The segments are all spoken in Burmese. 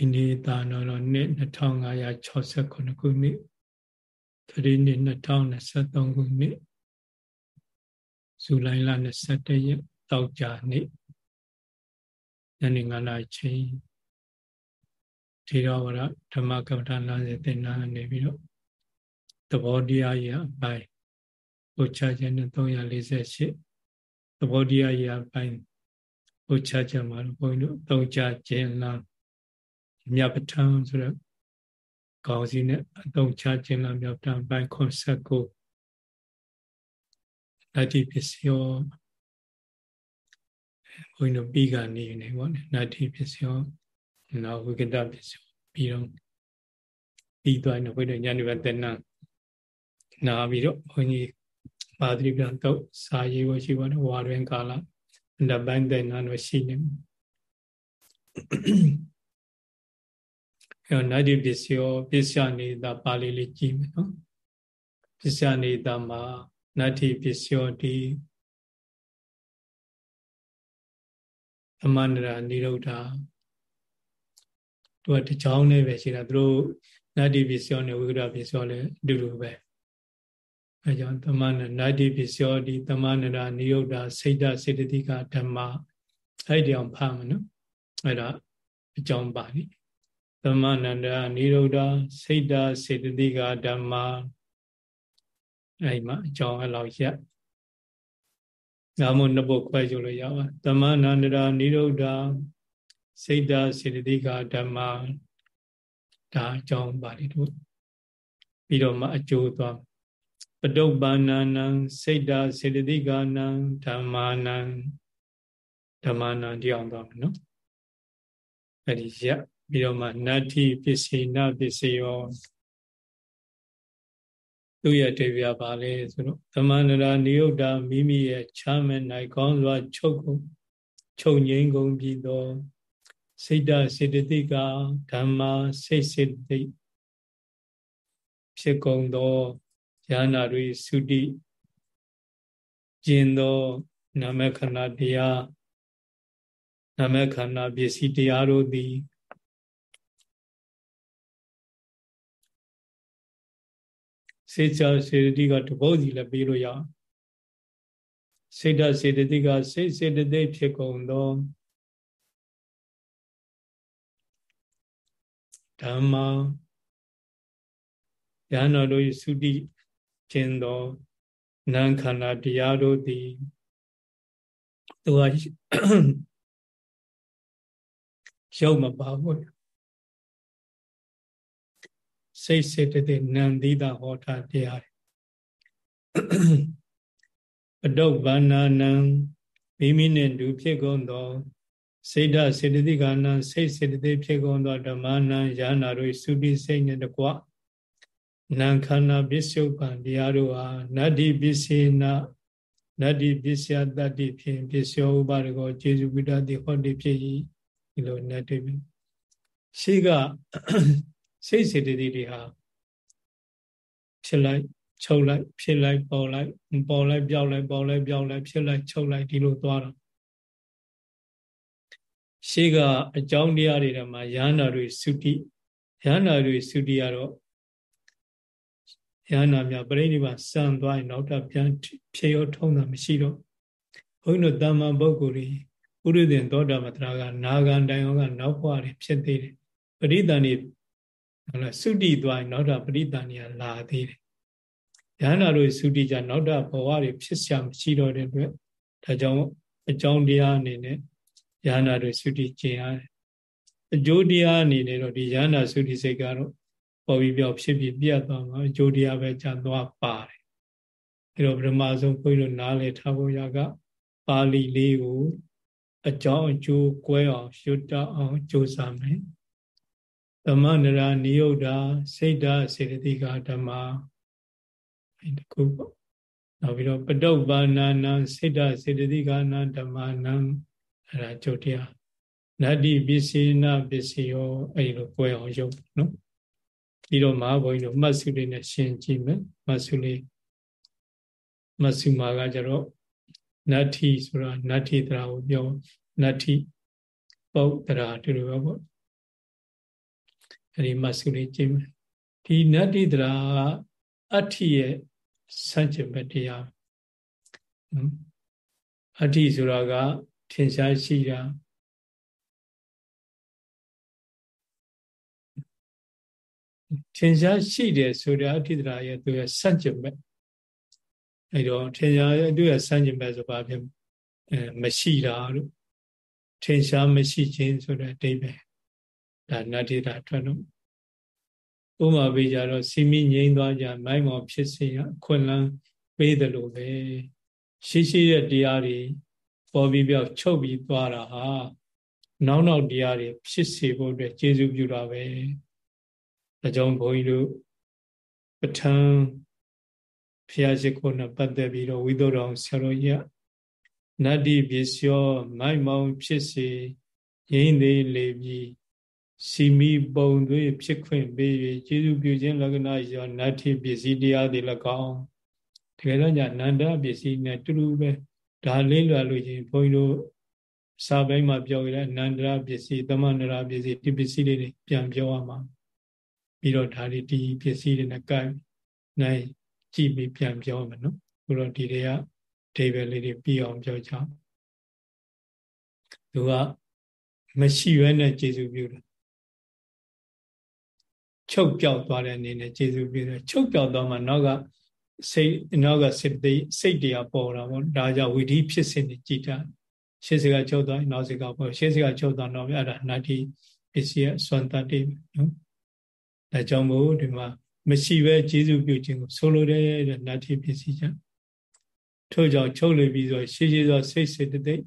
ဒီနေ့သာတော်တော်နှစ်2569ခုနှစ်ခရစ်နှစ်2023ခုနှစ်ဇူလိုင်လ21ရက်တောက်ကြနေ့ညနေ9နာရီချိန်ထေရဝါဒဓမ္မကမ္မဋ္ဌာန်းလမ်းစဉ်သင်တန်းနေပြီးတော့သဘောတရားရဲ့အပိုင်းဥချခြင်းနဲ့348သဘောတရားရဲ့အပိုင်းဥချခြင်းမှာဘုန်းကြီးတို့သုံးချခြင်းလား မြတ်ပဋ္ဌာန်းဆိုတော့ခေါင်းစီနဲ့အသုံးချခြင်းလားမြတ်ပဋ္ဌာန်းပိုင်း89အတ္တိပစ္စယောဘုန်းကြီးတို့ပြီးကနေနေပေါ့နတ္တိပစ္စယောနောက်ဝိကတပစ္စယောပြီးတော့ပြီးသွားရင်ဘုန်းကြီးတို့ညနေဘက်တဏ္ဍနာပြီးတော့ဘုန်းကြီးပါတိပြန်တော့စာရေးဖို့ရှိပါတယ်ဝါတွင်ကာလတပိုင်းတဏ္ဍတော့ရှိနေ အဲနတ္တိပစ္စယောပစ္စယနေတာပါဠိလေးကြည့်မယ်နော်ပစ္စယနေတာမှာနတ္တိပစ္စယောဒီအမန္တရာနိရုဒ္ဓသူကတကြောင်းနဲ့ပဲရှိတာသူတို့နတ္တိပစ္စယောနဲ့ဝိကရပစ္စယောလည်းအတူတူပဲအဲကြောင့်သမဏနတ္တိပစ္စယောဒီသမဏရာနိရုဒ္ဓစိတ်တစေတသိကဓမ္မအဲ့ဒီအောင်ဖတ်မယ်နော်အဲ့ဒါအကြောင်းပါလိ သမဏန္တနိရုဒ္ဓစိတ်တစေတသိကဓမ္မအဲ့မှာအကြောင်းအဲ့လောက်ရက်နာမနှစ်ပုတ်ခွဲကြလို့ရပါသမဏန္တရာနိရုဒ္ဓစိတ်တစေတသိကဓမ္မဒါအကြောင်းပါလိတို့ပြီးတော့မှအကျိုးသွားပတုပ္ပန္နနံစိတ်တစေတသိကနံဓမ္မာနံဓမ္မာနံဒီအောင်သွားမယ်နော်အဲ့ဒီရက် ပြီးတော့မှနတ္ထိပစ္စေနပစ္စယောသူရဲ့တေပြပါလေဆိုတော့သမန္တရာနိယုတ်တာမိမိရဲ့ချမ်းမဲ့နိုင်ကောင်းစွာချုပ်ကုန်ချုပ်ငိမ့်ကုန်ပြီးတော့စိတ်တစေတသိကဓမ္မာစိတ်စေတသိဖြစ်ကုန်သောဉာဏတွေသုတိကျင်သောနာမခန္ဓာတရားနာမခန္ဓာပစ္စည်းတရားတို့သည် စေချာစေတတိကတပုတ်စီလည်းပြီးလို့ရအောင်စေတစေတတိကစိတ်စေတသိက်ဖြစ်ကုန်သောဓမ္မယန္တော်တို့သုတိခြင်းသောနာခန္ဓာတရားတို့သည်သူကရုပ်မပါဘူး စိတ်စေတသိက်နံသီတာဟောတာတရားပတုဗ္ဗနာနံမိမိနှင့်တူဖြစ်ကုန်သောစိတ်ဓာစေတသိကနံစိတ်စေတသိက်ဖြစ်ကုန်သောဓမ္မနံယာနာတို့သုတိစိတ်နှင့်တကွနံခန္ဓာပစ္စုပန်တရားတို့ဟာနတ္တိပစ္စေနနတ္တိပစ္စယတတ္တိဖြင့်ပစ္စယောဥပါဒကောကျေစုဝိတ္တိဟောတိဖြစ်၏ဒီလိုနတ်တွေရှိက စိတ်စေတသိက်တွေဟာဖြစ်လိုက်ချုပ်လိုက်ဖြစ်လိုက်ပေါ်လိုက်ပေါ်လိုက်ပြောက်လိုက်ပေါ်လိုက်ပြောက်လိုက်ဖြစ်လိုက်ချုပ်လိုက်ဒီလိုသွားတာရှေးကအကြောင်းတရားတွေမှာယန္တာတွေသုတိယန္တာတွေသုတိကတော့ယန္တာများပြိဋိဘာစံသွားရင်နောက်တော့ပြန်ဖြေရောထုံးတာမရှိတော့ဘုန်းကြီးတို့တာမန်ပုဂ္ဂိုလ်တွေပုရိသင်သောတာပတ္တရာကနာဂံတိုင်အောင်ကနောက်ဘဝတွေဖြစ်သေးတယ်ပရိသန်တွေ ဟုတ်လားသုတိသွားရင်နောက်တာပရိသန်တွေကလာသေးတယ်ယန္တာတို့သုတိကြနောက်တာဘဝတွေဖြစ်ရှာမရှိတော့တဲ့အတွက်ဒါကြောင့်အကြောင်းတရားအနေနဲ့ယန္တာတို့သုတိကျင်ရတယ်အကျိုးတရားအနေနဲ့တော့ဒီယန္တာသုတိစိတ်ကတော့ပေါ်ပြီးပြောက်ဖြစ်ပြီးပြတ်သွားမှာအကျိုးတရားပဲကြာသွားပါတယ်အဲတော့ပထမဆုံးဘုန်းကြီးတို့နားလည်ထားဖို့ရကပါဠိလေးကိုအကြောင်းအကျိုးကွဲအောင်ရွတ်တအောင်ကြိုးစားမယ် သမဏရာနိယုဒ္ဓစိတ်ဓာစေတသိကဓမ္မအဲတခုပေါ့နောက်ပြီးတော့ပတုပ္ပန္နာနံစိတ်ဓာစေတသိကနာဓမ္မနံအဲဒါကြုတ်တရားနတ္တိပစ္စေနပစ္စယောအဲလိုကွဲအောင်ရုပ်နော်ပြီးတော့မဟာဘုန်းကြီးတို့မှတ်စုလေးနဲ့ရှင်းကြည့်မယ်မှတ်စုလေးမှတ်စုမှာကကြတော့နတ္ထိဆိုတာနတ္ထိတရာကိုပြောနတ္ထိပုတ်တရာတူတူပဲပေါ့ အဲဒီမဆုလေးကျင့်မယ်ဒီနတ္တိတရာကအဋ္ဌိရဲ့စัจကျင်ဘက်တရားအဋ္ဌိဆိုတာကထင်ရှားရှိတာထင်ရှားရှိတယ်ဆိုတဲ့အဋ္ဌိတရာရဲ့သူရဲ့စัจကျင်ဘက်အဲတော့ထင်ရှားရဲ့သူရဲ့စัจကျင်ဘက်ဆိုပါဖြစ်အဲမရှိတာလို့ထင်ရှားမရှိခြင်းဆိုတဲ့အဓိပ္ပာယ် ဒါနတ္တိတာထွက်လို့ဥမာပေးကြတော့စီမိငိမ့်သွားကြမိုင်းမောင်ဖြစ်စေရခွင့်လန်းပေးတယ်လို့ပဲရှိရှိတဲ့တရားတွေပေါ်ပြီးပြောက်ချုပ်ပြီးသွားတာဟာနောက်နောက်တရားတွေဖြစ်စေဖို့အတွက်ကျေစုပြုတာပဲဒါကြောင့်ဘုန်းကြီးတို့ပဋ္ဌာန်းဖျားရှိခိုးနဲ့ပတ်သက်ပြီးတော့ဝိသုဒ္ဓအောင်ဆရာတော်ကြီးကနတ္တိပစ္စယောမိုက်မောင်ဖြစ်စေရင်းသေးလေပြီး စီမီပုံသွေးဖြစ်ခွင့်ပေး၍ကျေစုပြုခြင်းလက္ခဏာရောနတ္ထိပစ္စည်းတရားတွေ၎င်းတကယ်တော့ညနန္ဒပစ္စည်းနဲ့တူတူပဲဒါလေးလွယ်လို့ချင်းဘုန်းကြီးတို့စာပိုင်းမှာပြောကြတဲ့အနန္တရပစ္စည်းသမန္တရာပစ္စည်းဒီပစ္စည်းလေးတွေပြန်ပြောရမှာပြီးတော့ဒါတွေဒီပစ္စည်းတွေနဲ့ကိုက်နိုင်ကြည့်ပြီးပြန်ပြောမယ်နော်ဘုရားဒီတွေကဒေဘယ်လေးတွေပြီးအောင်ပြောကြသူကမရှိရဲနဲ့ကျေစုပြုတယ် ချုပ်ပြောက်သွားတဲ့အနေနဲ့ကျေစုပြုတယ်ချုပ်ပြောက်သွားမှနောက်ကစိတ်နောက်ကစိတ်သိစိတ်တရားပေါ်တာပေါ့ဒါကြောင့်ဝိဓိဖြစ်စဉ်ကြည်တာရှေ့စကချုပ်သွားနောက်စကပေါ်ရှေ့စကချုပ်သွားတော့အဲ့ဒါနာတိပစ္စည်းအစွမ်းတတ်တယ်နော်ဒါကြောင့်မို့ဒီမှာမရှိပဲကျေစုပြုခြင်းကိုဆိုလိုတဲ့နာတိပစ္စည်းချက်ထို့ကြောင့်ချုပ်လေပြီးဆိုရှေ့ရှေ့သောစိတ်စေတသိက်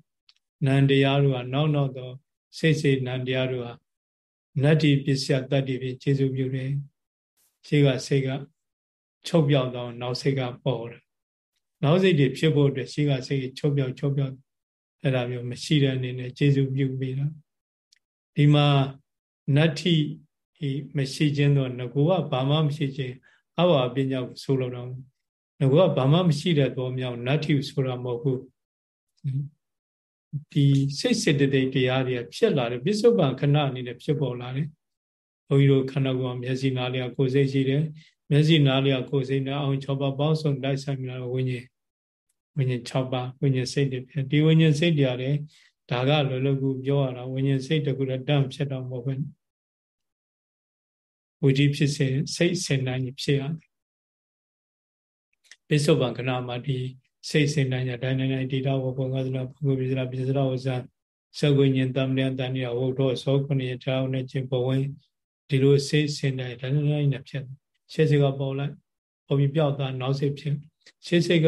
နန္တရားတို့ကနောက်နောက်သောစိတ်စေနန္တရားတို့ဟာ နတ္တိပစ္စယတတ္တိဖြင့်ခြေစုပ်ပြုတယ်ရှေ့ကစိတ်ကချုပ်ပြောက်တော့နောက်စိတ်ကပေါ်တယ်နောက်စိတ်တွေဖြစ်ဖို့အတွက်ရှေ့ကစိတ်ချုပ်ပြောက်ချုပ်ပြောက်အဲ့ဒါမျိုးမရှိတဲ့အနေနဲ့ခြေစုပ်ပြုပြီးတော့ဒီမှာနတ္ထိမရှိခြင်းတော့ငကောကဘာမှမရှိခြင်းအဘဝပညာကိုဆိုလို့တော့ငကောကဘာမှမရှိတဲ့သောမြောက်နတ္ထိဆိုတာမဟုတ်ဘူး ဒီစိတ်စေတသိက်တရားတွေဖြစ်လာတယ်ပစ္စုပန်ခဏအနေနဲ့ဖြစ်ပေါ်လာတယ်ဘုန်းကြီးတို့ခန္ဓာကိုယ်မျက်စိနားလျာကိုယ်စိတ်ရှိတယ်မျက်စိနားလျာကိုယ်စိတ်နဲ့အောင်6ပါးပေါင်းစုံတိုက်ဆိုင်မြလာဝိညာဉ်ဝိညာဉ်6ပါးဝိညာဉ်စိတ်တွေဖြစ်ဒီဝိညာဉ်စိတ်တရားတွေဒါကလောလောကူပြောရတာဝိညာဉ်စိတ်တကူတန့်ဖြစ်တော့မဟုတ်ဘူးဝိဓိဖြစ်စေစိတ်စင်တိုင်းဖြစ်ရတယ်ပစ္စုပန်ခဏမှာဒီ စိတ်စင်တိုင်းညာတိုင်းတိုင်းတိတောဝဘောငါသနာဘုဂုပိစရာပိစရာဝဇာသကုညင်တမ္လျတန်ရဝုဒ္ဓသောခုနှစ်ချောင်းနဲ့ချင်းဘဝင်ဒီလိုစိတ်စင်တိုင်းတိုင်းတိုင်းနဲ့ဖြစ်ရှေ့စိတ်ကပေါ်လိုက်ပေါ်ပြီးပြောက်သွားနောက်စိတ်ဖြစ်ရှေ့စိတ်က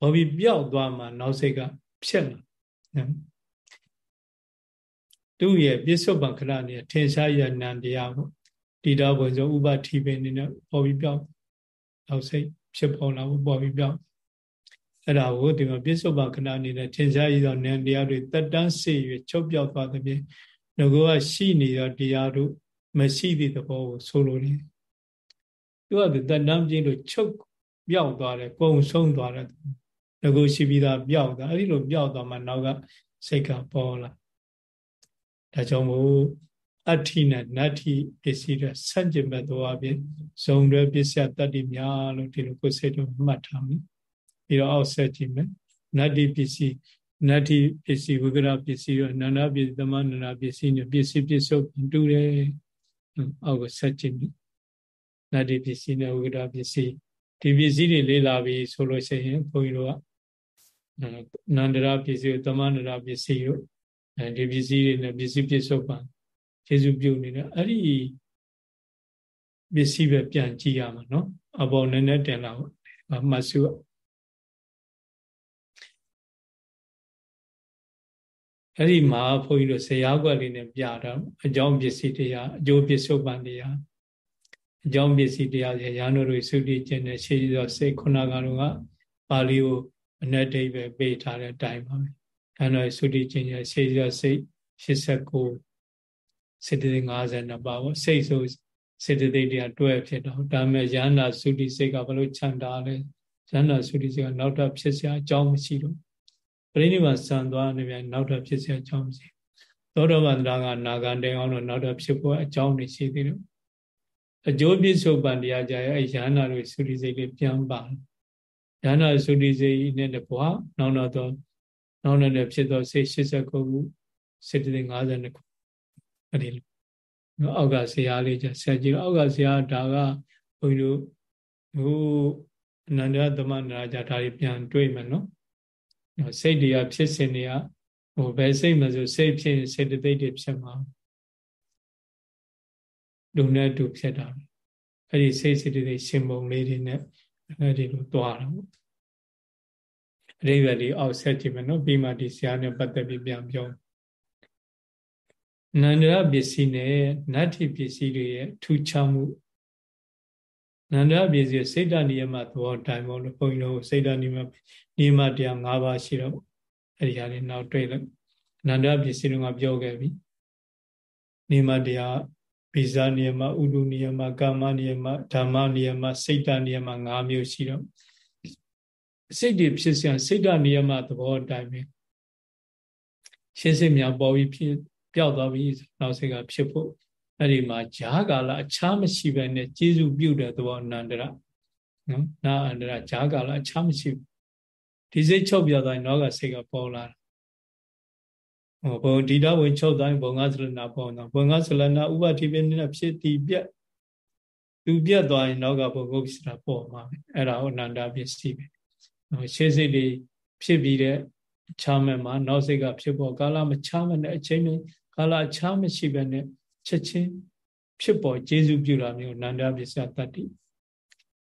ပေါ်ပြီးပြောက်သွားမှနောက်စိတ်ကဖြစ်လာသူ့ရဲ့ပြစ္ဆုတ်ပံခရနဲ့ထင်ရှားရနံတရားပေါ့တိတောဘုံဆိုဥပတိပင်နေနဲ့ပေါ်ပြီးပြောက်နောက်စိတ်ဖြစ်ပေါ်လာဖို့ပေါ်ပြီးပြောက် အဲ့ဒါကိုဒီမှာပြစ္ဆုတ်ပါခဏအနေနဲ့ထင်ရှားရသောဉာဏ်တရားတွေတက်တန်းစေ၍ချုပ်ပြောက်သွားသဖြင့်ငကောကရှိနေသောတရားတို့မရှိသည့်သဘောကိုဆိုလိုတယ်သူကတက်တန်းပြင်းလို့ချုပ်ပြောက်သွားတယ်ကုံဆုံးသွားတယ်ငကောရှိပြီးသားပြောက်သွားအဲ့ဒီလိုပြောက်သွားမှနောက်ကစိတ်ကပေါ်လာဒါကြောင့်မို့အဋ္ဌိနဲ့နတ္ထိပစ္စည်းတွေဆန့်ကျင်ဘက်သွားပြီးဇုံတွေပစ္စယတတ္တိများလို့ဒီလိုကိုယ်စိတ်တို့မှတ်ထားမယ် ပြီးတော့အောက်ဆက်ကြည့်မယ်နတ္တိပစ္စည်းနတ္တိပစ္စည်းဝိကရပစ္စည်းရောနန္ဒပစ္စည်းသမန္နနာပစ္စည်းနဲ့ပစ္စည်းပစ္စုပန်တူတယ်အောက်ကိုဆက်ကြည့်မယ်နတ္တိပစ္စည်းနဲ့ဝိကရပစ္စည်းဒီပစ္စည်းတွေလေးလာပြီဆိုလို့ရှိရင်ဘုန်းကြီးတို့ကနန္ဒရာပစ္စည်းသမန္နနာပစ္စည်းတို့အဲဒီပစ္စည်းတွေနဲ့ပစ္စည်းပစ္စုပန်ကျေစုပြုနေတဲ့အဲ့ဒီပစ္စည်းပဲပြန်ကြည့်ရမှာနော်အပေါ်နည်းနည်းတင်လာပါမှတ် အဲ့ဒီမှာဘုန်းကြီးတို့ဇေယျကွက်လေးနဲ့ပြတော့အကြောင်းပစ္စည်းတရားအကျိုးပစ္စုပန်တရားအကြောင်းပစ္စည်းတရားရဟန်းတို့သုတိကျင့်တဲ့ရှေးသောစိတ်ခုနကတော့ပါဠိကိုအနက်တိပဲပေးထားတဲ့အတိုင်းပါပဲ။အဲတော့သုတိကျင့်ရဲ့ရှေးသောစိတ်89စေတသိက်52ပါပေါ့စိတ်ဆိုစေတသိက်တရားတွဲဖြစ်တော့ဒါမဲ့ယန္နာသုတိစိတ်ကဘလို့ခြံတာလဲယန္နာသုတိစိတ်ကနောက်ထပ်ဖြစ်စရာအကြောင်းမရှိတော့ ပြိဋိဘံစံသွားနေပြန်နောက်ထပ်ဖြစ်เสียအကြောင်းမရှိ သောတော်ဗန္ဒရာကနာဂန်တိုင်အောင်တော့နောက်တော့ဖြစ်ဖို့အကြောင်းတွေရှိသေးတယ်အကျိုးပြစ္ဆုတ်ပံတရားကြရဲ့အဲရဟန္တာတွေသုတိစိတ်လေးပြန်ပါရဟန္တာသုတိစိတ်နဲ့တပွားနောက်တော့တော့နောက်နဲ့ဖြစ်သောစိတ်89ခုစေတသိက်52ခုအဲ့ဒီလိုအောက်ကဆရာလေးကြဆက်ကြည့်အောက်ကဆရာဒါကဘုန်းကြီးတို့ဟိုအနန္တသမန္တရာကြဒါတွေပြန်တွေးမယ်နော် စိတ်တွေကဖြစ်စဉ်တွေကဟိုဘယ်စိတ်မှဆိုစိတ်ဖြစ်စေတသိက်တွေဖြစ်မှာလူနဲ့တူဖြစ်တာအဲ့ဒီစိတ်စေတသိက်ရှင်ပုံလေးတွေနဲ့အဲ့ဒီလိုတွားတာပေါ့အရိယာလေးအောက်ဆက်ကြည့်မယ်နော်ပြီးမှဒီဆရာနဲ့ပတ်သက်ပြီးပြန်ပြောနန္ဒရပစ္စည်းနဲ့နတ္ထိပစ္စည်းတွေရဲ့ထူခြားမှု နန္ဒရပစ္စည်းစိတ်တနိယမသဘောတိုင်းပေါ့လို့ဘုန်းကြီးတို့စိတ်တနိယမနိယမတရား၅ပါးရှိတော့အဲ့ဒီဟာလေးနောက်တွေ့လိုက်နန္ဒရပစ္စည်းတွေကပြောခဲ့ပြီနိယမတရားဗီဇာနိယမဥဒုနိယမကာမနိယမဓမ္မနိယမစိတ်တနိယမ၅မျိုးရှိတော့စိတ်တွေဖြစ်စရာစိတ်တနိယမသဘောအတိုင်းပဲရှင်းစစ်များပေါ်ပြီးဖြစ်ပျောက်သွားပြီနောက်စိတ်ကဖြစ်ဖို့ အဲ့ဒီမှာဈာကာလအခြားမရှိဘဲနဲ့ကျေစုပြုတဲ့သဘောအနန္တရနော်နာအန္တရာဈာကာလအခြားမရှိဘူးဒီစိတ်ချုပ်ပြသွားရင်နောကစိတ်ကပေါ်လာတာဟောဘုံဒီတော့ဝင်ချုပ်တိုင်းဘုံငါဆလနာပေါ်တော့ဘုံငါဆလနာဥပတိပိနေဖြစ်တည်ပြက်သူပြက်သွားရင်နောက်ကဘုံကုပ္ပစရာပေါ်မှာပဲအဲ့ဒါဟောအနန္တပစ္စည်းပဲရှေးစိတ်တွေဖြစ်ပြီးတဲ့ချမ်းမဲ့မှာနောက်စိတ်ကဖြစ်ပေါ်ကာလမချမ်းမဲ့တဲ့အချိန်နဲ့ကာလချမ်းမရှိပဲနဲ့ ချက်ချင်းဖြစ်ပေါ်ကျေစုပြုတာမျိုးနန္ဒပစ္စယတတ္တိ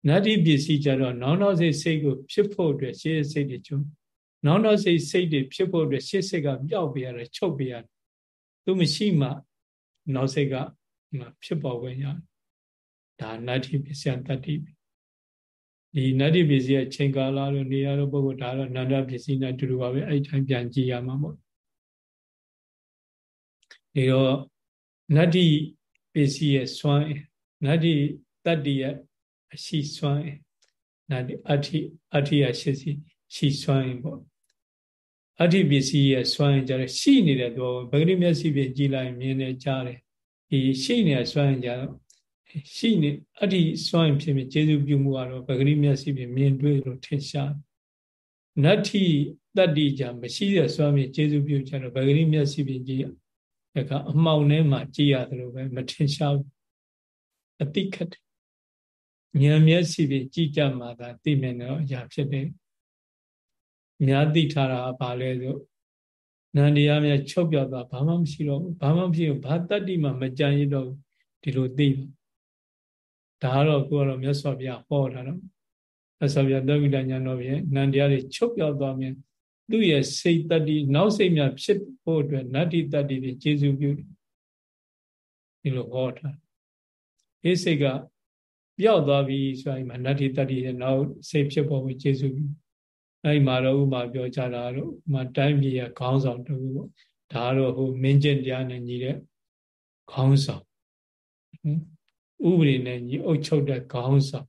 နတ္တိပစ္စည်းကြတော့နောင်နောက်စိတ်စိတ်ကိုဖြစ်ဖို့အတွက်ရှေးစိတ်တွေကျုံနောင်နောက်စိတ်စိတ်တွေဖြစ်ဖို့အတွက်ရှေးစိတ်ကမြောက်ပေးရတယ်ချုပ်ပေးရတယ်သူမရှိမှနောက်စိတ်ကဖြစ်ပေါ်ဝင်ရတယ်ဒါနတ္တိပစ္စယတတ္တိဒီနတ္တိပစ္စည်းရဲ့ချိန်ကာလတို့နေရာတို့ပုဂ္ဂိုလ်ဒါတော့နန္ဒပစ္စည်းနဲ့တူတူပါပဲအဲ့တိုင်းပြန်ကြည့်ရမှာပေါ့ဒီတော့ နတ္တိပစ္စည်းရဲ့စွမ်းနတ္တိတတ္တိရဲ့အရှိစွမ်းနတ္တိအဋ္ဌိအဋ္ဌိရရှိစီရှိစွမ်းပေါ့အဋ္ဌိပစ္စည်းရဲ့စွမ်းကြတယ်ရှိနေတဲ့တော့ဗဂရိမျက်စိဖြင့်ကြည်လိုက်မြင်နေကြတယ်ဒီရှိနေတဲ့စွမ်းကြတော့ရှိနေအဋ္ဌိစွမ်းဖြစ်ဖြစ်ကျေစုပြုမှုကတော့ဗဂရိမျက်စိဖြင့်မြင်တွေ့လို့ထင်ရှားနတ္ထိတတ္တိကြမရှိတဲ့စွမ်းဖြင့်ကျေစုပြုကြတော့ဗဂရိမျက်စိဖြင့်ကြည် ဒါကအမှောင်ထဲမှာကြည်ရတယ်လို့ပဲမထင်ရှားဘူးအတိခတ်ဉာဏ်မျက်စိဖြင့်ကြည်ကြမှာသာသိမြင်တော့အရာဖြစ်တယ်များသိထားတာဘာလဲဆိုနန္တရားများချုပ်ပြောက်သွားဘာမှမရှိတော့ဘူးဘာမှမရှိဘူးဘာတတ္တိမှမကြံရတော့ဒီလိုသိဒါကတော့ကိုကတော့မြတ်စွာဘုရားဟောတာတော့မြတ်စွာဘုရားသောဝိဒညာတော်ပြင်နန္တရားတွေချုပ်ပြောက်သွားမြင် သူ့ရဲ့စိတ်တတ္တိနောက်စိတ်များဖြစ်ဖို့အတွက်နတ္တိတတ္တိတွေကျေစုပြုဒီလိုဟောတာဒီစိတ်ကပျောက်သွားပြီဆိုရင်မှနတ္တိတတ္တိရဲ့နောက်စိတ်ဖြစ်ပေါ်ကိုကျေစုပြုအဲ့မှာတော့ဥမာပြောကြတာတော့ဥမာတိုင်းပြည်ရဲ့ခေါင်းဆောင်တူပေါ့ဒါတော့ဟိုမင်းကျင့်တရားနဲ့ညီတဲ့ခေါင်းဆောင်ဥပဒေနဲ့ညီအုပ်ချုပ်တဲ့ခေါင်းဆောင်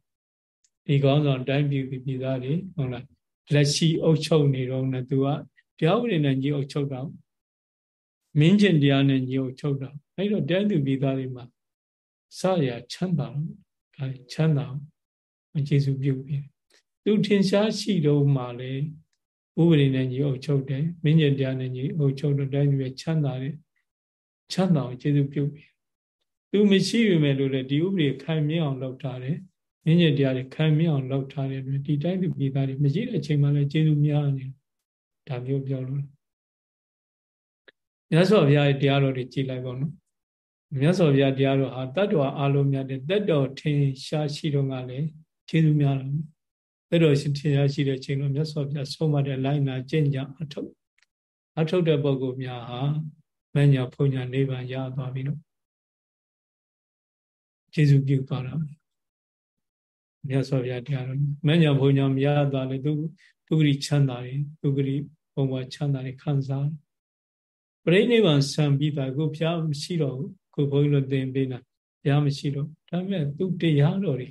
ဒီခေါင်းဆောင်တိုင်းပြည်ပြည်သားတွေဟုတ်လား လက်ရှိအုပ်ချုပ်နေတော့နဲ့သူကတရားဥပဒေနဲ့ညီအုပ်ချုပ်တော့မင်းကျင့်တရားနဲ့ညီအုပ်ချုပ်တော့အဲ့တော့တိုင်းသူပြည်သားတွေမှာစရချမ်းသာဒါချမ်းသာမကျေစုပြုတ်ပြီသူထင်ရှားရှိတော့မှလေဥပဒေနဲ့ညီအုပ်ချုပ်တယ်မင်းကျင့်တရားနဲ့ညီအုပ်ချုပ်တော့တိုင်းသူရဲ့ချမ်းသာတယ်ချမ်းသာအောင်ကျေစုပြုတ်ပြီသူမရှိပြီမဲ့လို့လေဒီဥပဒေခံမြင်အောင်လုပ်ထားတယ် မြင့်မြတ်တရားတွေခံမြင်အောင်လုပ်ထားတဲ့အတွက်ဒီတိုင်းသူပြည်သားတွေမရှိတဲ့အချိန်မှလည်းကျေးဇူးများနေဒါမျိုးပြောလို့မြတ်စွာဘုရားရဲ့တရားတော်တွေကြည်လိုက်ပါဦးနော်မြတ်စွာဘုရားတရားတော်ဟာတတ္တဝါအလုံးများတဲ့တက်တော်ထင်ရှားရှိတော့ကလည်းကျေးဇူးများတယ်တက်တော်ရှိထင်ရှားရှိတဲ့ချိန်တော့မြတ်စွာဘုရားဆုံးမတဲ့လိုင်းနာကျင့်ကြအထုတ်အထုတ်တဲ့ပုဂ္ဂိုလ်များဟာမညာဖုန်ညာနိဗ္ဗာန်ရသွားပြီလို့ကျေးဇူးပြုသွားတာ မြတ်စွာဘုရားတရားတော်မညာဘုံညာမရသွားလေသူဒုက္ခချမ်းသာတယ်ဒုက္ခဘုံဘဝချမ်းသာတယ်ခံစားပရိနိဗ္ဗာန်ဆံပြီးတာကိုဘုရားမရှိတော့ဘူးကိုဘုန်းကြီးတို့သင်ပေးတာဘုရားမရှိတော့ဒါပေမဲ့သူတရားတော်တွေ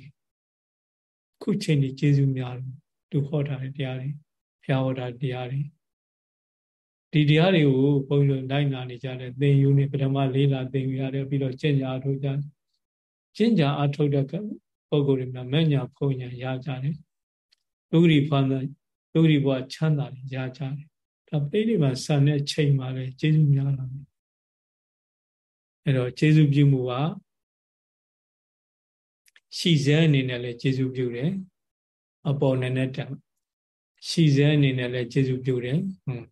ခုချိန်ဒီကျေးဇူးများတယ်သူဟောတာတဲ့တရားတွေဘုရားဟောတာတရားတွေဒီတရားတွေကိုဘုန်းကြီးတို့လိုက်နာနေကြတယ်သင်ယူနေပထမလေးလာသင်ယူရတယ်ပြီးတော့ကျင့်ကြအထုတ်ကြကျင့်ကြအထုတ်တဲ့ ပုံကိုယ်တွေမှာမဲ့ညာဖုံညာရကြတယ်ဒုက္ခရိဖန်ဒဒုက္ခရိဘဝချမ်းသာရကြတယ်ဒါပိဋိဘဆန်တဲ့ချိန်မှာလဲကျေးဇူးများလာတယ်အဲ့တော့ကျေးဇူးပြုမှုကရှိစဲအနေနဲ့လည်းကျေးဇူးပြုတယ်အပေါ်နဲ့နဲ့တံရှိစဲအနေနဲ့လည်းကျေးဇူးပြုတယ်ဟုတ်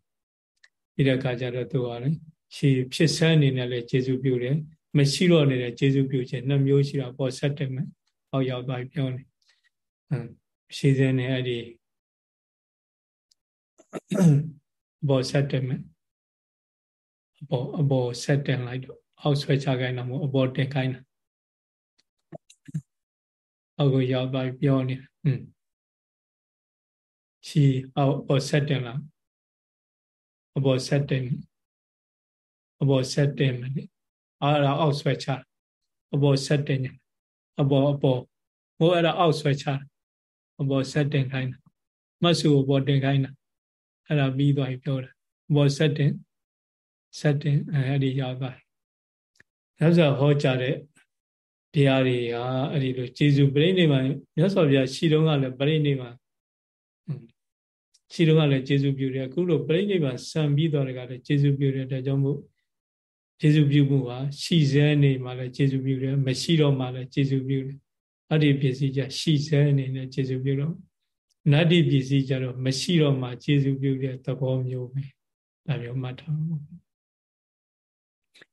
ပြီးတဲ့အခါကျတော့သူကလည်းရှိဖြစ်စဲအနေနဲ့လည်းကျေးဇူးပြုတယ်မရှိတော့နေတဲ့ကျေးဇူးပြုခြင်းနှစ်မျိုးရှိတာပေါ်ဆက်တယ်မယ် ဟောရောက်သွားပြောနေရှိစဲနဲ့အဲ့ဒီပေါ်ဆက်တယ်မယ်အပေါ်အပေါ်ဆက်တင်လိုက်တော့အောက်ဆွဲချခိုင်းတာမဟုတ်အပေါ်တင်ခိုင်းတာအောက်ကိုရောက်သွားပြောနေอืมချီအောက်ပေါ်ဆက်တင်လာအပေါ်ဆက်တင်အပေါ်ဆက်တင်မယ်လေအဲ့ဒါအောက်ဆွဲချအပေါ်ဆက်တင် အပေါ်အပေါ်ဟိုအဲ့ဒါအောက်ဆွဲချအပေါ်ဆက်တင်ခိုင်းတာမဆူအပေါ်တင်ခိုင်းတာအဲ့ဒါပြီးသွားပြီပြောတာအပေါ်ဆက်တင်ဆက်တင်အဲ့ဒီရောက်သွားရသော်ဟောကြားတဲ့တရားတွေဟာအဲ့ဒီလိုကျေစုပြိဋိဘံမြတ်စွာဘုရားရှိတုန်းကလည်းပြိဋိဘံရှိတုန်းကလည်းကျေစုပြုတယ်အခုလိုပြိဋိဘံစံပြီးတော့လည်းကျေစုပြုတဲ့အတွက်ကြောင့်မို့ ကျေစုပြုမှုဟာရှိစဲနေမှလည်းကျေစုပြုတယ်မရှိတော့မှလည်းကျေစုပြုတယ်အတ္တိပစ္စည်းကြရှိစဲအနေနဲ့ကျေစုပြုတော့နတ္တိပစ္စည်းကြတော့မရှိတော့မှကျေစုပြုတဲ့သဘောမျိုးပဲဒါမျိုးမှတ်ထားပါ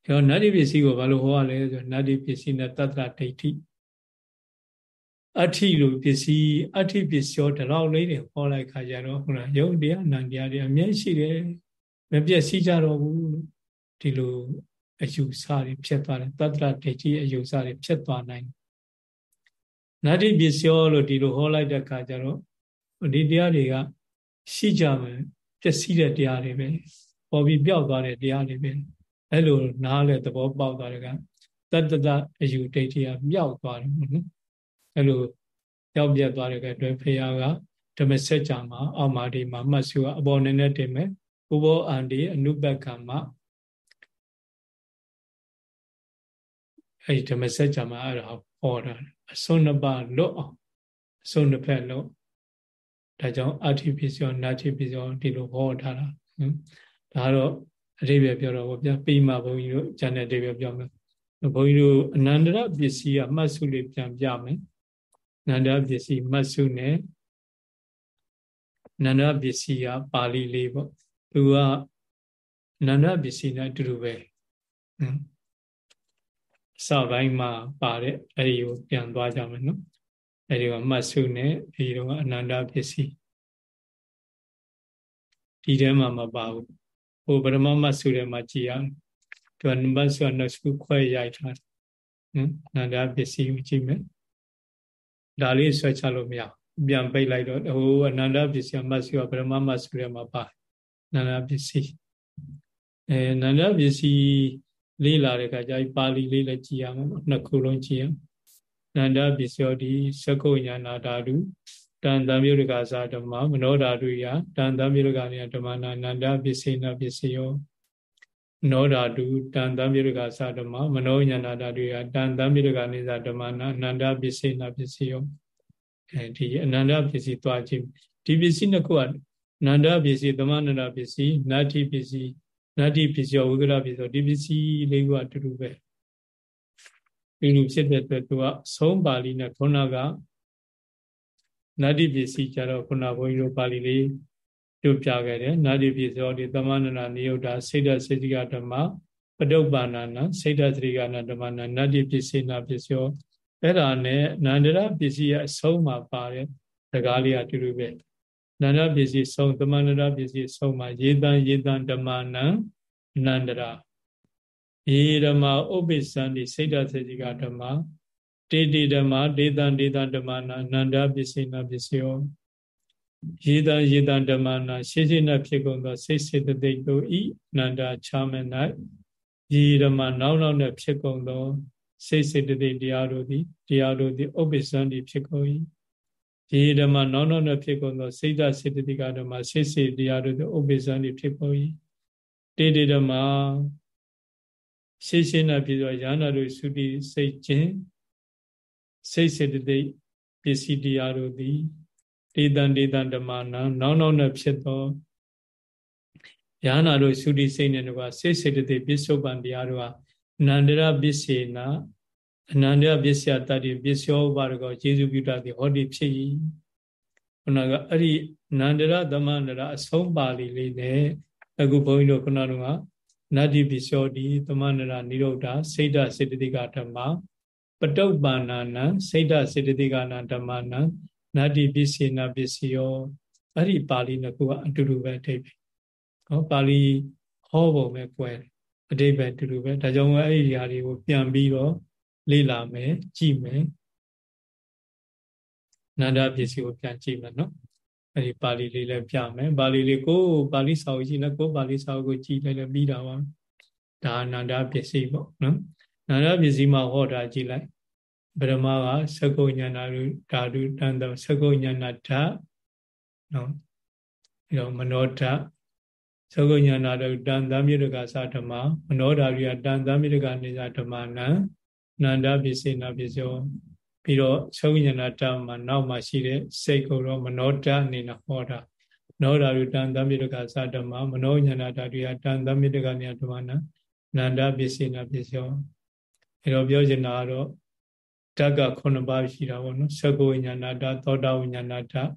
ကျော်နတ္တိပစ္စည်းကိုဘာလို့ဟောရလဲဆိုနတ္တိပစ္စည်းနဲ့တတ္တဒိဋ္ဌိအဋ္ဌိလိုပစ္စည်းအဋ္ဌိပစ္စည်းတလောက်လေးတွေဟောလိုက်ခါကြတော့ဟုတ်လားယုံတရားနံတရားတွေအမြဲရှိတယ်မပြည့်စည်ကြတော့ဘူးဒီလို အယူဆတွေဖြစ်သွားတယ်တတ္တဒိဋ္ဌိအယူဆတွေဖြစ်သွားနိုင်နတ္တိပစ္စည်းလို့ဒီလိုဟောလိုက်တဲ့ခါကျတော့ဒီတရားတွေကရှိကြမယ်ပျက်စီးတဲ့တရားတွေပဲပေါ်ပြီးပျောက်သွားတဲ့တရားတွေပဲအဲ့လိုနားလဲသဘောပေါက်သွားတယ်ကတတ္တတအယူဒိဋ္ဌိကမြောက်သွားတယ်ပေါ့နော်အဲ့လိုကြောက်ပြတ်သွားတဲ့အတွက်ဖေယကဓမ္မစကြာမှာအောက်မာဒီမှာမှတ်စုကအပေါ်နေနဲ့တင်မယ်ဥဘောအန္တိအနုပက္ခမ အဲ့ဒီဓမ္မစကြာမှာအဲ့ဒါဟောတာအစွန်းနှစ်ပါးလွတ်အောင်အစွန်းတစ်ဖက်လွတ်ဒါကြောင့်အာတိပစ္စယောနာတိပစ္စယောဒီလိုဟောထားတာဒါတော့အဓိပ္ပာယ်ပြောတော့ဗောဗျာပြီးမှဘုန်းကြီးတို့ဉာဏ်နဲ့အဓိပ္ပာယ်ပြောမယ်ဘုန်းကြီးတို့အနန္တရပစ္စည်းကမှတ်စုလေးပြန်ပြမယ်အနန္တရပစ္စည်းမှတ်စုနဲ့အနန္တရပစ္စည်းကပါဠိလေးပေါ့သူကအနန္တရပစ္စည်းနဲ့အတူတူပဲ စပိုင်းမှာပါတဲ့အဲဒီကိုပြန်သွားကြမယ်နော်အဲဒီကမှတ်စုနဲ့ဒီတော့အနန္တပစ္စည်းဒီထဲမှာမပါဘူးဟိုပရမမတ်စုထဲမှာကြည်ရသူကနံပါတ်ဆိုတော့စုခွဲရိုက်ထားနော်နန္ဒပစ္စည်းကိုကြည့်မယ်ဒါလေးဆွဲချလို့မရပြန်ပိတ်လိုက်တော့ဟိုအနန္ဒပစ္စည်းမတ်စုကပရမမတ်စုထဲမှာပါနန္ဒပစ္စည်းအဲနန္ဒပစ္စည်း လေးလာတဲ့အခါကျပါဠိလေးလည်းကြည်ရမှာနှစ်ခုလုံးကြည်ရနန္ဒပစ္စယောဒီသကုညာနာဓာတုတန်တံမြုရကသာဓမ္မမနောဓာတုယတန်တံမြုရကနေဓမ္မနာနန္ဒပစ္စေနပစ္စယောနောဓာတုတန်တံမြုရကသာဓမ္မမနောညာနာဓာတုယတန်တံမြုရကနေသာဓမ္မနာအနန္ဒပစ္စေနပစ္စယောအဲဒီအနန္ဒပစ္စည်းသွားခြင်းဒီပစ္စည်းနှစ်ခုကနန္ဒပစ္စည်းသမဏန္ဒပစ္စည်းနတ္တိပစ္စည်း နတ္တိပစ္စယောဝိကရပစ္စယောဒီပစ္စည်းလေးခုကအတူတူပဲဒီလိုဖြစ်တဲ့အတွက်သူကသုံးပါဠိနဲ့ခုနကနတ္တိပစ္စည်းကြတော့ခုနဘုန်းကြီးတို့ပါဠိလေးတို့ပြခဲ့တယ်နတ္တိပစ္စည်းဒီသမဏနာနိယုတ်တာစိတ်ဓာစေတိကဓမ္မပတုပ္ပန္နာနာစိတ်ဓာစရိကနာဓမ္မနာနတ္တိပစ္စည်းနာပစ္စယောအဲ့ဒါနဲ့နန္ဒရပစ္စည်းရဲ့အဆုံးမှာပါတဲ့စကားလေးအတူတူပဲ နန္ဒပစ္စည်းဆုံးသမန္ဒရပစ္စည်းဆုံးမှာယေတံယေတံဓမ္မနံနန္ဒရာယေဓမ္မဥပ္ပစ္စံဒီစိတ်ဓာစေတိကဓမ္မတေတိဓမ္မဒေတံဒေတံဓမ္မနာအနန္တပစ္စေနာပစ္စယောယေတံယေတံဓမ္မနာရှေးရှင်းနဲ့ဖြစ်ကုန်သောစိတ်စေတသိက်တို့ဤအနန္တချမ၌ယေဓမ္မနောက်နောက်နဲ့ဖြစ်ကုန်သောစိတ်စေတသိက်တရားတို့သည်တရားတို့သည်ဥပ္ပစ္စံဒီဖြစ်ကုန်၏ ယေဓမ္မနောက်နောက်နဲ့ဖြစ်ကုန်သောစိတ်ဓာစေတသိကဓမ္မစိတ်စေတရားတို့သည်ဥပ္ပစ္စံဒီဖြစ်ကုန်၏တေတေဓမ္မရှေးရှင်းနာဖြစ်သောယာနာတို့သုတိစိတ်ချင်းစိတ်စေတသိက်ပစ္စည်းတရားတို့သည်ဒေတံဒေတံဓမ္မနာနောက်နောက်နဲ့ဖြစ်သောယာနာတို့သုတိစိတ်နဲ့တကွာစိတ်စေတသိက်ပစ္စုပန်တရားတို့ဟာနန္ဒရပစ္စေနာ အနန္တပစ္စယတတ္တိပစ္စယောဥပါဒကောယေရှုပြုတတ်သည်ဟောဒီဖြစ်၏ခုနကအဲ့ဒီနန္ဒရသမန္တရအဆုံးပါဠိလေးနဲ့အခုဘုန်းကြီးတို့ခုနကနတ္တိပစ္စယောတိသမန္တရနိရုဒ္ဓစိတ်ဓစေတသိကဓမ္မပတုပ္ပန္နာနံစိတ်ဓစေတသိကနာဓမ္မနံနတ္တိပစ္စေနာပစ္စယောအဲ့ဒီပါဠိနှစ်ခုကအတူတူပဲအဓိပ္ပာယ်ဟောပါဠိဟောပုံပဲကွဲအဓိပ္ပာယ်အတူတူပဲဒါကြောင့်အဲ့ဒီຢာတွေကိုပြန်ပြီးတော့ လေ့လာမယ်ကြည့်မယ်နန္ဒပစ္စည်းကိုပြန်ကြည့်မယ်နော်အဲ့ဒီပါဠိလေးလည်းပြမယ်ပါဠိလေးကိုပါဠိစာအုပ်ကြည့်လဲကိုပါဠိစာအုပ်ကိုကြည့်လိုက်လည်းပြီးတာပါဒါနန္ဒပစ္စည်းပေါ့နော်နန္ဒပစ္စည်းမှာဟောတာကြည့်လိုက်ဗရမကသကုညနာဓာတုတန်တသကုညနာဓာနော်ပြီးတော့မနောဓာသကုညနာဓာတန်သမြေတကသာဓမ္မမနောဓာရိယတန်သမြေတကနေသာဓမ္မနံ နန္ဒပစ္စေနာပစ္စယောပြီးတော့သုဉ္ဇနာတမှာနောက်မှာရှိတဲ့စိတ်ကိုတော့မနောတအနေနဲ့ဟောတာနောဓာရုတန်သမ္မိတကသဓမ္မမနောဉာဏဓာတုယတန်သမ္မိတကနေဓမ္မနာနန္ဒပစ္စေနာပစ္စယောအဲတော့ပြောချင်တာကတော့ဓာတ်က9ပါးရှိတာပေါ့နော်သက္ကဝိညာဏဓာတ်သောတာဝိညာဏဓာတ်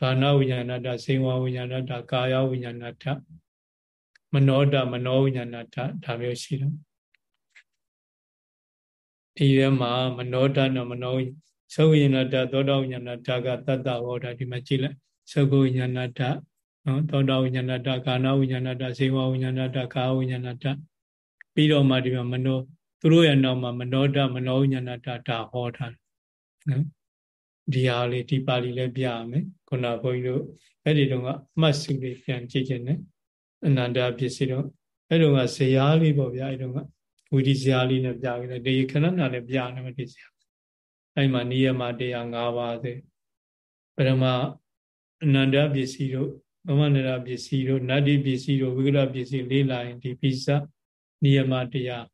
ကာနဝိညာဏဓာတ်စေဝဝိညာဏဓာတ်ကာယဝိညာဏဓာတ်မနောဓာတ်မနောဝိညာဏဓာတ်ဒါမျိုးရှိတယ် ဒီထဲမှာမနောတနမနောသုဝိညာဏတသောတာဝိညာဏတကတတ္တဟောတာဒီမှာကြည့်လိုက်သုဝိညာဏတနော်သောတာဝိညာဏတကာနဝိညာဏတဇေဝဝိညာဏတကာဝိညာဏတပြီးတော့မှဒီမှာမနောသူတို့ရဲ့နောက်မှာမနောတမနောဝိညာဏတဒါဟောတာနော်ဒီဟာလေးဒီပါဠိလည်းပြရမယ်ခုနဘုန်းကြီးတို့အဲ့ဒီတော့ကအမှတ်စုလေးပြန်ကြည့်ခြင်းနဲ့အနန္တပစ္စည်းတော့အဲ့တော့ကဇေယျလေးပေါ့ဗျာအဲ့တော့က ဝီဒီဇာလေးနဲ့ပြခဲ့တယ်ဒီခဏနာလည်းပြနေမှာဒီဇာအဲ့မှာနိယမတရား၅ပါးသေပရမအနန္တပစ္စည်းတို့မမနရပစ္စည်းတို့နတ္တိပစ္စည်းတို့ဝိကရပစ္စည်းလေးလာရင်ဒီပိစနိယမတရား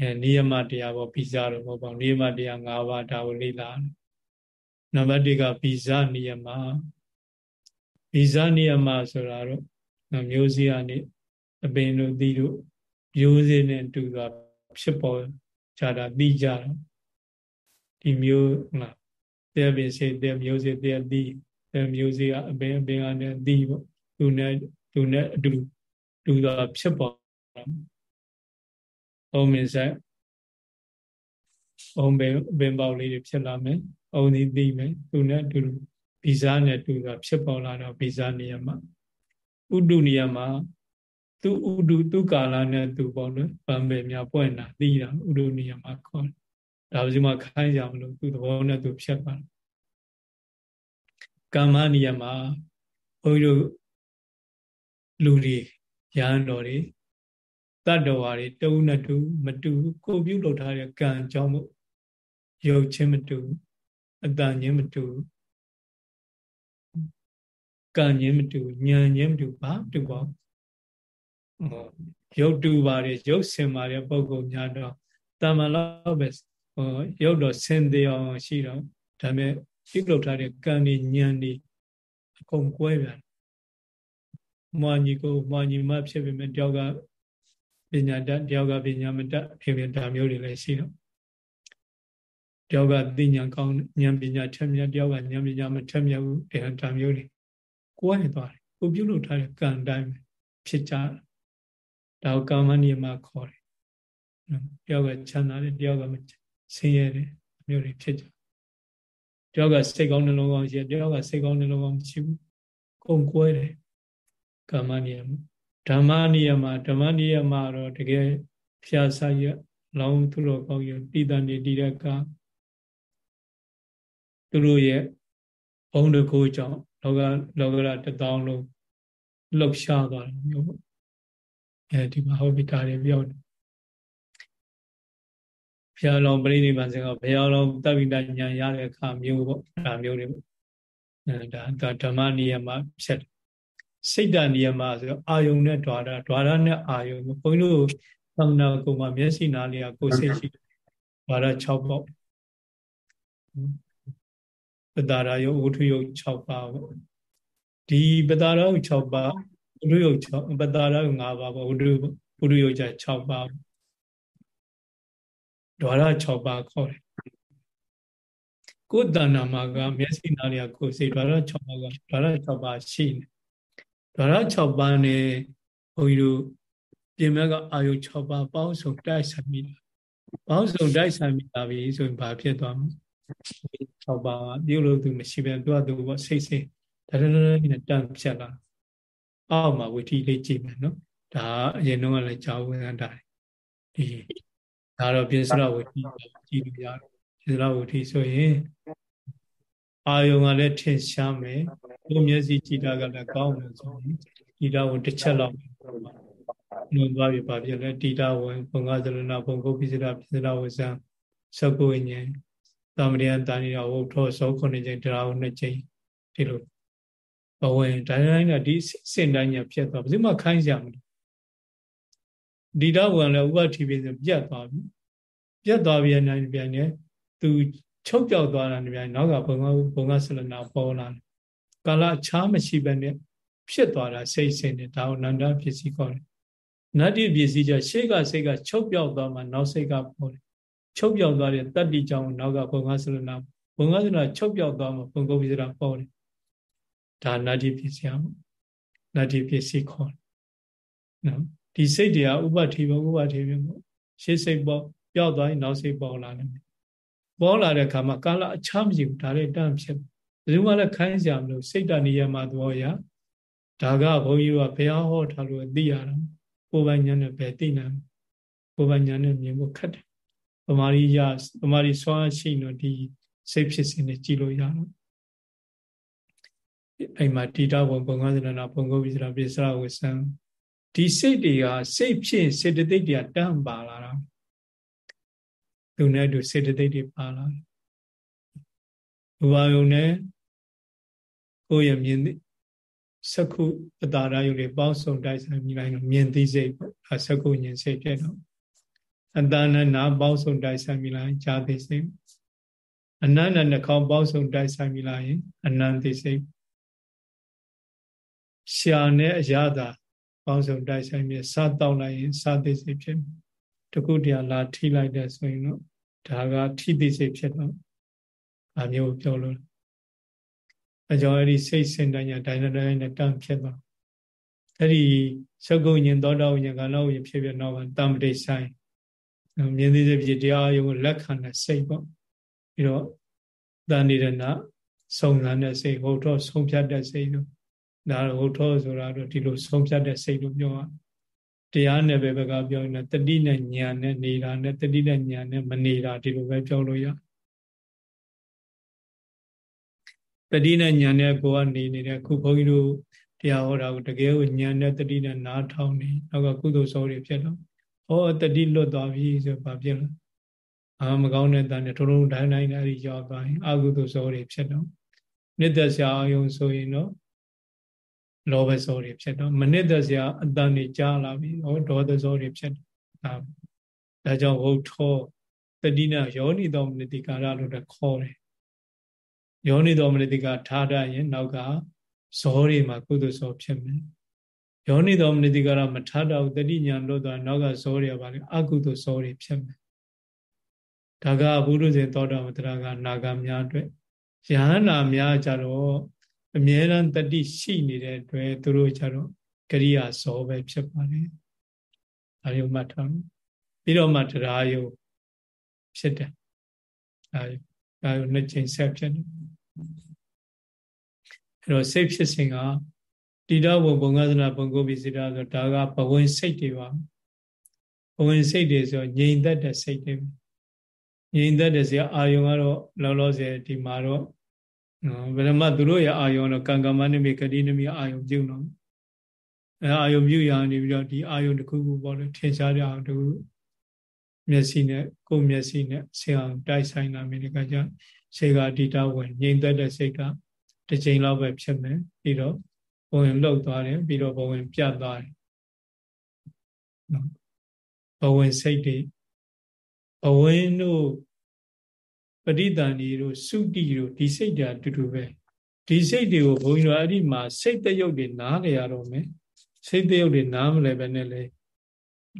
အဲနိယမတရားပေါ့ပိစတော့မဟုတ်ပါဘူးနိယမတရား၅ပါးဒါကိုလေးလာနံပါတ်၁ကပိစနိယမပိစနိယမဆိုတာတော့မျိုးစည်းအနေအပင်တို့သီးတို့ မျိုးစေ့နဲ့တူတာဖြစ်ပေါ်ကြတာသိကြတာဒီမျိုးဟုတ်လားတဲ့ပင်စေတဲ့မျိုးစေ့တဲ့သိတဲ့မျိုးစေ့ကအပင်အပင်ကနဲ့သိပေါ့သူနဲ့သူနဲ့အတူတူတာဖြစ်ပေါ်တာအုံးမင်းဆိုင်အုံးပင်ပင်ပေါက်လေးတွေဖြစ်လာမယ်အုံးဒီသိမယ်သူနဲ့အတူတူဗီဇာနဲ့တူတာဖြစ်ပေါ်လာတော့ဗီဇာနေရာမှာဥဒုနေရာမှာ သူဥဒုသူကာလနဲ့သူပေါ့နော်ဗံပေများပွင့်တာသိတာဥဒုနေရာမှာခေါ်တယ်ဒါပစီမှာခိုင်းကြမလို့သူသဘောနဲ့သူဖြတ်ပါတယ်ကာမနေရာမှာဘုန်းကြီးတို့လူတွေရဟန်းတော်တွေတတ္တဝါတွေတုံးနဲ့တူမတူကိုပြုလုပ်ထားတဲ့ကံကြောင့်မို့ရုပ်ချင်းမတူအတန်ချင်းမတူကံချင်းမတူဉာဏ်ချင်းမတူဘာတူပါ ရုပ်တူပါတယ်ရုပ်စင်ပါတယ်ပုံကုန်များတော့တာမန်လောက်ပဲဟိုရုပ်တော့စင်သေးအောင်ရှိတော့ဒါပေမဲ့ပြုလုပ်ထားတဲ့ကံဉာဏ်တွေအကုန်ကွဲပြန်မွာညီကိုမွာညီမဖြစ်ပေမဲ့တယောက်ကပညာတတ်တယောက်ကပညာမတတ်ဖြစ်ဖြစ်ဒါမျိုးတွေလည်းရှိတော့တယောက်ကသိဉာဏ်ကောင်းဉာဏ်ပညာထက်မြက်တယောက်ကဉာဏ်ပညာမထက်မြက်ဘူးဒါမျိုးတွေကိုယ်ရသွားတယ်ကိုပြုလုပ်ထားတဲ့ကံတိုင်းဖြစ်ကြ ဒါကိုကာမနိယမခေါ်တယ်တယောက်ကချမ်းသာတယ်တယောက်ကဆင်းရဲတယ်မျိုးတွေဖြစ်ကြတယောက်ကစိတ်ကောင်းနှလုံးကောင်းရှိတယ်တယောက်ကစိတ်ကောင်းနှလုံးကောင်းမရှိဘူးကုန်ကွဲတယ်ကာမနိယမဓမ္မနိယမဓမ္မနိယမတော့တကယ်ဖျားဆရလောင်းသူတော်ကောင်းရတည်တန်နေတည်တဲ့ကသူတို့ရဲ့ဘုံတကိုကြောင့်လောကလောကရတသောင်းလုံးလှုပ်ရှားသွားတယ်မျိုးပေါ့ အဲဒီမှာဟောပိတာတွေပြောတယ်ဘုရားလောင်းပြိဋိဘံစကဘုရားလောင်းတပိတညာရတဲ့အခါမျိုးပေါ့ဒါမျိုးတွေပေါ့အဲဒါဓမ္မနိယမဖြစ် စိတ်တနိယမဆိုအာယုံနဲ့ द्वार द्वार နဲ့အာယုံဘုန်းကြီးတို့သံနာကုမှာမျက်စိနာလေးကကိုယ်စိတ်ရှိ द्वार 6ပေါက်ပတာရယုတ်ဝုထုယုတ်6ပါးပေါ့ဒီပတာရယုတ်6ပါး ပုရုယော6ပတာရ9ပါးပေါ့ဝိတုပုရုယော6ပါးဒွါရ6ပါးခေါ်တယ်ကိုယ်တဏ္ဍာမှာကမျက်စိနာရီကိုယ်စိတ်ဓာရ6ပါးကဓာရ6ပါးရှိနေဓာရ6ပါးနဲ့ဘုန်းကြီးတို့ပြင်မကအာယု6ပါးပေါင်းစုံတိုက်ဆိုင်ပြီးပေါင်းစုံတိုက်ဆိုင်ပြီးတာပြီဆိုရင်ဘာဖြစ်သွားမလဲ6ပါးပြုလို့သူမရှိဘဲသူကသူပေါ့စိတ်စိတ်တရတရနဲ့တန့်ဖြတ်လာ အောက်မှာဝိထီလေးကြည့်မယ်နော်ဒါအရင်တော့လည်းကြောင်းဝင်တာဒီဒါတော့ပြစ္ဆရဝိထီကြည့်လို့ရတယ်ပြစ္ဆရဝိထီဆိုရင်အာယုံကလည်းထင်ရှားမယ်ကိုမျက်စိကြည့်တာကလည်းကောင်းတယ်ဆိုရင်ဒီတာဝန်တစ်ချက်လောက်နုံသွားပြီပါပြလဲတိတာဝန်ဘုံကသလနာဘုံကုပိစရာပိစရာဝဇံသကုဝိညာဉ်သမရိယတာနိယဝုထောသောခုနှစ်ချိန်တရားဝန်နှစ်ချိန်ဒီလို ဘဝင်တိုင်းတိုင်းကဒီစင်တိုင်းညာဖြစ်သွားဘယ်သူမှခိုင်းကြမလို့ဒီတာဝန်လည်းဥပတိပိစပြတ်သွားပြီပြတ်သွားပြီနိုင်ပြန်နေသူချုပ်ပြောက်သွားတာနေပြန်နောက်ကဘုံကဘုံကဆလနာပေါ်လာတယ်ကာလခြားမရှိဘဲနဲ့ဖြစ်သွားတာစိတ်စင်နဲ့ဒါကိုနန္ဒပစ္စည်းခေါ်တယ်နတ္တိပစ္စည်းကြရှေ့ကစိတ်ကချုပ်ပြောက်သွားမှနောက်စိတ်ကပေါ်တယ်ချုပ်ပြောက်သွားတဲ့တတ္တိကြောင့်နောက်ကဘုံကဆလနာဘုံကဆလနာချုပ်ပြောက်သွားမှဘုံကုပ္ပစ္စရာပေါ်တယ် ဒါနတ္တိပစ္စည်းအောင်နတ္တိပစ္စည်းခေါ်တယ်နော်ဒီစိတ်တွေကဥပတိဘဥပတိဘပေါ့ရှေ့စိတ်ပေါ်ပျောက်သွားရင်နောက်စိတ်ပေါ်လာတယ်ပေါ်လာတဲ့အခါမှာကာလအခြားမရှိဘူးဒါလည်းတန့်ဖြစ်ဘယ်သူမှလည်းခိုင်းကြမလို့စိတ်တဏိယမသဘောရဒါကဘုန်းကြီးတို့ကဘုရားဟောထားလို့သိရတာကိုယ်ပိုင်ဉာဏ်နဲ့ပဲသိနိုင်ကိုယ်ပိုင်ဉာဏ်နဲ့မြင်ဖို့ခက်တယ်ပမာရိယပမာရိစွာရှိတော့ဒီစိတ်ဖြစ်စဉ်နဲ့ကြည်လို့ရတော့ အဲ့မှာတိတဘုံဘုံကသရဏဘုံကုပိစရာပိစရာဝဆံဒီစိတ်တွေကစိတ်ဖြစ်စေတသိက်တွေကတန့်ပါလာတာသူနဲ့တူစေတသိက်တွေပါလာတယ်ဘဝယုံနဲ့ကိုယ့်ရဲ့မြင်စကုပတာရယုတွေပေါင်းစုံတိုက်ဆိုင်မိလိုက်တော့မြင်သိစိတ်ပေါ့အဲစကုဉ္စိတ်ပြတော့အတဏနာပေါင်းစုံတိုက်ဆိုင်မိလိုက်ဈာသိစိတ်အနန္တနှခေါင်းပေါင်းစုံတိုက်ဆိုင်မိလိုက်ရင်အနန္တိစိတ် ရှာနဲ့အရသာပေါင်းစုံတိုက်ဆိုင်ပြီးစားတောက်လိုက်ရင်စားသိစိတ်ဖြစ်တကုတရားလာထိလိုက်တဲ့ဆိုရင်တော့ဒါကထိသိစိတ်ဖြစ်တော့အမျိုးပြောလို့အကြောင်းအဲ့ဒီစိတ်စင်တိုင်းညာဒိုင်နတိုင်းနဲ့တန့်ဖြစ်သွားအဲ့ဒီသကုညင်သောတာဝိညာဉ်ကလောဝိညာဉ်ဖြစ်ဖြစ်တော့တမ္ပတိဆိုင်မြင်သိစေဖြစ်တရားယုံကိုလက်ခံတဲ့စိတ်ပေါ့ပြီးတော့တန်နေတဲ့နာစုံစမ်းတဲ့စိတ်ဟုတ်တော့ဆုံးဖြတ်တဲ့စိတ် လို့ဒါဟုတ်တော့ဆိုတာတော့ဒီလိုဆုံးဖြတ်တဲ့စိတ်လို့ပြောရတရားနဲ့ပဲဘကပြောရင်တတိနဲ့ညာနဲ့နေတာနဲ့တတိနဲ့ညာနဲ့မနေတာဒီလိုပဲပြောလို့ရတယ်တတိနဲ့ညာနဲ့ကိုကနေနေတဲ့ခုဘုန်းကြီးတို့တရားဟောတာကိုတကယ်ကိုညာနဲ့တတိနဲ့နားထောင်နေနောက်ကကုသိုလ်စောတွေဖြစ်တော့ဟောတတိလွတ်သွားပြီဆိုဘာဖြစ်လဲအာမကောင်းတဲ့တန်နဲ့ထုံထုံတိုင်းတိုင်းအဲ့ဒီရောက်သွားရင်အကုသိုလ်စောတွေဖြစ်တော့နိတ္တဆရာအယုံဆိုရင်တော့ လောဘစောတွေဖြစ်တော့မနစ်သက်စရာအတန်တွေကြားလာပြီဟောဒေါသစောတွေဖြစ်တာဒါကြောင့်ဟုတ်ထောတတိနာယောနိတော်မနတိကာရလို့လည်းခေါ်တယ်ယောနိတော်မနတိကထားတတ်ရင်နောက်ကဇောတွေမှာကုသိုလ်ဇောဖြစ်မယ်ယောနိတော်မနတိကတော့မထားတော့တတိညာလို့တော့နောက်ကဇောတွေကပါလေအကုသိုလ်ဇောတွေဖြစ်မယ်ဒါကဘုရုဇဉ်သောတာမတရာကနာဂများအတွက်ယဟနာများကြတော့ အမြဲတမ်းတတိရှိနေတဲ့အတွက်သူတို့ကြတော့ကရိယာဇောပဲဖြစ်ပါတယ်။ဒါရုံမှတ်ထားပြီးတော့မှတရားယုံဖြစ်တယ်။ဒါဒါယုံနှစ်ချိန်ဆက်ဖြစ်တယ်အဲ့တော့စိတ်ဖြစ်စဉ်ကတိတော်ဘုံဘုံကသနာဘုံကိုပိစိတာဆိုဒါကဘဝင်စိတ်တွေပါဘဝင်စိတ်တွေဆိုငြိမ်သက်တဲ့စိတ်တွေငြိမ်သက်တဲ့စီအာယုံကတော့လောလောဆယ်ဒီမှာတော့ ဘယ်မှာသူတို့ရဲ့အာယုံတော့ကံကမ္မနိမိကတိနိမိအာယုံပြုတော့အဲအာယုံပြုရနေပြီးတော့ဒီအာယုံတစ်ခုခုပေါ့လေထင်ရှားကြအောင်တခုမျက်စိနဲ့ကိုယ်မျက်စိနဲ့ဆင်အောင်တိုက်ဆိုင်လာမိတဲ့ကကြစေကတိတဝင်ငြိမ်သက်တဲ့စိတ်ကတစ်ချိန်လောက်ပဲဖြစ်မယ်ပြီးတော့ဘဝင်လှုပ်သွားတယ်ပြီးတော့ဘဝင်ပြတ်သွားတယ်နော်ဘဝင်စိတ်တွေဘဝင်တို့ ပရိသန္ဒီတို့စုတိတို့ဒီစိတ်တွေအတူတူပဲဒီစိတ်တွေကိုဘုန်းကြီးတို့အဲ့ဒီမှာစိတ်တယုတ်တွေနားလေရတော့မယ်စိတ်တယုတ်တွေနားမလဲပဲနဲ့လေ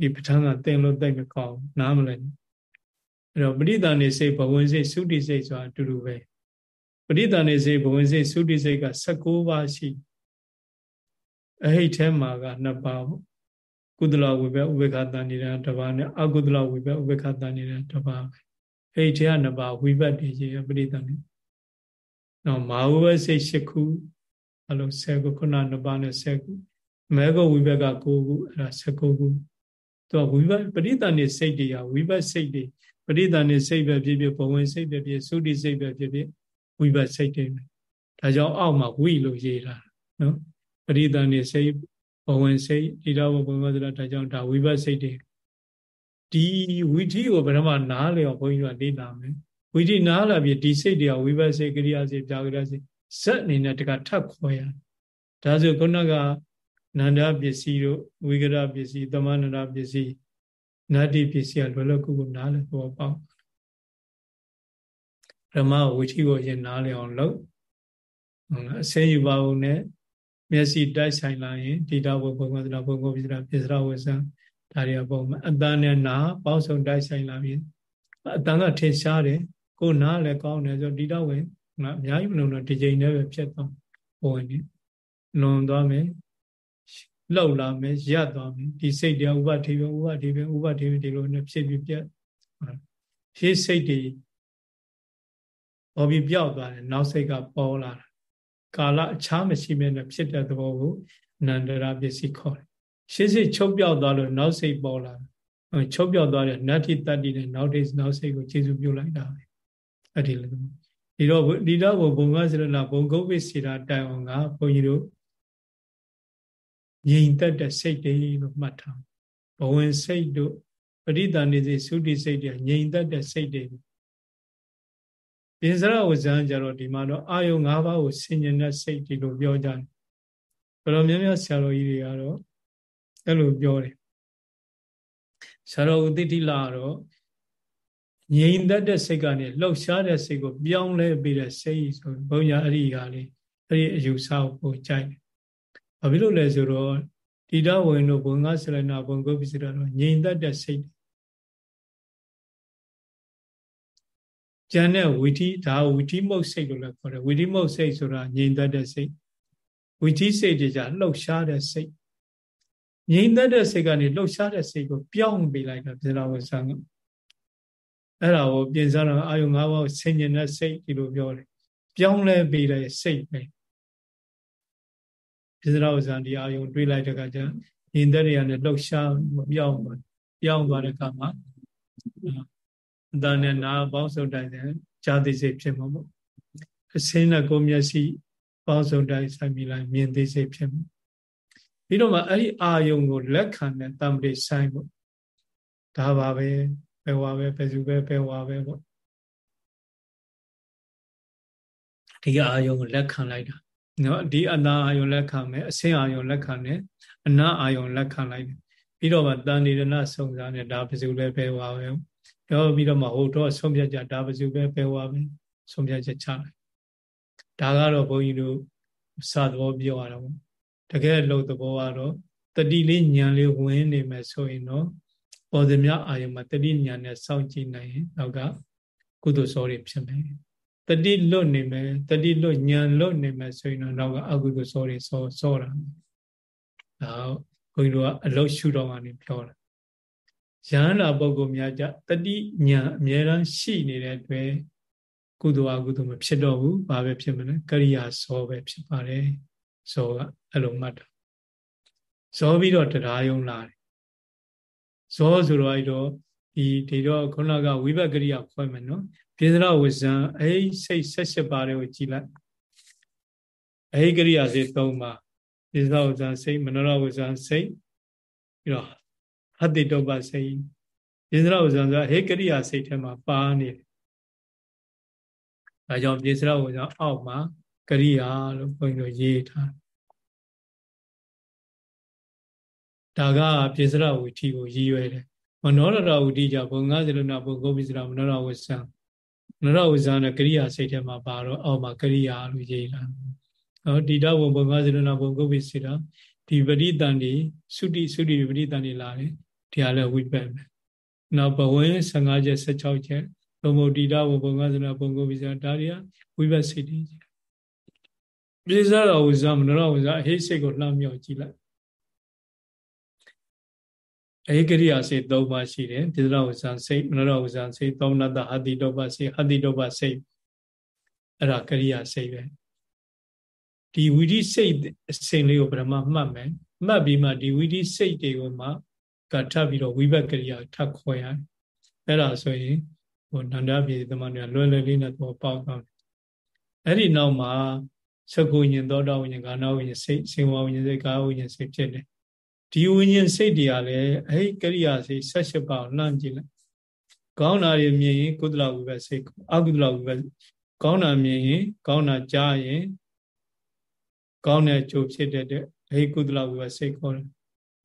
ဒီပဋ္ဌာန်းကတင်လို့တိတ်မကောင်းနားမလဲအဲ့တော့ပရိသန္ဒီစိတ်ဘဝင်စိတ်စုတိစိတ်ဆိုတာအတူတူပဲပရိသန္ဒီစိတ်ဘဝင်စိတ်စုတိစိတ်က16ပါးရှိအဟိတ်ထဲမှာက2ပါးပေါ့ကုသလဝိဘဥပေက္ခတန်နေတာတစ်ပါးနဲ့အကုသလဝိဘဥပေက္ခတန်နေတာတစ်ပါးပဲ အဲ့ဒီထဲက2ပါးဝိဘတ်တည်ကြီးပရိသန္တိနော်မာဝဝစိတ်၈ခုအလုံး10ခုခုန2ပါးနဲ့10ခုမဲကဝိဘတ်က9ခုအဲ့ဒါ19ခုသူကဝိဘတ်ပရိသန္တိစိတ်တွေကဝိဘတ်စိတ်တွေပရိသန္တိစိတ်ပဲဖြစ်ဖြစ်ဘဝင်စိတ်ပဲဖြစ်သုတိစိတ်ပဲဖြစ်ဖြစ်ဝိဘတ်စိတ်တွေဒါကြောင့်အောက်မှာဝိလို့ရေးတာနော်ပရိသန္တိစိတ်ဘဝင်စိတ်ဒီတော့ဘုံမသရဒါကြောင့်ဒါဝိဘတ်စိတ်တွေ ဒီဝီထိကိုဗရမနားလေအောင်ဘုန်းကြီးတို့လေ့လာမယ်ဝီထိနားလာပြီဒီစိတ်တွေကဝိဘတ်စိတ်ကရိယာစိတ်ပြာကရိယာစိတ်ဇက်အနေနဲ့တကထပ်ခေါ်ရဒါဆိုခုနကနန္ဒပစ္စည်းတို့ဝိကရပစ္စည်းသမန္နရပစ္စည်းနတ္တိပစ္စည်းကလောလောကူကူနားလေပေါ်ပေါက်ဓမ္မဝီထိကိုရင်နားလေအောင်လုပ်ဟုတ်လားအစဲယူပါဦးနဲ့မျက်စိတိုက်ဆိုင်လာရင်ဒိဋ္ဌဝဘုံကသနာဘုံကိုပစ္စရာပစ္စရာဝဆံ ဒါတွေကပုံမှန်အတန်နဲ့နာပေါင်းစုံတိုက်ဆိုင်လာပြီအတန်ကထင်ရှားတယ်ကိုနားလည်းကောင်းတယ်ဆိုဒီတော့ဝင်ငါအများကြီးမလုံးတော့ဒီချိန်နဲ့ပဲဖြစ်သွားပုံဝင်နေလွန်သွားမယ်လှုပ်လာမယ်ရပ်သွားမယ်ဒီစိတ်တွေဥပတိပဲဥပတိပဲဥပတိပဲဒီလိုနဲ့ဖြစ်ပြီးပြတ်ရှေးစိတ်တွေပေါ်ပြီးပြောက်သွားတယ်နောက်စိတ်ကပေါ်လာတာကာလအခြားမရှိမဲ့နဲ့ဖြစ်တဲ့သဘောကိုအနန္တရာပစ္စည်းခေါ်တယ် ရှေ့စိတ်ချုပ်ပြောက်သွားလို့နောက်စိတ်ပေါ်လာတယ်ချုပ်ပြောက်သွားတဲ့နတ္တိတတ္တိနဲ့နောက်တိနောက်စိတ်ကိုကျေစုပြုလိုက်တာပဲအဲ့ဒီလိုဒီတော့ဒီတော့ဘုံကစရဏဘုံကုတ်ပိစေတာတိုင်အောင်ကဘုန်းကြီးတို့ငြိမ်သက်တဲ့စိတ်တွေလို့မှတ်ထားဘဝင်စိတ်တို့ပရိသဏိစိသုတိစိတ်တွေငြိမ်သက်တဲ့စိတ်တွေပြင်စရဝဇံကြတော့ဒီမှာတော့အာယုံ၅ပါးကိုဆင်ញင်တဲ့စိတ်ဒီလိုပြောကြတယ်ဘယ်လိုများများဆရာတော်ကြီးတွေကတော့ အဲ့လိုပြောတယ်ဆရာတော်ဥတိတိလာတော့ငြိမ်သက်တဲ့စိတ်ကနေလှုပ်ရှားတဲ့စိတ်ကိုပြောင်းလဲပြီးတဲ့စိတ်ဆိုဘုံညာအဲ့ဒီဟာလေးအဲ့ဒီအယူဆကိုပို့ကြိုက်တယ်ဘာဖြစ်လို့လဲဆိုတော့တိတဝင်တို့ဘုံငါဆလနာဘုံကုပ္ပစိရတော့ငြိမ်သက်တဲ့စိတ်ကျန်တဲ့ဝီထိဒါဝီထိမုတ်စိတ်လို့လည်းခေါ်တယ်ဝီထိမုတ်စိတ်ဆိုတာငြိမ်သက်တဲ့စိတ်ဝီထိစိတ်တွေကြလှုပ်ရှားတဲ့စိတ် ငြိမ်သက်တဲ့စိတ်ကနေလှုပ်ရှားတဲ့စိတ်ကိုပြောင်းပေးလိုက်တာပြည်တော်ဝဆံကအဲ့ဒါကိုပြင်စားတော့အာယု၅ပါးဆင်ញင်တဲ့စိတ်ဒီလိုပြောတယ်ပြောင်းလဲပေးတဲ့စိတ်ပဲပြည်တော်ဝဆံဒီအာယုတွေးလိုက်တဲ့အခါကျငြိမ်သက်တွေကနေလှုပ်ရှားမပြောင်းဘူးပြောင်းသွားတဲ့အခါမှာအတန်နဲ့နာပေါင်းစုံတိုင်းတဲ့ဇာတိစိတ်ဖြစ်မှာပေါ့အစင်းနဲ့ကိုမျက်စိပေါင်းစုံတိုင်းဆိုင်မိလိုက်မြင်သိစိတ်ဖြစ်မှာ ပြီးတော့မှအဲ့ဒီအာယုံကိုလက်ခံတဲ့တမ္ပတိဆိုင်ပေါ့ဒါပါပဲဘယ်ဝါပဲဘယ်သူပဲဘယ်ဝါပဲပေါ့ဒီအာယုံကိုလက်ခံလိုက်တာနော်ဒီအနာအာယုံလက်ခံမယ်အစင်းအာယုံလက်ခံတယ်အနာအာယုံလက်ခံလိုက်တယ်ပြီးတော့မှတန်နေရဏစုံစားနဲ့ဒါဘယ်သူလဲဘယ်ဝါပဲပြောပြီးတော့မှဟိုတော့ဆုံးဖြတ်ကြဒါဘယ်သူပဲဘယ်ဝါပဲဆုံးဖြတ်ချက်ချလိုက်ဒါကတော့ဘုန်းကြီးတို့စာသဘောပြောရတာပေါ့ တကယ်လို့သဘောကတော့တတိလေးညံလေးဝင်နေမယ်ဆိုရင်တော့ပေါ်သမျှအာယုံမှာတတိညံနဲ့စောင့်ကြည့်နိုင်ရင်နောက်ကကုသိုလ်စောတွေဖြစ်မယ်တတိလွတ်နေမယ်တတိလွတ်ညံလွတ်နေမယ်ဆိုရင်တော့နောက်ကအကုသိုလ်စောတွေစောစောတာဒါဘုန်းကြီးတို့ကအလုတ်ရှုတော့ကနေပြောတာယန္တာပုဂ္ဂိုလ်များကြတတိညာအမြဲတမ်းရှိနေတဲ့အတွက်ကုသိုလ်အကုသိုလ်မဖြစ်တော့ဘူးဘာပဲဖြစ်မလဲကရိယာစောပဲဖြစ်ပါတယ် ဇောကအဲ့လိုမှတ်တာဇောပြီးတော့တရားယုံလာတယ်ဇောဆိုတော့အဲ့တော့ဒီဒီတော့ခုနကဝိဘကရိယာခွဲမယ်နော်ပြေသရဝဇံအဲ့စိတ်ဆက်ရှစ်ပါးတွေကိုကြည်လိုက်အဲ့ကရိယာစိတ်၃ပါးပြေသရဝဇံစိတ်မနောရဝဇံစိတ်ပြီးတော့ဟတ္တိတုပ္ပစိတ်ပြေသရဝဇံဆိုတာဟေကရိယာစိတ်ထဲမှာပါနေတယ်အဲကြောင့်ပြေသရဝဇံအောက်မှာ ကရိယာလို့ဘုန်းကြီးတို့ရေးထားဒါကပိစရဝီထီကိုရည်ရွယ်တယ်မနောရတဝီထီကြဘုံ90လုံးနာဘုံကုပိစရမနောရဝဆံမနောရဝဆံနဲ့ကရိယာစိတ်ထဲမှာပါတော့အောက်မှာကရိယာလို့ရေးလာဟောဒီတော့ဘုံဘုံ90လုံးနာဘုံကုပိစရဒီပရိတန်ဒီသုတိသုတိပရိတန်ဒီလာတယ်ဒီဟာလည်းဝိပက်ပဲနောက်ဘဝင်15ချက်16ချက်ဘုံဘုံတိတာဘုံဘုံ90လုံးဘုံကုပိစရဒါတွေကဝိပက်စိတ်တွေ ပိစရဝဆံမနောရဝဆံအဟိစိတ်ကိုလှမ်းမြောက်ကြည့်လိုက်အေကရိယာစိတ်၃ပါးရှိတယ်ပိစရဝဇံစိတ်မနရဝဇံစိတ်သောမနတဟတိတောပစိတ်ဟတိတောပစိတ်အဲ့ဒါကရိယာစိတ်ပဲဒီဝိဓိစိတ်အစဉ်လေးကိုပထမမှတ်မယ်မှတ်ပြီးမှဒီဝိဓိစိတ်တွေကိုမှကထပ်ပြီးတော့ဝိဘက်ကရိယာထပ်ခေါ်ရတယ်အဲ့ဒါဆိုရင်ဟိုနန္ဒပြေသမဏေလွယ်လွယ်လေးနဲ့တော့ပေါက်သွားတယ်အဲ့ဒီနောက်မှာ သကုညင်သောတာဝိညာဉ်ကာနာဝိညာဉ်စိတ်စေဝဝိညာဉ်စိတ်ကာဝိညာဉ်စိတ်ဖြစ်တယ်ဒီဝိညာဉ်စိတ်တွေကလည်းအဲ့ကရိယာစိတ်၁၈ပါးလှမ်းကြည့်လိုက်ကောင်းတာတွေမြင်ရင်ကုသလဝိဘတ်စိတ်အကုသလဝိဘတ်ကောင်းတာမြင်ရင် ကောင်းတာကြားရင်ကောင်းတဲ့ကြိုဖြစ်တဲ့အဲ့ကုသလဝိဘတ်စိတ်ခေါ်တယ်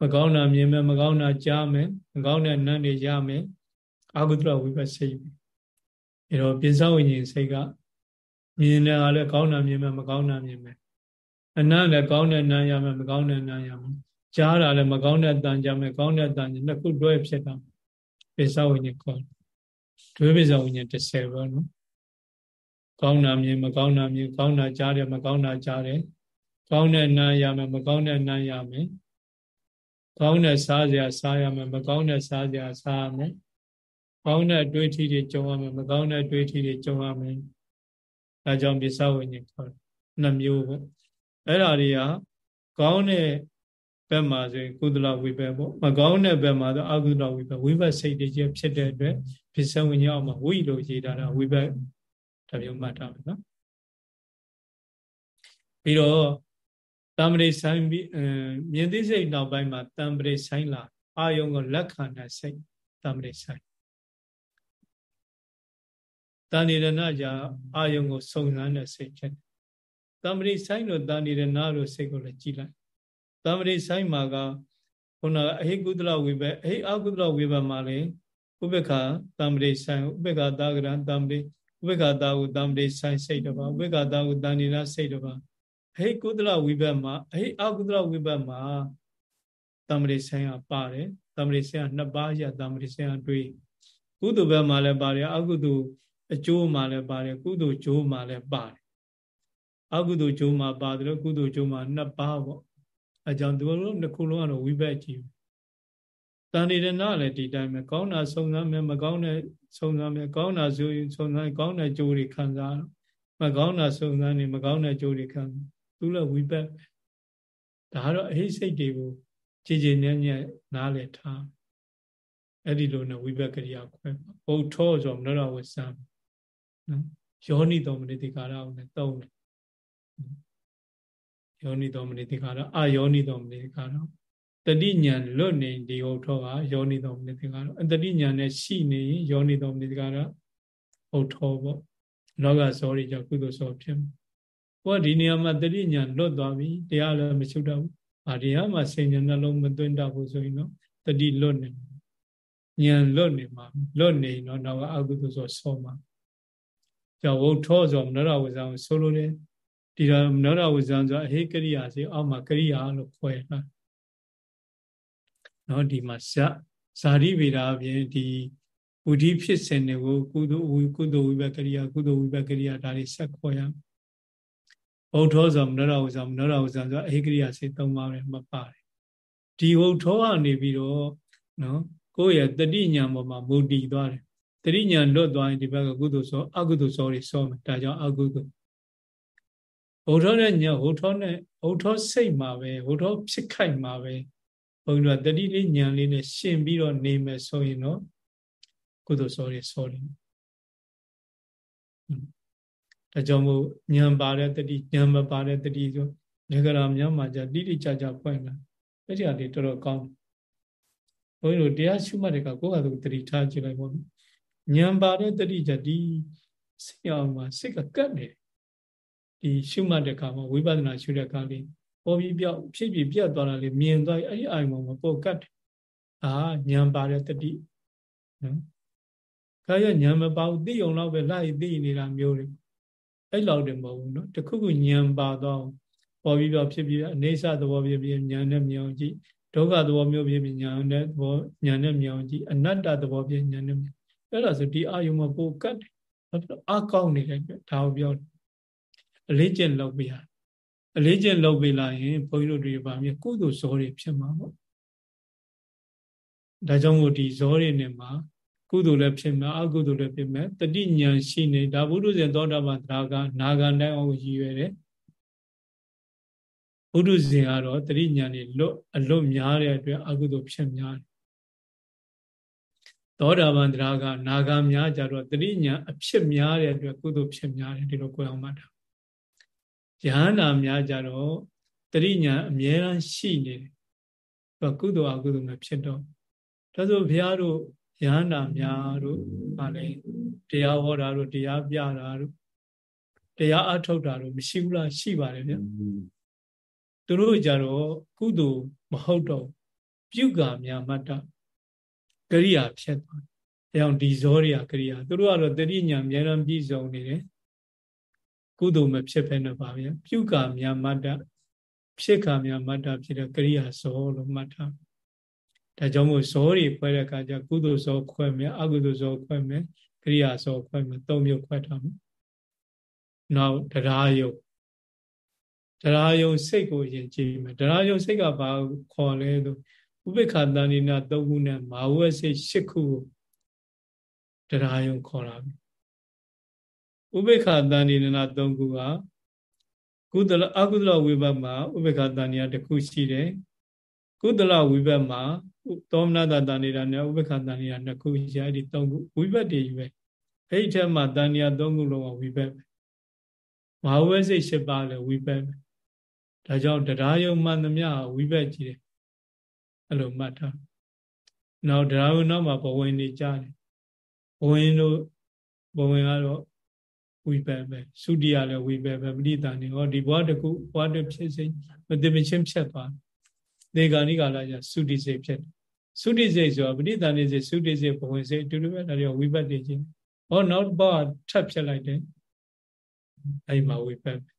မကောင်းတာမြင်မယ်မကောင်းတာကြားမယ်မကောင်းတဲ့နတ်တွေရမယ်အကုသလဝိဘတ်စိတ်အဲတော့ပိစဝိညာဉ်စိတ်က မြင်တယ်ကလည်းကောင်းတာမြင်မယ်မကောင်းတာမြင်မယ်အနတ်လည်းကောင်းတဲ့နာရမယ်မကောင်းတဲ့နာရမယ်ကြားတာလည်းမကောင်းတဲ့တန်ကြမယ်ကောင်းတဲ့တန်ကြနှစ်ခုတွဲဖြစ်တာပိဿဝိညာဉ်ခေါ်ဒွေပိဿဝိညာဉ်30ပေါ့နော်ကောင်းတာမြင်မကောင်းတာမြင်ကောင်းတာကြားတယ်မကောင်းတာကြားတယ်ကောင်းတဲ့နာရမယ်မကောင်းတဲ့နာရမယ်ကောင်းတဲ့စားစရာစားရမယ်မကောင်းတဲ့စားစရာစားရမယ်ကောင်းတဲ့တွေးထီတွေကြုံရမယ်မကောင်းတဲ့တွေးထီတွေကြုံရမယ် ဒါကြောင့်ပိဿဝိညာဉ်ခေါ်နှစ်မျိုးပေါ့အဲ့ဓာတွေကကောင်းတဲ့ဘက်မှာဆိုရင်ကုသလဝိဘက်ပေါ့မကောင်းတဲ့ဘက်မှာဆိုအကုသလဝိဘက်ဝိဘက်စိတ်တွေချင်းဖြစ်တဲ့အတွက်ပစ္စဝိညာဉ်အောက်မှာဝိလို့ရေးထားတာဝိဘက်တမျိုးမှတ်ထားမယ်နော်ပြီးတော့တံပရိဆိုင်ပြီးအမြင်သိစိတ်နောက်ပိုင်းမှာတံပရိဆိုင်လာအာယုံကိုလက်ခံတဲ့စိတ်တံပရိဆိုင် တဏိရဏကြာအာယုံကိုစုံစမ်းတဲ့စိတ်ဖြစ်တယ်တံပရိဆိုင်လို့တဏိရဏလို့စိတ်ကိုလည်းကြည်လိုက်တမ္ပရိဆိုင်မှာကခုနအဟိကုသလဝိဘအဟိအကုသလဝိဘမှာလေဥပ္ပခာတမ္ပရိဆိုင်ဥပ္ပခာတာကရံတမ္ပရိဥပ္ပခာတာဟုတမ္ပရိဆိုင်စိတ်တပါဥပ္ပခာတာဟုတဏိနာစိတ်တပါအဟိကုသလဝိဘမှာအဟိအကုသလဝိဘမှာတမ္ပရိဆိုင်ကပါတယ်တမ္ပရိဆိုင်ကနှစ်ပါးရတမ္ပရိဆိုင်ကတွေးကုသိုလ်ဘက်မှာလည်းပါတယ်အကုသိုလ် အကျိုးမှာလည်းပါတယ်ကုသိုလ်ကျိုးမှာလည်းပါတယ်အကုသိုလ်ကျိုးမှာပါတယ်လို့ကုသိုလ်ကျိုးမှာနှစ်ပါးပေါ့အကြောင်းသူတို့နှစ်ခုလုံးကတော့ဝိဘက်ကြီးတန်နေရဏလည်းဒီတိုင်းပဲကောင်းတာစုံစမ်းမယ်မကောင်းတဲ့စုံစမ်းမယ်ကောင်းတာဆိုရင်စုံစမ်းကောင်းတဲ့ကြိုးတွေခံစားမကောင်းတာစုံစမ်းနေမကောင်းတဲ့ကြိုးတွေခံသူလည်းဝိဘက်ဒါကတော့အဟိစိတ်တွေကိုကြည်ကြည်နည်းနည်းနားလည်ထားအဲ့ဒီလိုနဲ့ဝိဘက်ကရိယာခွဲဘုထောဆိုမနောဝဆံ နော်ယောနိတော်မနိတိကာရအောင်နဲ့တုံးတယ်ယောနိတော်မနိတိခါတော့အာယောနိတော်မနိတိခါတော့တတိညာလွတ်နေဒီဟုတ်ထောကယောနိတော်မနိတိခါတော့တတိညာနဲ့ရှိနေရင်ယောနိတော်မနိတိခါတော့ဟုတ်ထောပေါ့လောကဇောတွေကြောင့်ကုသိုလ်ဇောဖြစ်မှာကိုကဒီနေရာမှာတတိညာလွတ်သွားပြီတရားလည်းမချုပ်တော့ဘူး။ဗာတရားမှာစိတ်ညာနှလုံးမသွင်းတတ်ဘူးဆိုရင်တော့တတိလွတ်နေညာလွတ်နေမှာလွတ်နေတော့တော့အကုသိုလ်ဇောဆောမှာ ကြောင့်ဝုထောဆိုမနောရဝဇံဆိုလိုတယ်ဒီတော့နောရဝဇံဆိုအဟိကရိယာစီအောက်မှာကရိယာလို့ခေါ်ရတာနော်ဒီမှာဇဇာတိဗေဒအပြင်ဒီဝိဓိဖြစ်စဉ်တွေကိုကုသိုလ်ဝိကုသိုလ်ဝိဘကရိယာကုသိုလ်ဝိဘကရိယာဒါတွေဆက်ခေါ်ရဘုထောဆိုမနောရဝဇံမနောရဝဇံဆိုအဟိကရိယာစီသုံးပါးပဲမပါတယ်ဒီဘုထောကနေပြီးတော့နော်ကိုယ့်ရဲ့တတိညာပေါ်မှာမူတည်သွားတယ် တတိညာလွတ်သွားရင်ဒီဘက်ကကုသိုလ်ဆိုအကုသိုလ်ဆိုတွေစောမယ်ဒါကြောင့်အကုသိုလ်ဟိုထောနဲ့ညဟိုထောနဲ့ဟိုထောစိတ်မှာပဲဟိုထောဖြစ်ခိုက်မှာပဲဘုန်းကြီးတို့တတိလေးညံလေးနဲ့ရှင်ပြီးတော့နေမယ်ဆိုရင်တော့ကုသိုလ်စောတွေစောတယ်ဒါကြောင့်မို့ညံပါတဲ့တတိညံမပါတဲ့တတိဆိုလေကရာများမှာじゃတိတိကျကျပွင့်လာအဲ့ဒီအလေးတော်တော်ကောင်းဘုန်းကြီးတို့တရားရှုမှတ်တဲ့ကကိုယ့်ဟာသူတတိထားကြည့်လိုက်ပေါ့ ညံပါတဲ့တတိじゃဒီစိတ်အောင်မှာစိတ်ကကတ်နေတယ်ဒီရှုမှတ်တဲ့အခါမှာဝိပဿနာရှုတဲ့အခါလေးပေါ်ပြီးပြောက်ဖြစ်ပြီးပြတ်သွားတာလေမြင်သွားအဲ့ဒီအာယုံမှာပုတ်ကတ်တယ်အာညံပါတဲ့တတိနော်ခါရညံမပါဘူးသိအောင်တော့ပဲလိုက်သိနေတာမျိုးတွေအဲ့လောက်တည်းမဟုတ်ဘူးနော်တခုခုညံပါတော့ပေါ်ပြီးပြောက်ဖြစ်ပြီးအနေဆသဘောဖြစ်ပြီးညံနဲ့မြောင်ကြည့်ဒုက္ခသဘောမျိုးဖြစ်ပြီးညာနဲ့သဘောညာနဲ့မြောင်ကြည့်အနတ္တသဘောဖြစ်ညာနဲ့မြောင် အဲ့ဒါဆိုဒီအာယုံမှာပိုကတ်တယ်အကောင်းနေတယ်ဒါကိုပြောအလေးကျင့်လုပ်ပြရအလေးကျင့်လုပ်ပြလာရင်ဘုန်းကြီးတို့တွေပါမြကုသိုလ်ဇောတွေဖြစ်မှာပေါ့ဒါကြောင့်မို့ဒီဇောတွေနဲ့မှာကုသိုလ်လည်းဖြစ်မှာအကုသိုလ်လည်းဖြစ်မယ်တတိညာရှိနေဒါဘုဒ္ဓဇင်သောတာပန်သရကနာဂန်တိုင်းအောင်ရည်ရွယ်တယ်ဘုဒ္ဓဇင်ကတော့တတိညာနေလွတ်အလွတ်များတဲ့အတွက်အကုသိုလ်ဖြစ်များတယ် သောတာပန်တရားကနာဂများကြတော့တတိညာအဖြစ်များတဲ့အတွက်ကုသိုလ်ဖြစ်များတယ်ဒီလိုကိုယ်အောင်မှတ်တာယဟန္တာများကြတော့တတိညာအမြဲတမ်းရှိနေတယ်ကုသိုလ်အကုသိုလ်မဖြစ်တော့ဒါဆိုဘုရားတို့ယဟန္တာများတို့ဗာလေတရားဟောတာတို့တရားပြတာတို့တရားအထုတ်တာတို့မရှိဘူးလားရှိပါတယ်ဗျသူတို့ကြတော့ကုသိုလ်မဟုတ်တော့ပြုကာများမှတ်တာ ကရိယာဖြစ်သွားတယ်။အဲအောင်ဒီဇောတွေကကရိယာသူတို့ကတော့တတိညာအများရန်ပြည့်စုံနေတယ်။ကုသိုလ်မဖြစ်ဖဲနဲ့ပါဗျာ။ပြုကာမြမတ္တဖြစ်ကာမြမတ္တဖြစ်တဲ့ကရိယာဇောလို့မှတ်ထား။ဒါကြောင့်မို့ဇောတွေခွဲတဲ့အခါကျကုသိုလ်ဇောခွဲမယ်အကုသိုလ်ဇောခွဲမယ်ကရိယာဇောခွဲမယ်သုံးမျိုးခွဲထားမယ်။နောက်တရားယုတ်တရားယုံစိတ်ကိုယဉ်ကျေးမယ်တရားယုံစိတ်ကဘာခေါ်လဲဆို ဥပိ္ပခာတဏိနာ၃ခုနဲ့မာဝဲစိတ်၈ခုကိုတရားယုံခေါ်တာဥပိ္ပခာတဏိနာ၃ခုကကုသလအကုသလဝိဘတ်မှာဥပိ္ပခာတဏိယာတစ်ခုရှိတယ်ကုသလဝိဘတ်မှာသောမနတတဏိရာနဲ့ဥပိ္ပခာတဏိယာနှစ်ခုရှိအဲ့ဒီ၃ခုဝိဘတ်တွေပဲအဲ့ဒီထက်မှာတဏိယာ၃ခုလုံးကဝိဘတ်ပဲမာဝဲစိတ်၈ပါးလည်းဝိဘတ်ပဲဒါကြောင့်တရားယုံမှန်သမျှဝိဘတ်ကြီးတယ် အဲ့လိုမှတ်ထားနောက်တရားဝင်နောက်မှာဘဝင်နေကြတယ်ဘဝင်တို့ဘဝင်ကတော့ဝိပက်ပဲသုတိယလည်းဝိပက်ပဲပဋိသန္ဓေဟောဒီဘဝတကူဘဝတဖြစ်စိမသိမချင်းဖြတ်သွားဒေဂာနိကာလကျသုတိစိတ်ဖြစ်တယ်သုတိစိတ်ဆိုတာပဋိသန္ဓေစိတ်သုတိစိတ်ဘဝင်စိတ်အတူတူပဲဒါတွေဝိပက်တွေချင်းဟောနောက်ဘဝထပ်ဖြစ်လိုက်တယ်အဲ့မှာဝိပက်ပဲ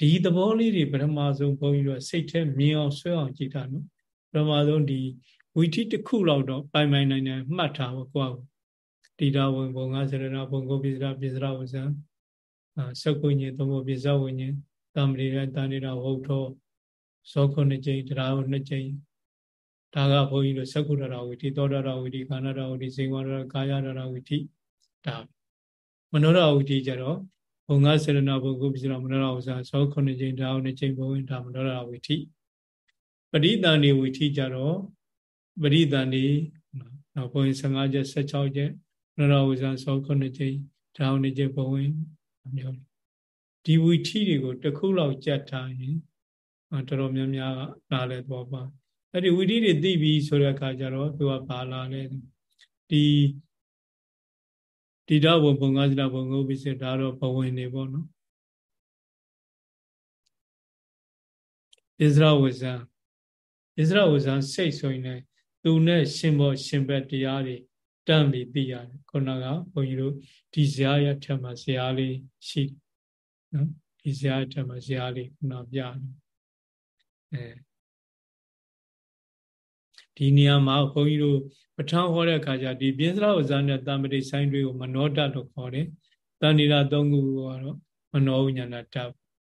ဒီသဘောလေးတွေပထမဆုံးဘုန်းကြီးတို့စိတ်ထဲမြင်အောင်ဆွဲအောင်ကြည့်တာနော်ပထမဆုံးဒီဝီထိတစ်ခုလောက်တော့ပိုင်ပိုင်နိုင်နိုင်မှတ်ထားဖို့ကိုယ့်တိတာဝင်ဘုံငါစရဏဘုံကိုပိစရာပိစရာဝဇံအာစကုညင်သမုပိစဝိညင်တမ္ပရိရတဏိရဟုတ်သောဇောခုနှစ်ကြိမ်တရားကိုနှစ်ကြိမ်ဒါကဘုန်းကြီးတို့စကုရတော်ဝိထိသောတတော်ဝိထိခန္ဓာတော်ဝိထိစေဝရကာယတော်ဝိထိဒါမနောတော်ဝိထိကြတော့ ဘုံငါစေရနာဘုံကိုပြစရမနောရဝဇာသောခုနှစ်ကြိမ်ဒါအောင်နှစ်ကြိမ်ဘုံဝင်ဒါမနောရဝိထိပရိသန္တိဝိထိကြတော့ပရိသန္တိနောက်ဘုံ15ချက်16ချက်မနောရဝဇာသောခုနှစ်ကြိမ်ဒါအောင်နှစ်ကြိမ်ဘုံဝင်မျိုးဒီဝိထိတွေကိုတစ်ခုလောက်ကြက်ထားရင်တော်တော်များများနားလဲတော့ပါအဲ့ဒီဝိထိတွေသိပြီဆိုတဲ့အခါကျတော့သူကပါလာလဲဒီ တိဒဘုံဘုံငါးစလဘုံငုတ်ပြီးစဒါတော့ဘဝင်နေပေါ့နော်ဣဇရဝဇံဣဇရဝဇံစိတ်ဆိုရင်လည်းသူနဲ့ရှင်ဘောရှင်ဘက်တရားတွေတန့်ပြီးသိရတယ်ခုနကဘုန်းကြီးတို့ဒီဇာရထက်မှာဇာလေးရှိနော်ဒီဇာရထက်မှာဇာလေးခုနပြတယ်အဲဒီနေရာမှာဘုန်းကြီးတို့ ပဋ္ဌာန်းဟောတဲ့အခါကျဒီပြင်းစရာဥဇာနဲ့တံပတိဆိုင်တွေကိုမနောတလို့ခေါ်တယ်။တဏိရာသုံးခုကတော့မနောဝိညာဏတ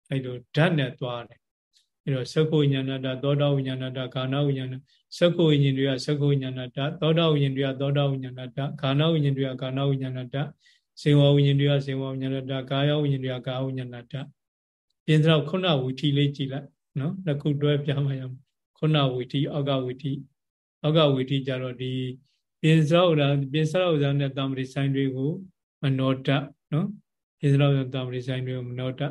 အဲ့လိုဓာတ်နဲ့သွားတယ်။အဲ့တော့သက္ကုဝိညာဏတသောတာဝိညာဏတခန္ဓာဝိညာဏသက္ကုဝိညာဉ်တွေကသက္ကုဝိညာဏတသောတာဝိညာဉ်တွေကသောတာဝိညာဏတခန္ဓာဝိညာဉ်တွေကခန္ဓာဝိညာဏတစေဝဝိညာဉ်တွေကစေဝဝိညာဏတကာယဝိညာဉ်တွေကကာယဝိညာဏတပြင်းစရာခုနဝီထီလေးကြည့်လိုက်နော်နှစ်ခုတွဲပြမှရမယ်ခုနဝီထီအောက်ကဝီထီ အောက်ကဝီထိကြတော့ဒီပြင်စရောဥဒ္ဒပြင်စရောဥဒ္ဒနဲ့တာမရိဆိုင်တွေကိုမနောတနော်ပြင်စရောဥဒ္ဒတာမရိဆိုင်တွေကိုမနောတ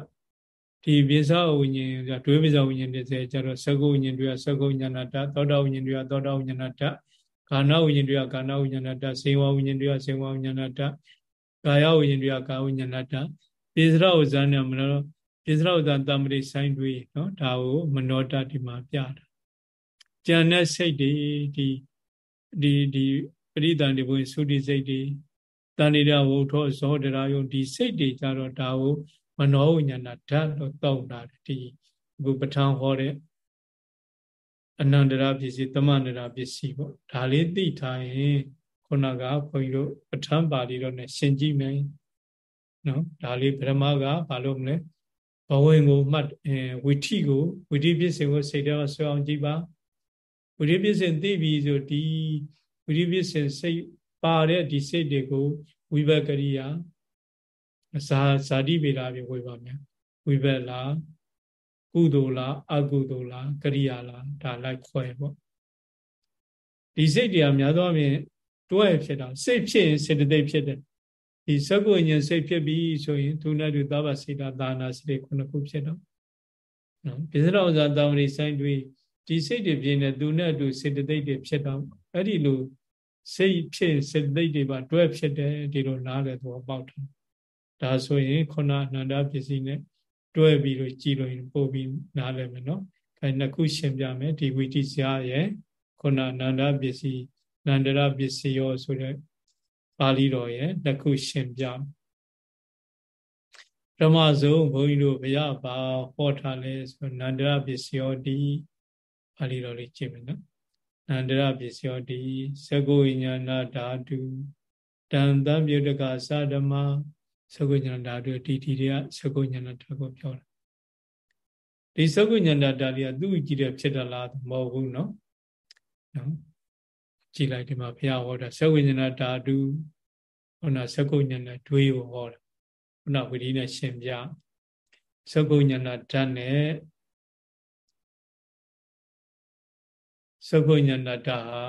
ဒီပြင်စရောဝိညာဉ်ကဒွေပဇဝိညာဉ်တစ်ဆယ်ကြတော့သကုဝိညာဉ်တွေကသကုဝိညာဏတသောတာဝိညာဉ်တွေကသောတာဝိညာဏတကာဏဝိညာဉ်တွေကကာဏဝိညာဏတစေဝဝိညာဉ်တွေကစေဝဝိညာဏတကာယဝိညာဉ်တွေကကာဝိညာဏတပြင်စရောဥဒ္ဒနဲ့မနောပိစရောဇာတမ္ပရိဆိုင်တွေနော်ဒါကိုမနောတဒီမှာပြတာ ကြံတဲ့စိတ်တွေဒီဒီဒီပရိသန္တိဘုံသုတိစိတ်တွေတဏိဒဝုထောဇောတရာယုံဒီစိတ်တွေကြတော့ဒါကိုမနောဝိညာဏဓာတ်လို့တောင်းတာဒီအခုပဋ္ဌာန်းဟောတဲ့အနန္တရာပစ္စည်းတမန္တရာပစ္စည်းပေါ့ဒါလေးသိထားရင်ခုနကဘုန်းကြီးတို့ပဋ္ဌာန်းပါဠိတော်နဲ့ရှင်းကြည့်မယ်နော်ဒါလေးဗြဟ္မကဘာလို့မလဲဘဝင်ကိုမှတ်အဲဝိထိကိုဝိထိပစ္စည်းကိုစိတ်ထဲမှာဆွဲအောင်ကြည့်ပါ ဝိထိပစ္စည်းသိပြီဆိုဒီဝိထိပစ္စည်းစိတ်ပါတဲ့ဒီစိတ်တွေကိုဝိဘကရိယာဇာဇာတိဗေဒပြေဝေပါမယ်ဝိဘက်လားကုသိုလ်လားအကုသိုလ်လားကရိယာလားဒါလိုက်ခွဲပေါ့ဒီစိတ်တွေကများသောအားဖြင့်တွဲဖြစ်တာစိတ်ဖြစ်ရင်စေတသိက်ဖြစ်တယ်ဒီစကုဉ္ဉ္စိတ်ဖြစ်ပြီဆိုရင်သူနဲ့တူသဗ္ဗစေတသာနာစိတ်ခုနှစ်ခုဖြစ်တော့နော်ပိစရောဇာတာဝရိဆိုင်တွေ ဒီစိတ်တွေပြင်းနေသူနဲ့တူစေတသိက်တွေဖြစ်တော့အဲ့ဒီလိုစိတ်ဖြစ်စေတသိက်တွေပါတွဲဖြစ်တယ်ဒီလိုနားလည်တော့ပေါက်တယ်ဒါဆိုရင်ခုနအနန္တပစ္စည်းနဲ့တွဲပြီးတော့ကြည်လို့ရင်ပို့ပြီးနားလည်မယ်နော်အဲနှစ်ခုရှင်းပြမယ်ဒီဝိတိစရာရဲ့ခုနအနန္တပစ္စည်းနန္ဒရပစ္စည်းရောဆိုတဲ့ပါဠိတော်ရဲ့နှစ်ခုရှင်းပြပထမဆုံးဘုန်းကြီးတို့ဘုရားပါဟောထားလဲဆိုနန္ဒရပစ္စည်းရောဒီ ပါဠိတော်လေးကြည့်မယ်နော်နန္ဒရပစ္စယောတိသကုဉာဏဓာတုတန်တံပြုတကသဓမ္မသကုဉာဏဓာတုဒီဒီတွေကသကုဉာဏဓာကိုပြောတာဒီသကုဉာဏဓာတွေကသူ့ကြည့်တဲ့ဖြစ်တလားမဟုတ်ဘူးနော်နော်ကြည့်လိုက်ဒီမှာဘုရားဟောတာသကုဉာဏဓာတုခုနသကုဉာဏတွေးကိုဟောတာခုနဝိရိယနဲ့ရှင်ပြသကုဉာဏဓာတ်နဲ့ သကုညာဏတ္တဟာ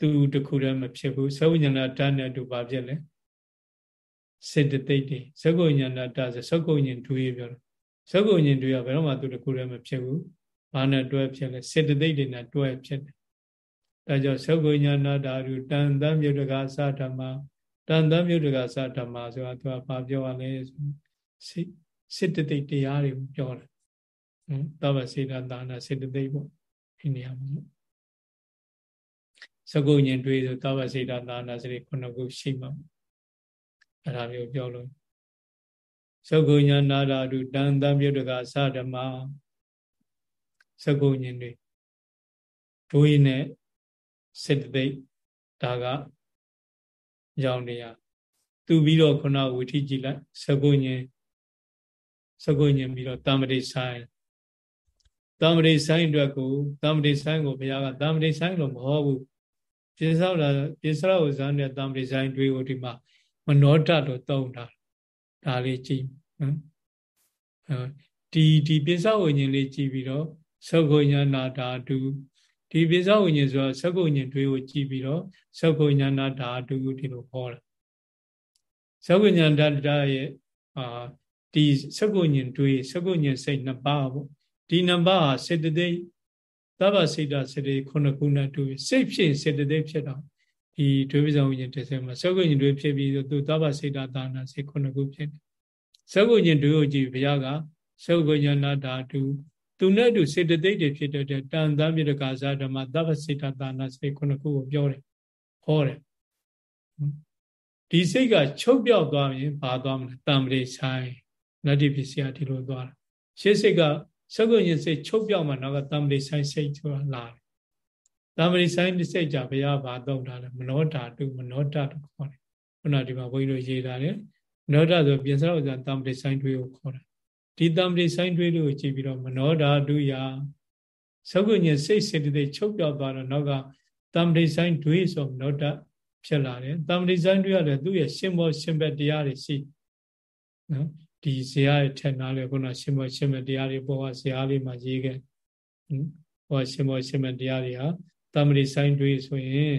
သူတခုတည်းမဖြစ်ဘူးသကုညာဏတ္တနဲ့တူပါဖြစ်လဲစေတသိက်တွေသကုညန္တဆိုသကုညင်တွေးပြောတယ်သကုညင်တွေးကဘယ်တော့မှသူတခုတည်းမဖြစ်ဘူးဘာနဲ့တွဲဖြစ်လဲစေတသိက်တွေနဲ့တွဲဖြစ်တယ်ဒါကြောင့်သကုညန္တရူတန်တမြုတ္တကသဓမ္မတန်တမြုတ္တကသဓမ္မဆိုတာသူကဘာပြောရလဲဆိုစေတသိက်တရားတွေကိုပြောတယ်နော်သဗ္ဗစေတသာနာစေတသိက်ပေါ့ဒီနေရာမှာ သကုညင်တွေးဆိုသဗ္ဗစေတသာနာစေခုနှစ်ခုရှိမှာအဲ့ဒါမျိုးပြောလို့သကုညာနာရာတုတန်တံပြုတ်တကသဓမ္မသကုညင်တွေဒွေးနဲ့စေတသိက်ဒါကကြောင်းတရားသူပြီးတော့ခုနဝိထိကြည့်လိုက်သကုညင်သကုညင်ပြီးတော့တမ္ပတိဆိုင်တမ္ပတိဆိုင်အတွက်ကိုတမ္ပတိဆိုင်ကိုဘုရားကတမ္ပတိဆိုင်လို့မဟုတ်ဘူး ပြစ္ဆောလာပြစ္ဆောဇာနဲ့တမ္ပတိဆိုင်တွေကိုဒီမှာမနောတလို့သုံးတာဒါလေးကြည့်နော်ဒီဒီပိဿဝိညာဉ်လေးကြည့်ပြီးတော့သက္ကုညာနာဓာတုဒီပိဿဝိညာဉ်ဆိုတာသက္ကုညာဉ်တွေကိုကြည့်ပြီးတော့သက္ကုညာနာဓာတုဒီလိုခေါ်တာသက္ကုညာဓာတရဲ့အာဒီသက္ကုညာဉ်တွေသက္ကုညာဉ်စိတ်နှစ်ပါးပေါ့ဒီနှစ်ပါးဟာစေတသိက် သဗ္ဗစေတစေတခုနှစ်ခုနဲ့တူစိတ်ဖြစ်စေတသိက်ဖြစ်တော့ဒီဒွေပဇံဝိညာဉ်တစ်ဆယ်မှာသက္ကုညင်တွေဖြစ်ပြီးသူသဗ္ဗစေတသာနာစေခုနှစ်ခုဖြစ်တယ်သက္ကုညင်တွေကိုကြည့်ဘုရားကသက္ကုညနာဓာတုသူနဲ့တူစေတသိက်တွေဖြစ်တဲ့တန်သမြေတကာဇာဓမ္မသဗ္ဗစေတသာနာစေခုနှစ်ခုကိုပြောတယ်ဟောတယ်ဒီစိတ်ကချုပ်ပြောက်သွားရင်ဘာသွားမလဲတံပရိဆိုင်နတ္တိပစ္စယဒီလိုသွားတာရှေ့စိတ်က သက္ကုညင်စိတ်ချုပ်ပြောက်မှနောက်ကတံပရိဆိုင်စိတ်ဆိုတာလာတယ်တာမဏိဆိုင်တစ်စိတ်ကြဘုရားဘာသုံးထားလဲမနောဓာတုမနောဓာတုခေါ်တယ်ခုနဒီမှာဘုန်းကြီးတို့ရေးထားတယ်မနောဓာဆိုပြင်စရောက်ကြတာမဏိဆိုင်တွေးကိုခေါ်တာဒီတာမဏိဆိုင်တွေးလို့ကြည့်ပြီးတော့မနောဓာတုယာသုခဉ္ဉစိတ်စေတသိက်ချုပ်ပြောက်သွားတော့နောက်ကတာမဏိဆိုင်တွေးဆိုမနောဓာဖြစ်လာတယ်တာမဏိဆိုင်တွေးရတယ်သူ့ရဲ့ရှင်မောရှင်ဘက်တရားတွေရှိနော် ဒီဇေယရဲ့ထက်နာလေခုနရှင်မောရှင်ဘက်တရားတွေပေါ်ကဇေယလေးမှာရေးခဲ့ဟောရှင်မောရှင်ဘက်တရားတွေဟာတမရိဆိုင်တွေဆိုရင်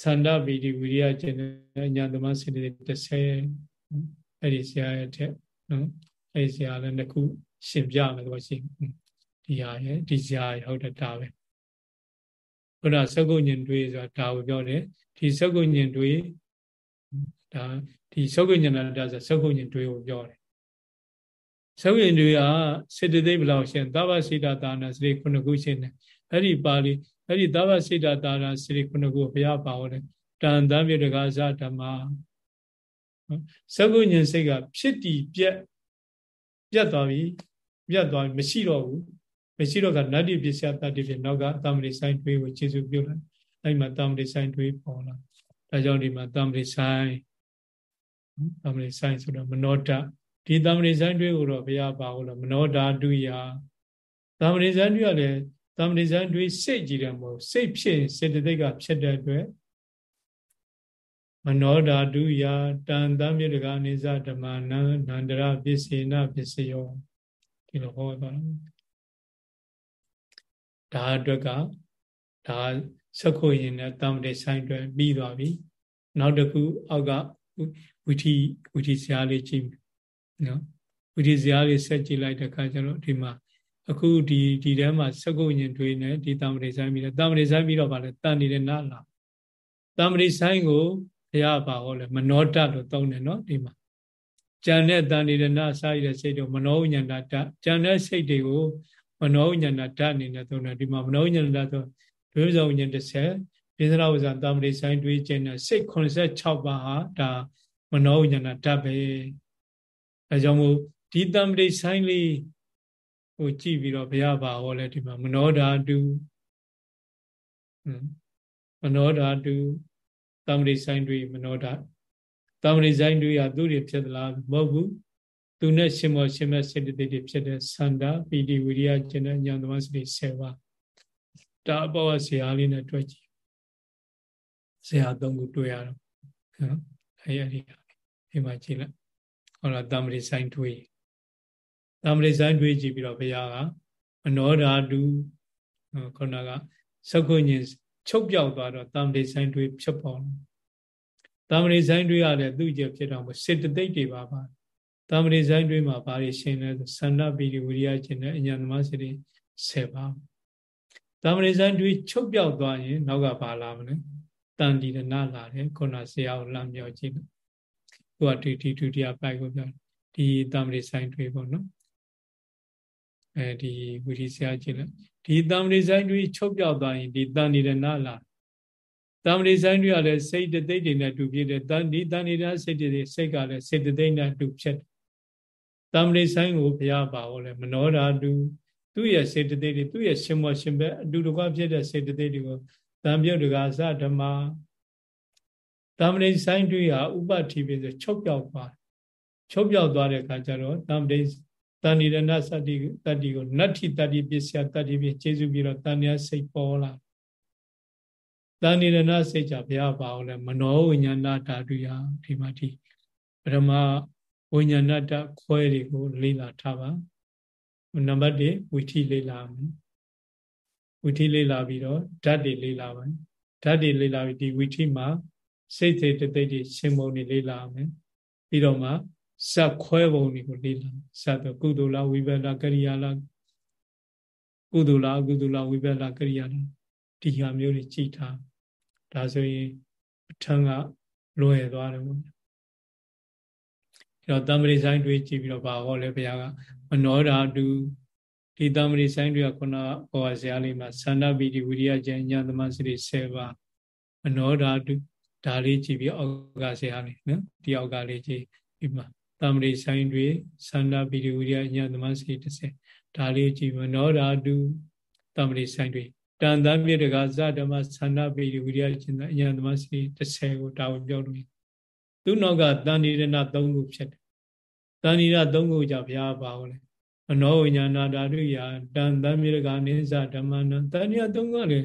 သန္တာဗီဒီဝိရိယကျင့်တဲ့ညာသမားစေတသိက်30အဲ့ဒီဆရာရဲ့ထက်နော်အဲ့ဒီဆရာလည်းတစ်ခုရှင်ပြမယ်တော့ရှိဒီဟာရဲ့ဒီဆရာရဲ့ဟုတ်တယ်ဒါပဲဘုရားသကုညင်တွေဆိုတာဒါကိုပြောတယ်ဒီသကုညင်တွေဒါဒီသကုညင်တာဆိုသကုညင်တွေကိုပြောတယ် သကုညင်တွေကစေတသိက်ဘယ်လောက်ရှင်သဗ္ဗစိတ္တသာနာစရိခုနှစ်ခုရှင်တယ်အဲ့ဒီပါဠိအဲ့ဒီသဗ္ဗစိတ္တသာနာစရိခုနှစ်ခုဘုရားပါဟောတယ်တန်တမ်းမြေတကားဇဓမ္မသကုညင်စိတ်ကဖြစ်တည်ပြက်ပြတ်သွားပြီပြတ်သွားပြီမရှိတော့ဘူးမရှိတော့ကနတ္တိပစ္စယတတ္တိဖြစ်နောက်ကတမ္ပရိဆိုင်တွေးကိုခြေစုပြုတ်လိုက်အဲ့မှာတမ္ပရိဆိုင်တွေးပေါ်လာဒါကြောင့်ဒီမှာတမ္ပရိဆိုင်တမ္ပရိဆိုင်ဆိုတော့မနောတ ဒီတမ္ပရိဆိုင်တွေးကိုတော့ဘုရားပါလို့မနောဓာတုယတမ္ပရိဆိုင်တွေကလည်းတမ္ပရိဆိုင်တွေးစိတ်ကြည့်တယ်မဟုတ်စိတ်ဖြစ်စေတသိက်ကဖြစ်တဲ့အတွက်မနောဓာတုယတန်တမြေတကနေဇဓမ္မနန္နန္တရပစ္စေနပစ္စယောဒီလိုဟောသွားတာဒါအတွက်ကဒါစက္ခုရင်နဲ့တမ္ပတိဆိုင်အတွက်ပြီးသွားပြီနောက်တစ်ခုအောက်ကဝီထီဝီထီဇာလေးကြည့် နော်ဝီထီဇာလေးဆက်ကြည့်လိုက်တဲ့အခါကျတော့ဒီမှာအခုဒီဒီထဲမှာစက္ခုရင်တွေနဲ့ဒီတမ္ပတိဆိုင်ပြီးတော့တမ္ပတိဆိုင်ပြီးတော့ဗာလဲတန်နေတဲ့နာလာတမ္ပတိဆိုင်ကိုဘုရားပါဟောလဲမနောတလို့သုံးတယ်နော်ဒီမှာကြံတဲ့တန်နေတဲ့နာစာရတဲ့စိတ်တို့မနောဝိညာဏတကြံတဲ့စိတ်တွေကိုမနောဝိညာဏဓာတ်အနေနဲ့သုံးတယ်ဒီမှာမနောဝိညာဏဓာတ်ဆိုဒုစရဝိညာဉ်30ပိစရဝဇ္ဇတာမရိဆိုင်တွေးခြင်းနဲ့စိတ်86ပါးဟာဒါမနောဝိညာဏဓာတ်ပဲ အဲကြောင့်မို့ဒီတမ္ပရိဆိုင်လေးဟိုကြည့်ပြီးတော့ဘုရားပါဟောလဲဒီမှာမနောဓာတုမနောဓာတုတမ္ပရိဆိုင်တွေမနောဓာတမ္ပရိဆိုင်တွေကသူတွေဖြစ်သလားမဟုတ်ဘူးသူနဲ့ရှင်မောရှင်မဲ့စေတသိက်တွေဖြစ်တဲ့သန္တာပီတိဝိရိယကျင့်တဲ့ဉာဏ်သမားစတိ10ပါးဒါအပေါ်ဆရာလေးနဲ့တွေ့ကြည့်ဆရာသုံးခုတွေ့ရတော့နော်အဲ့ဒီဒီမှာကြည့်လိုက် ဟောလာတမ္ပရိဆိုင်တွေ့တမ္ပရိဆိုင်တွေ့ကြည့်ပြီးတော့ဘုရားကမနောဓာတုခုနကသက္ကုညင်ချုပ်ပြောက်သွားတော့တမ္ပရိဆိုင်တွေ့ဖြစ်ပေါ်တမ္ပရိဆိုင်တွေ့ရတဲ့သူ့ကျဖြစ်တော့စေတသိက်တွေပါပါတမ္ပရိဆိုင်တွေ့မှာဘာတွေရှင်းလဲဆိုသန္တာပိရိဝိရိယခြင်းနဲ့အညာသမားစိတွေ10ပါးတမ္ပရိဆိုင်တွေချုပ်ပြောက်သွားရင်နောက်ကဘာလာမလဲတန်တီရဏလာတယ်ခုနဆရာကိုလမ်းမြောက်ကြည့်လို့ သူကဒီဒီဒုတိယပိုက်ကိုပြောဒီတမ္ပရိဆိုင်တွေပေါ့နော်အဲဒီဝိရိဆရာကြည့်လိုက်ဒီတမ္ပရိဆိုင်တွေချုပ်ပြောက်သွားရင်ဒီတန်တီရဏလာတမ္ပရိဆိုင်တွေကလည်းစိတ်တသိက်တွေနဲ့တူဖြစ်တယ်တန်ဒီတန်တီရဏစိတ်တွေစိတ်ကလည်းစိတ်တသိက်နဲ့တူဖြစ်တယ်တမ္ပရိဆိုင်ကိုဘုရားပါဟောလဲမနောဓာတုသူ့ရဲ့စေတသိက်တွေသူ့ရဲ့ရှင်မောရှင်ဘက်အတူတကွဖြစ်တဲ့စေတသိက်တွေကိုတံပြုတ်တကာသဓမ္မ တမ္ပရိဆိုင်တွေဟာဥပတိပိဆိုချုပ်ပြောက်သွားချုပ်ပြောက်သွားတဲ့အခါကျတော့တမ္ပရိတဏိရဏစတ္တိတတ္တိကိုနတ္ထိတတ္တိပစ္စယတတ္တိဖြင့်ခြေစုပြီးတော့တဏှာစိတ်ပေါ်လာတဏိရဏစိတ်ကြဘုရားပါအောင်လဲမနောဝိညာဏဓာတုယဒီမှာဒီပထမဝိညာဏတခွဲတွေကိုလေ့လာထားပါနံပါတ်1ဝိထီလေ့လာမယ်ဝိထီလေ့လာပြီးတော့ဓာတ်တွေလေ့လာပါဓာတ်တွေလေ့လာပြီးဒီဝိထီမှာ စိတ်သေးတသိတွေရှင်ပုံတွေလေ့လာမယ်ပြီးတော့မှဇက်ခွဲပုံတွေကိုလေ့လာဇက်တော့ကုသိုလ်လားဝိပဿနာကရိယာလားကုသိုလ်လားအကုသိုလ်လားဝိပဿနာကရိယာလားဒီဟာမျိုးတွေကြည်ထားဒါဆိုရင်အထံကလွယ်သွားတယ်ပေါ့အဲ့တော့တမ္ပရိဆိုင်တွေကြည့်ပြီးတော့ဘာဟောလဲဘုရားကမနောဓာတုဒီတမ္ပရိဆိုင်တွေကခုနဟောဆရာလေးမှာသန္တာပိတိဝိရိယကျန်ညာသမစရိ7ပါးမနောဓာတု ဒါလေးကြည့်ပြီးအောက်ကဆရာလေးနော်ဒီအောက်ကလေးကြည့်ဒီမှာတမ္ပရိဆိုင်တွေသန္တာပိတိဝိရိယညာသမစရိ30ဒါလေးကြည့်မနောဓာတုတမ္ပရိဆိုင်တွေတန်တမ်းမြေတကဇဓမ္မသန္တာပိတိဝိရိယကျန်ညာသမစရိ30ကိုတာဝန်ပြောလို့သူနောက်ကတန်ဏိရဏ၃ခုဖြစ်တယ်တန်ဏိရ၃ခုကြောင့်ဘုရားပါဟောလေအနောဝိညာဏဓာတုယတန်တမြေကနိစ္စဓမ္မနံတန်ဏိရ၃ခုကလေ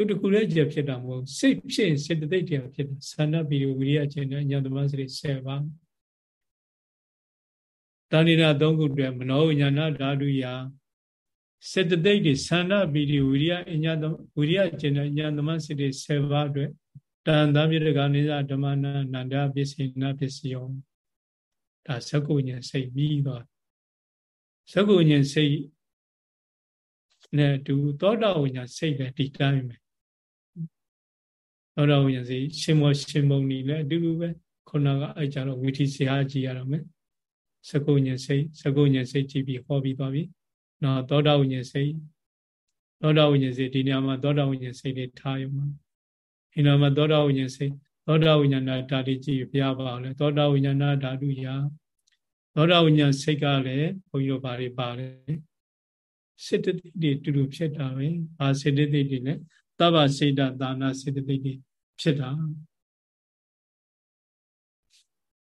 သူတခုလည်းကြဖြစ်တာမဟုတ်စိတ်ဖြစ်စေတသိက်တရားဖြစ်တာသန္ဓပိဝိရိယခြင်းနဲ့ညာသမစရိ၁၀ပါးတဏိရ၃ခုတည်းမနောဝိညာဏဓာတုယစေတသိက်တွေသန္ဓပိဝိရိယအညာဝိရိယခြင်းနဲ့ညာသမစရိ၁၀ပါးအတွက်တန်တမြေကနိစ္စဓမ္မနံနန္ဒပစ္စေနပစ္စယောဒါသက္ကုဉ္ဉစိတ်ပြီးသွားသက္ကုဉ္ဉစိတ်နဲ့တူသောတာဝိညာစိတ်လည်းဒီတိုင်းပဲ သောတာဝိညာစိတ်ရှင်မောရှင်မုံနီလည်းအတူတူပဲခုနကအဲ့ကြတော့ဝိသီဆရာကြည်ရတော့မယ်စကုညင်စိတ်စကုညင်စိတ်ကြည့်ပြီးဟောပြီးသွားပြီနော်သောတာဝိညာဉ်စိတ်သောတာဝိညာဉ်စိတ်ဒီနေရာမှာသောတာဝိညာဉ်စိတ်လေးထားရုံပါဒီနေရာမှာသောတာဝိညာဉ်စိတ်သောတာဝိညာဏဓာတုကြည့်ပြပါလေသောတာဝိညာဏဓာတုရာသောတာဝိညာဉ်စိတ်ကလည်းဘုန်းကြီးတို့ဘာတွေပါလဲစေတသိက်တွေတူတူဖြစ်တာပဲ။ဘာစေတသိက်တွေလဲ။သဗ္ဗစေတသာနာစေတသိက်တွေ ဖြစ်တာ။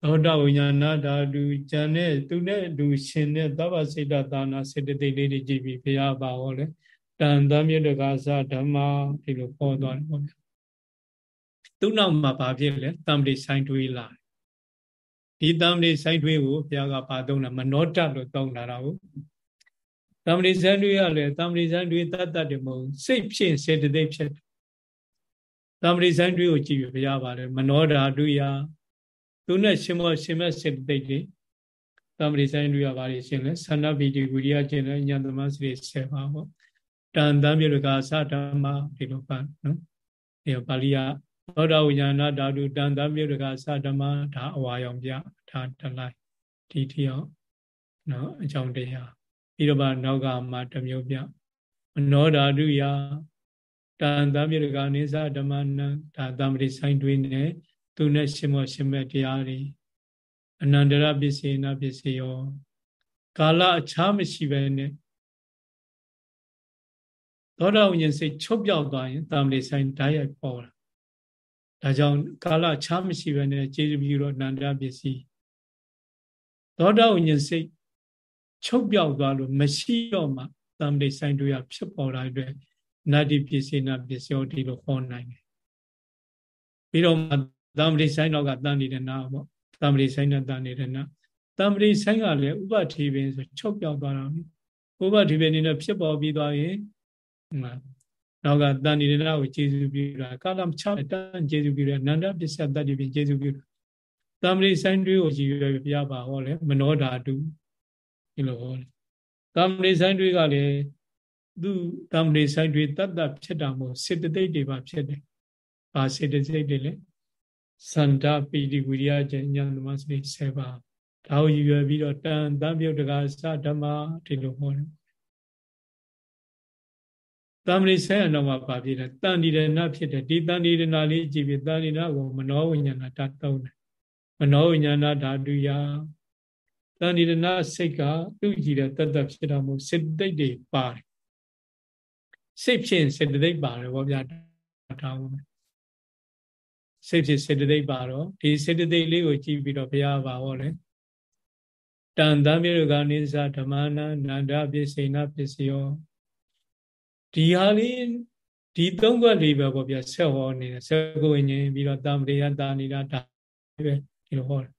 သောတာဝိညာဏဓာတုဉာဏ်နဲ့သူနဲ့အတူရှင်တဲ့သဗ္ဗစေတသာနာစေတသိက်လေးတွေကြည့်ပြီးဘုရားပါဟောလေ။တန်တမြတ်တကာသဓမ္မဒီလိုဟောသွားတယ်ပေါ့ဗျာ။သူ့နောက်မှာဘာဖြစ်လဲ။တမ္ပတိဆိုင်တွေးလာဒီတမ္ပတိဆိုင်တွေးကိုဘုရားကပါသုံးတာမနောတလို့သုံးတာတော့တမ္ပတိဇန်တွေရလဲတမ္ပတိဇန်တွေတတ်တတ်တယ်မဟုတ်စိတ်ဖြစ်စေတသိက်ဖြစ်တယ် တမ္ပတိဇန်တွေကိုကြည့်ပြရပါတယ်မနောဓာတုယသူနဲ့ရှင်မောရှင်မဲ့စေတသိက်တွေတမ္ပတိဇန်တွေကဘာတွေရှင်လဲသန္နဗီတိဝိရိယကျင်လဲဉာဏ်သမစရိ7ပါးပေါ့တန်တံမြေလကသဓမ္မဒီလိုပါနော်ဒီပါဠိယသောတာဝိညာဏဓာတုတန်တံမြေလကသဓမ္မဒါအဝါရောင်ပြဒါတလိုက်ဒီထီအောင်နော်အကြောင်းတရားပြီးတော့မှနောက်ကမှတမျိုးပြမနောဓာတုယ တန်တမြေကနိစ္စဓမ္မနံဒါတမ္ပတိဆိုင်တွင်းနဲ့သူနဲ့ရှင်မောရှင်မဲ့တရားတွေအနန္တရပစ္စေနာပစ္စယောကာလအခြားမရှိပဲနဲ့သောတာဝိညာဉ်စိတ်ချုပ်ပြောက်သွားရင်တမ္ပတိဆိုင်ဓာတ်ရိုက်ပေါ်လာဒါကြောင့်ကာလအခြားမရှိပဲနဲ့ကျေစုပြီးတော့အနန္တရပစ္စည်းသောတာဝိညာဉ်စိတ်ချုပ်ပြောက်သွားလို့မရှိတော့မှသံတိဆိုင်တို့ရဖြစ်ပေါ်လာတဲ့ နတ္တိပစ္စေနာပစ္စယောတိလို့ဟောနိုင်တယ်ပြီးတော့မှသံတိဆိုင်တော့ကတန်နေတဲ့နာပေါ့သံတိဆိုင်နဲ့တန်နေတဲ့နာသံတိဆိုင်ကလည်းဥပတိပင်ဆိုချုပ်ပြောက်သွားတာဥပတိပင်နေနဲ့ဖြစ်ပေါ်ပြီးသွားရင်နောက်ကတန်နေတဲ့နာကိုကျေစုပြုတာကာလမချတန်ကျေစုပြုတယ်နန္ဒပစ္စယတတ္တိပင်ကျေစုပြုတာသံတိဆိုင်တွေကိုကြည့်ရပြပါဟောလေမနောဓာတုဒီလိုဟောတယ်တမ္ပတိဆိုင်တွေကလည်း သူတမ္ပတိဆိုင်တွေတတ်တတ်ဖြစ်တာမို့စေတသိက်တွေပါဖြစ်တယ်။ဘာစေတသိက်တွေလဲ။စန္ဒပီတိဝိရိယကျဉာဏ်သမစရိ7ပါးဒါကိုယူရပြီးတော့တန်တံပြုတ်တကာစဓမ္မဒီလိုဟောတယ်။တမ္ပတိဆိုင်အနောက်မှာပါဖြစ်တယ်။တန်ဒီရဏဖြစ်တယ်ဒီတန်ဒီရဏလေးကြည့်ပြီးတန်ဒီရဏကိုမနောဝိညာဏဓာတ်သုံးတယ်။မနောဝိညာဏဓာတုယတဏိရဏစိတ်ကသူ့ကြည့်တဲ့တတ်တတ်ဖြစ်တာမို့စေတသိက်တွေပါတယ် စိတ်ဖြစ်စေတသိက်ပါတယ်ဗောဗျာထားပါမယ်စိတ်ဖြစ်စေတသိက်ပါတော့ဒီစေတသိက်လေးကိုကြည့်ပြီးတော့ဘုရားပါဟောလဲတန်တမြေကနိစ္စဓမ္မနာနန္ဒပစ္စေနာပစ္စယောဒီဟာလေးဒီသုံးခွက်လေးပဲပေါ့ဗျာဆက်ဟောနေတယ်ဆက်ကိုဝိညာဉ်ပြီးတော့တမ္ပရိယတာနိတာဒါပဲဒီလိုဟောတယ်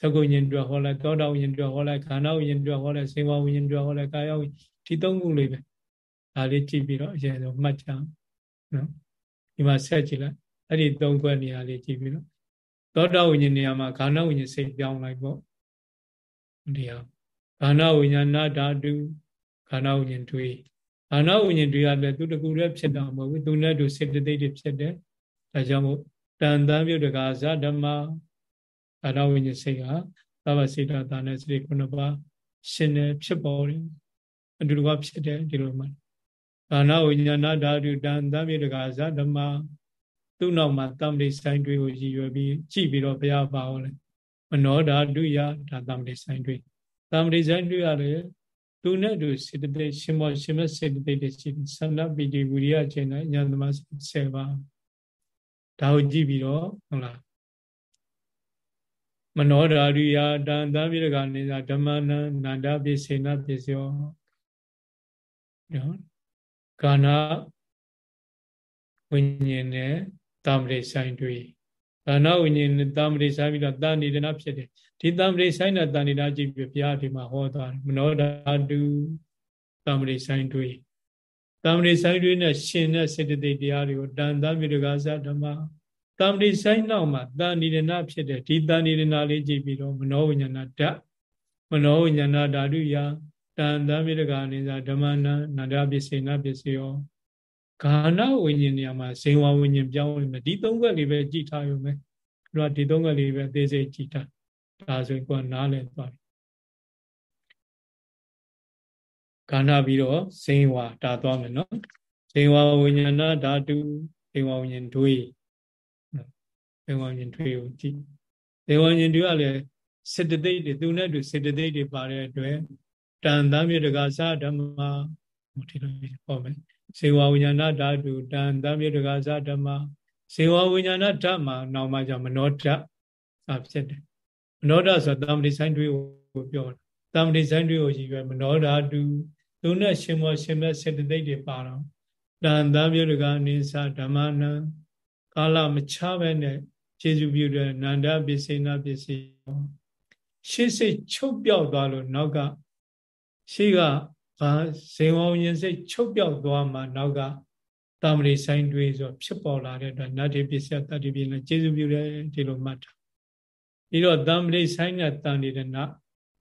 သကုဉ္ဉ္တွေ့ဟောလိုက်သောတာဝိဉ္ဉ္တွေ့ဟောလိုက်ခန္ဓာဝိဉ္ဉ္တွေ့ဟောလိုက်စေဝဝိဉ္ဉ္တွေ့ဟောလိုက်ကာယဝိဒီသုံးခုလေးပဲ ဒါလေးကြည့်ပြီးတော့အရင်ဆုံးမှတ်ကြအောင်နော်ဒီမှာဆက်ကြည့်လိုက်အဲ့ဒီသုံးခွက်နေရာလေးကြည့်ပြီးတော့သောတာဝိဉ္ဉ္နေရာမှာခန္ဓာဝိဉ္ဉ္စိတ်ပြောင်းလိုက်ပေါ့ဒီဟာခန္ဓာဝိဉ္ဉ္နာဓာတုခန္ဓာဝိဉ္ဉ္တွေ့ခန္ဓာဝိဉ္ဉ္တွေ့ရတယ်သူတကူလည်းဖြစ်တာမဟုတ်ဘူးသူနဲ့တူစေတသိက်တွေဖြစ်တယ်ဒါကြောင့်မို့တန်တန်ပြုတ်တကာဇဓမ္မအာရဝိညာဉ်စိတ်ဟာသဗ္ဗစေတသာနဲ့စိတ်ခုနှစ်ပါးရှင်နေဖြစ်ပေါ်တယ်အတူတူကဖြစ်တယ်ဒီလိုမှ ကာနဝိညာဏဓာတုတံသဗ္ဗေတကာဇဓမ္မသူ့နောက်မှာတမ္ပတိဆိုင်တွေကိုရည်ရွယ်ပြီးကြည့်ပြီးတော့ဘုရားပါဟောတယ်မနောဓာတုယဒါတမ္ပတိဆိုင်တွေတမ္ပတိဆိုင်တွေရတယ်သူနဲ့တူစေတသိက်ရှင်မောရှင်မစေတသိက်တွေရှိတယ်သန္နပိတိဝိရိယကျင့်တဲ့ညာသမ7ပါးဒါကိုကြည့်ပြီးတော့ဟုတ်လားမနောဓာရိယာတန်တံပိရကနေသာဓမ္မနံနန္ဒပိစေနပစ္စယောနော် ကာနာဝိညာဉ်နဲ့တာမရိဆိုင်တွေ့ကာနာဝိညာဉ်နဲ့တာမရိဆိုင်ပြီးတော့တာဏိဒနာဖြစ်တယ်ဒီတာမရိဆိုင်နဲ့တာဏိဒနာကြည့်ပြီးဘုရားဒီမှာဟောသွားတယ်မနောဓာတုတာမရိဆိုင်တွေ့တာမရိဆိုင်တွေ့နဲ့ရှင်တဲ့စေတသိက်တရားတွေကိုတန်တံပိရကသဓမ္မတံတိဆိုင်နောက်မှာတဏိရဏဖြစ်တဲ့ဒီတဏိရဏလေးကြည့်ပြီးတော့မနောဝိညာဏဓာတ်မနောဝိညာဏဓာတုယ တန်တမိတကာနိသာဓမ္မနာနန္ဒပစ္စေနပစ္စယောဂာနဝိညာဉ်နေရာမှာဇေဝဝိညာဉ်ပြောင်းနေမယ်ဒီသုံးခွက်လေးပဲကြည်ထားရုံပဲသူကဒီသုံးခွက်လေးပဲအသေးစိတ်ကြည်ထားဒါဆိုရင်ကိုယ်နားလည်သွားပြီကဏ္ဍပြီးတော့ဇိန်ဝါဒါသွားမယ်နော်ဇိန်ဝါဝိညာဏဓာတုဇိန်ဝါဝိညာဉ်တွေးဇိန်ဝါဝိညာဉ်တွေးကိုကြည့်ဇိန်ဝါဝိညာဉ်တွေကလည်းစေတသိက်တွေသူနဲ့တူစေတသိက်တွေပါတဲ့အတွက် တန်တမ်းမြေတကသာဓမ္မဟိုဒီလိုဟောမယ်ဇေဝဝိညာဏဓာတုတန်တမ်းမြေတကသာဓမ္မဇေဝဝိညာဏဓာတ်မှာနောက်မှကြောင့်မနောဓာတ်အဖြစ်တယ်မနောဓာတ်ဆိုတမ္ပတိဆိုင်တွေကိုပြောတာတမ္ပတိဆိုင်တွေကိုရည်ရွယ်မနောဓာတုသူနဲ့ရှင်မောရှင်မဲ့စေတသိက်တွေပါတော့တန်တမ်းမြေတကနိသဓမ္မနံကာလမချပဲနဲ့ခြေစုပြုတဲ့နန္ဒပစ္စေနာပစ္စည်းရှေ့စိတ်ချုပ်ပြောက်သွားလို့နောက်က ရှေ့ကဘာဇေဝဉ္ဉ်စိတ်ချုပ်ပြောက်သွားမှနောက်ကတာမဏိဆိုင်တွေးဆိုဖြစ်ပေါ်လာတဲ့အတွက်နတ္တိပစ္စယတတ္တိပိနဲ့ကျေစုပြုတယ်ဒီလိုမှတ်တာပြီးတော့တာမဏိဆိုင်နဲ့တန်နေတဲ့န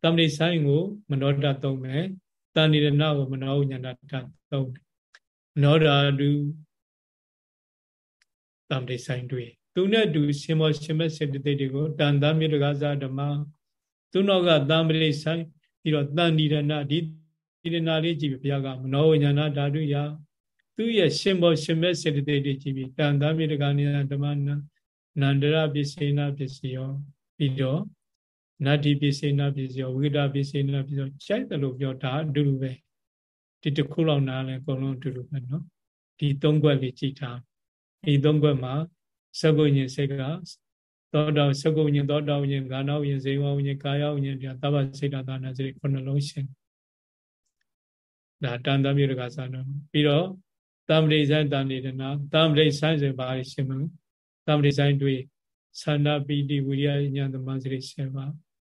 တာမဏိဆိုင်ကို မနောဒသုံးမယ်တန်နေတဲ့နကိုမနောဉာဏတသုံးတယ်မနောဓာတုတာမဏိဆိုင်တွေးသူနဲ့တူရှင်မောရှင်မစေတသိက်တွေကိုတန်တမြေတကားစားဓမ္မသူနောက်ကတံပရိဆိုင် ပြီးတော့တန်ဒီရဏဒီဒီရဏလေးကြည့်ပြီးဘုရားကမနောဝိညာဏဓာတုယသူရဲ့ရှင်ဘောရှင်မဲ့စေတသိက်တွေကြည့်ပြီးတန်တမြေတကားနိဓမ္မနန္ဒရပစ္စေနာပစ္စယောပြီးတော့နတ္တိပစ္စေနာပစ္စယောဝိဒပစ္စေနာပစ္စယောကြိုက်တယ်လို့ပြောတာအတူတူပဲဒီတစ်ခုလောက်နားလဲအကုန်လုံးအတူတူပဲเนาะဒီသုံးခွက်လေးကြည့်ထားဒီသုံးခွက်မှာသကုညင်စိတ်က သောတာသကုညင်သောတာဝိညာဉ်ကာနဝိညာဉ်ဇေဝဝိညာဉ်ကာယဝိညာဉ်တရားသဗ္ဗစေတသာနာစိတ်ခုနှလုံးရှင်ဒါတန်တမြေတကသာတော့ပြီးတော့တမ္ပရိဆိုင်တန်နေတနာတမ္ပရိဆိုင်ဆိုပါရှင်မလို့တမ္ပရိဆိုင်တွေသန္တာပီတိဝိရိယဉာဏ်သမစရိ7ပါ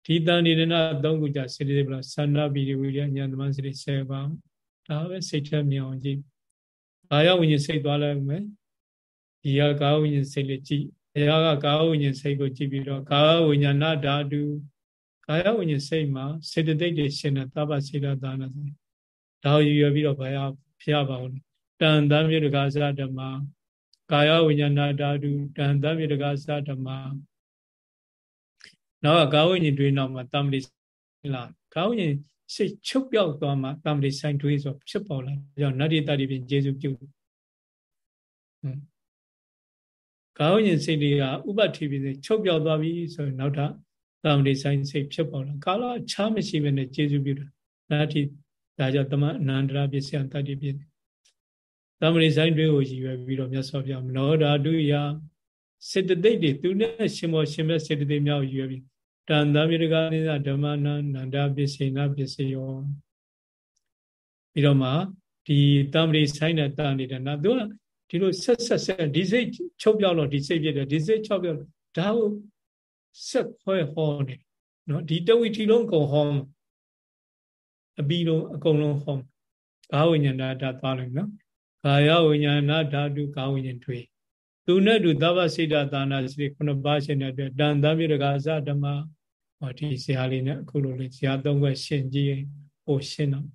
ဒီတန်နေတနာ၃ခုကြစေတသိက်ဘလားသန္တာပီတိဝိရိယဉာဏ်သမစရိ7ပါဒါပဲစိတ်ထမြောင်ကြည့်ကာယဝိညာဉ်စိတ်သွားလိုက်မယ်ဒီကကာဝိညာဉ်စိတ်လေးကြည့်ဘု ရားကကာဝိညာဉ်စိတ်ကိုကြည့်ပြီးတော့ကာဝိညာဏဓာတုကာယဝိညာဉ်စိတ်မှာစေတသိက်တွေရှင်တဲ့သဗ္ဗစေတသာနာဆိုဒါကိုယူရပြီးတော့ဘုရားဖျားပါဦးတန်တမ်းမြေတကားသဓမ္မကာယဝိညာဏဓာတုတန်တမ်းမြေတကားသဓမ္မနောက်ကကာဝိညာဉ်တွေနောက်မှာတမ္ပတိလာကာဝိညာဉ်စိတ်ချုပ်ပြောက်သွားမှတမ္ပတိဆိုင်တွေးဆိုဖြစ်ပေါ်လာကြောင့်နတ္တိတ္တိပြင်ကျေစုပြု ကာဝဉ္စိတ်တွေကဥပတိပိစိတ်ချုပ်ပြောက်သွားပြီဆိုရင်နောက်ထပ်သာမဏေဆိုင်စိတ်ဖြစ်ပေါ်လာကာလချားမရှိဘဲနဲ့ကျေစုပြုတာဒါအထိဒါကြောင့်တမအနန္တရာပစ္စယတတ္တိပိသာမဏေဆိုင်တွေကိုရည်ရွယ်ပြီးတော့မြတ်စွာဘုရားမနောဓာတုယစေတသိက်တွေသူနဲ့ရှင်မောရှင်မဲ့စေတသိက်များကိုရည်ရွယ်ပြီးတန်တမြေတကာနိသဓမ္မနာနန္ဒပစ္စေနာပစ္စယောပြီးတော့မှဒီတမ္ပရိဆိုင်တဲ့တာနေတဲ့နာသူက ဒီလိုဆက်ဆက်ဆက်ဒီစိတ်ချုပ်ပြောက်လို့ဒီစိတ်ဖြစ်တယ်ဒီစိတ်ချုပ်ပြောက်ဒါကိုဆက်ခွဲဟောနေနော်ဒီတဝိထီလုံးအကုန်ဟောအပြီးလုံးအကုန်လုံးဟောကာဝိညာဏဓာတ်သွားလိုက်နော်ကာယဝိညာဏဓာတုကာဝိညာဉ်တွေသူနဲ့တူသဗ္ဗစိတ္တသာနာစိခုနှစ်ပါးရှင်တဲ့အတွက်တန်တမ်းမြေတကာသဓမ္မဟောဒီဇာလေးနဲ့အခုလိုလေးဇာသုံးခွဲရှင်ကြည့်ဟိုရှင်းတော့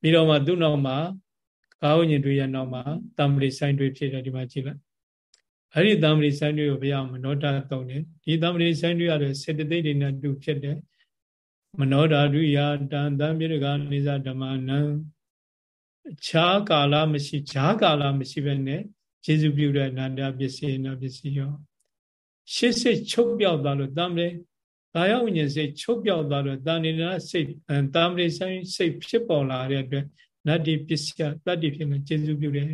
ပြီးတော့မှသူ့နောက်မှာ ကာဝဉ္ဉ္တွေရဲ့နောက်မှာတမ္ပရိဆိုင်တွေဖြစ်တယ်ဒီမှာကြည့်လိုက်အဲ့ဒီတမ္ပရိဆိုင်တွေကိုဘုရားမနောတာသုံးတယ်ဒီတမ္ပရိဆိုင်တွေရတယ်စေတသိက်တွေနဲ့တူဖြစ်တယ်မနောဓာတုယတန်တံမြေကနေဇဓမ္မနံခြားကာလမရှိခြားကာလမရှိပဲနဲ့ကျေစုပြုတဲ့နန္ဒပစ္စည်းနာပစ္စည်းရောရှစ်စစ်ချုပ်ပြောက်သွားလို့တမ္ပရိကာယဝိညာဉ်စိတ်ချုပ်ပြောက်သွားလို့တာဏိနာစိတ်တမ္ပရိဆိုင်စိတ်ဖြစ်ပေါ်လာတဲ့အတွက် နတ္တိပစ္စယတတ္တိဖြစ်နေကျေစုပြုတယ်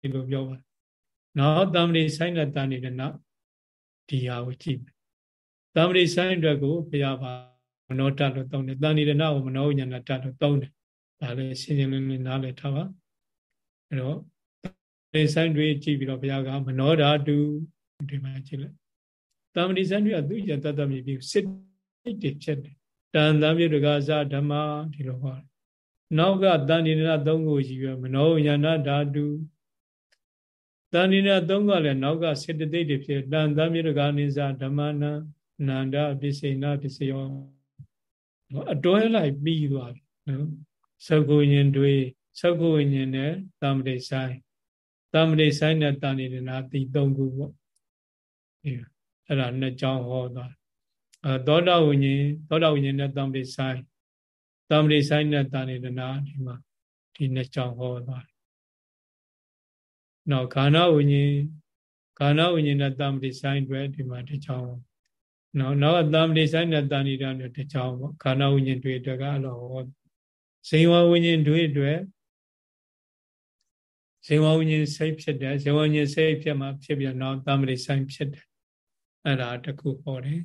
ဒီလိုပြောပါတယ်။နောက်တမ္ပတိဆိုင်တဲ့တန်နေတဲ့နောက်ဒီဟာကိုကြည့်မယ်။တမ္ပတိဆိုင်အတွက်ကိုဘုရားပါမနောတတ်လို့သုံးတယ်။တန်နေတဲ့နောက်ကိုမနောဉာဏတတ်လို့သုံးတယ်။ဒါလည်းရှင်းရှင်းလင်းလင်းနားလည်ထားပါ။အဲတော့တဆိုင်တွေကြည့်ပြီးတော့ဘုရားကမနောဓာတုဒီမှာကြည့်လိုက်။တမ္ပတိဆိုင်တွေကသူ့ရတတ်တမြည်ပြီးစစ်တိတ်ဖြစ်တယ်။တန်တံမြေတကားဇဓမ္မဒီလိုဟောတယ် နောက်ကတန်ဒီနာသုံးကိုရှိရမနောဉာဏဓာတုတန်ဒီနာသုံးကလည်းနောက်ကစေတသိက်တွေဖြစ်တန်သမြေတကာနိစ္စဓမ္မနာနန္ဒပစ္စေနာပစ္စယောအတွဲလိုက်ပြီးသွားပြီနော်သကုဉ္ဉ္တွေသကုဉ္ဉ္နဲ့တမ္ပတိဆိုင်တမ္ပတိဆိုင်နဲ့တန်ဒီနာတိသုံးခုပေါ့အဲ့ဒါနှစ်ကြောင်းဟောသွားအဲသောတာဝိညာဉ်သောတာဝိညာဉ်နဲ့တမ္ပတိဆိုင် တမ္ပရိဆိုင်နဲ့တာနေတနာဒီမှာဒီနှစ်ကြောင်းဟောသွားတယ်နောက်ခန္ဓာဝိညာဉ်ခန္ဓာဝိညာဉ်နဲ့တမ္ပရိဆိုင်တွေဒီမှာတစ်ကြောင်းနောက်နောက်ကတမ္ပရိဆိုင်နဲ့တာနေတာနဲ့တစ်ကြောင်းပေါ့ခန္ဓာဝိညာဉ်တွေအတွက်ကအလောဟောဇေဝဝိညာဉ်တွေအတွက်ဇေဝဝိညာဉ်စိတ်ဖြစ်တယ်ဇေဝဝိညာဉ်စိတ်ဖြစ်မှဖြစ်ပြီးတော့တမ္ပရိဆိုင်ဖြစ်တယ်အဲ့ဒါတခုဟောတယ်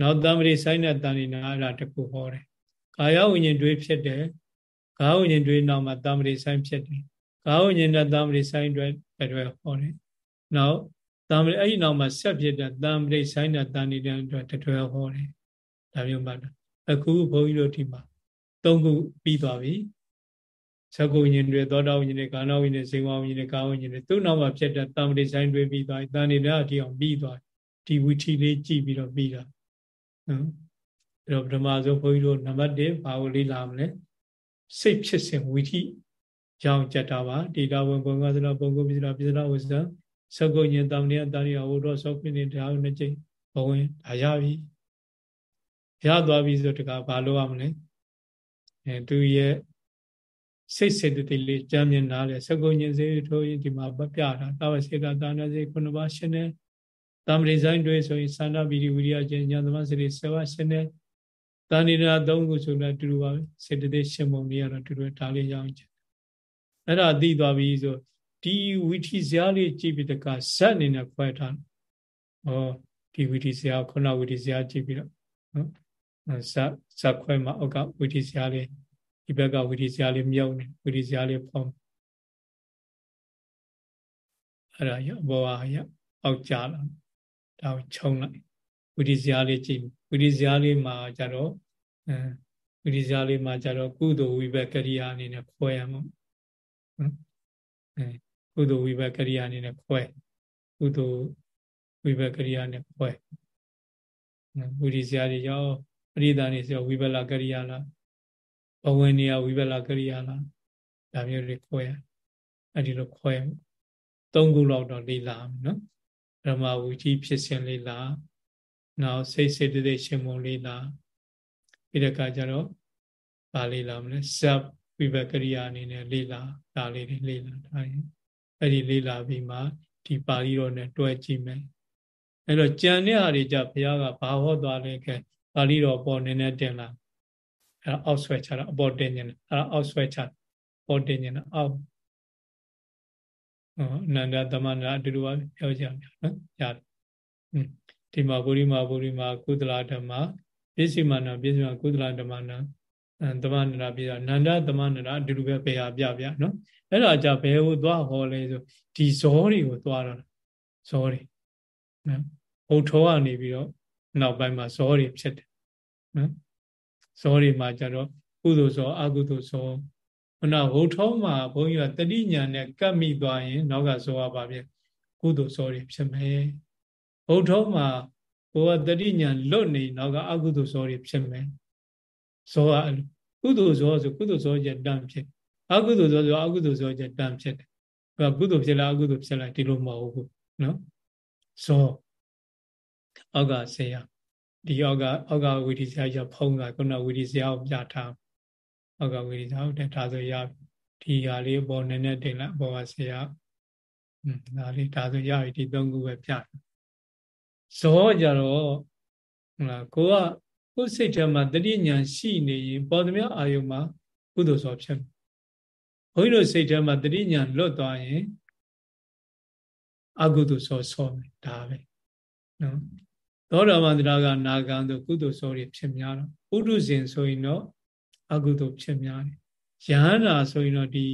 နောက်တမ္ပရိဆိုင်နဲ့တာနေနာအဲ့ဒါတခုဟောတယ် ကာယဝိညာဉ်တွေဖြစ်တယ်ကာဝိညာဉ်တွေနောက်မှာတမ္ပရိဆိုင်ဖြစ်တယ်ကာဝိညာဉ်နဲ့တမ္ပရိဆိုင်တွေတွေဟောတယ်နောက်တမ္ပရိအဲ့ဒီနောက်မှာဆက်ဖြစ်တဲ့တမ္ပရိဆိုင်နဲ့တာနေတဲ့အတွက်တတွဲဟောတယ်ဒါမျိုးမှအခုဘုန်းကြီးတို့ဒီမှာသုံးခုပြီးသွားပြီသကုညင်တွေသောတာဝိညာဉ်တွေကာဏဝိညာဉ်တွေဇေဝဝိညာဉ်တွေကာဝိညာဉ်တွေသူ့နောက်မှာဖြစ်တဲ့တမ္ပရိဆိုင်တွေပြီးသွားပြီတန်နေတာအထိအောင်ပြီးသွားဒီဝီထီလေးကြည့်ပြီးတော့ပြီးတာနော် အဲ့တော့ပထမဆုံးဘုန်းကြီးတို့နံပါတ်1ဘာကိုလေ့လာမလဲစိတ်ဖြစ်စဉ်ဝီထိကြောင်းကြက်တာပါဒေတာဝင်ဘုံကသလားဘုံကိုပြစလားပြစလားဝဇ္ဇံသကုညင်တမ္ပရိယတာရိယဝုဒ္ဓသောခိနေတရားနှစ်ကျိဘဝင်ဒါရပြီရသွားပြီဆိုတကဘာလို့ရမလဲအဲသူရဲ့စိတ်စေတသိက်လေးကြမ်းမြင်လာတယ်သကုညင်စေထိုးရင်ဒီမှာပြတာတာဝစေတာတာနာစေခုနှစ်ပါးရှင်းတယ်တမ္ပရိဆိုင်တွေဆိုရင်သန္တာပိရိဝိရိယကျင့်ညာသမစရိစေဝရှင်းတယ် တဏိနာသုံးခုဆိုတော့တူတူပါပဲစေတသိက်ရှင်ပုံလေးကတော့တူတူဒါလေးရအောင်ကျအဲ့ဒါသိသွားပြီဆိုဒီဝိထီဇာလေးကြည့်ပြီးတကဇက်အနေနဲ့ခွဲထားဟောဒီဝိထီဇာခုနဝိထီဇာကြည့်ပြီးတော့နော်ဇက်ဇက်ခွဲမှာအောက်ကဝိထီဇာလေးဒီဘက်ကဝိထီဇာလေးမြုပ်နေဝိထီဇာလေးဖုံးအဲ့ဒါရဘောဟာရအောက်ကြလာဒါကိုခြုံလိုက်ဝိထီဇာလေးကြည့် ဝိထီဇာလေးမှာကြတော့အဲဝိထီဇာလေးမှာကြတော့ကုသိုလ်ဝိဘက်ကရိယာအနေနဲ့ခွဲရမှာနော်အဲကုသိုလ်ဝိဘက်ကရိယာအနေနဲ့ခွဲကုသိုလ်ဝိဘက်ကရိယာနဲ့ခွဲဝိထီဇာတွေရောပရိသတ်နေဆိုဝိဘလကရိယာလားဘဝင်နေရဝိဘလကရိယာလားဒါမျိုးတွေခွဲအဲ့ဒီလိုခွဲသုံးခုလောက်တော့လေ့လာမယ်နော်ဓမ္မဝီကြီးဖြစ်စဉ်လေးလာ နောက်စိတ်စေတသိက်ရှင်မုံလေးလာပြီးတဲ့အခါကျတော့ဗာလေးလာမလဲဇပ်ဝိဘကရိယာအနေနဲ့လေးလာဒါလေးတွေလေးလာဒါရင်အဲ့ဒီလေးလာပြီးမှဒီပါဠိတော်နဲ့တွဲကြည့်မယ်အဲ့တော့ကြံတဲ့ဟာတွေကြဘုရားကဘာဟောသွားလဲခဲပါဠိတော်ပေါ်နေနဲ့တင်လာအဲ့အောက်ဆွဲချတာအပေါ်တင်နေတယ်အဲ့အောက်ဆွဲချပေါ်တင်နေတယ်အောက်အနန္တသမန္တအတူတူပါပြောကြမယ်နော်ရတယ် ဒီမှာပုရိမာပုရိမာကုသလဓမ္မပြည့်စုံမနာပြည့်စုံကုသလဓမ္မနာသမန္တရာပြည့်အနန္တသမန္တရာအတူတူပဲပေဟာပြပြနော်အဲ့ဒါကြဘယ်ကိုသွားဟောလဲဆိုဒီဇောတွေကိုသွားတာဇောတွေနော်ဘုံထောကနေပြီးတော့နောက်ပိုင်းမှာဇောတွေဖြစ်တယ်နော်ဇောတွေမှာကြတော့ကုသိုလ်ဇောအကုသိုလ်ဇောခုနဟိုထုံးမှာဘုန်းကြီးကတတိညာနဲ့ကပ်မိသွားရင် နောက်ကဇောရပါပြီကုသိုလ်ဇောတွေဖြစ်မယ် ဟိုထုံးမှာကိုကတတိညာလွတ်နေနောက်ကအကုသိုလ်ဇောတွေဖြစ်မယ်ဇောကကုသိုလ်ဇောဆိုကုသိုလ်ဇောချက်တန်းဖြစ်အကုသိုလ်ဇောဆိုအကုသိုလ်ဇောချက်တန်းဖြစ်တယ်ကုသိုလ်ဖြစ်လားအကုသိုလ်ဖြစ်လားဒီလိုမဟုတ်ဘူးနော်ဇောအောက်ကဆေးရဒီအောက်ကအောက်ကဝီဒီဆရာကြီးဖုံးတာခုနဝီဒီဆရာကိုပြထားအောက်ကဝီဒီဆရာဟုတ်တယ်ဒါဆိုရဒီဟာလေးပေါ်နည်းနည်းတင်လိုက်ပေါ်ပါဆရာอืมဒါလေးဒါဆိုရပြီဒီသုံးခုပဲပြ ဇောကြတော့ဟုတ်လားကိုကကိုယ်စိတ်ထဲမှာတတိညာရှိနေရင်ပေါ်သမျှအာယုံမှာကုသိုလ်ဇောဖြစ်ဘုန်းကြီးတို့စိတ်ထဲမှာတတိညာလွတ်သွားရင်အကုသိုလ်ဇောဆောမယ်ဒါပဲနော်သောတာပန်တရားကနာဂံတို့ကုသိုလ်စောတွေဖြစ်များတော့ဥဒုဇဉ်ဆိုရင်တော့အကုသိုလ်ဖြစ်များတယ်ယဟန္တာဆိုရင်တော့ဒီ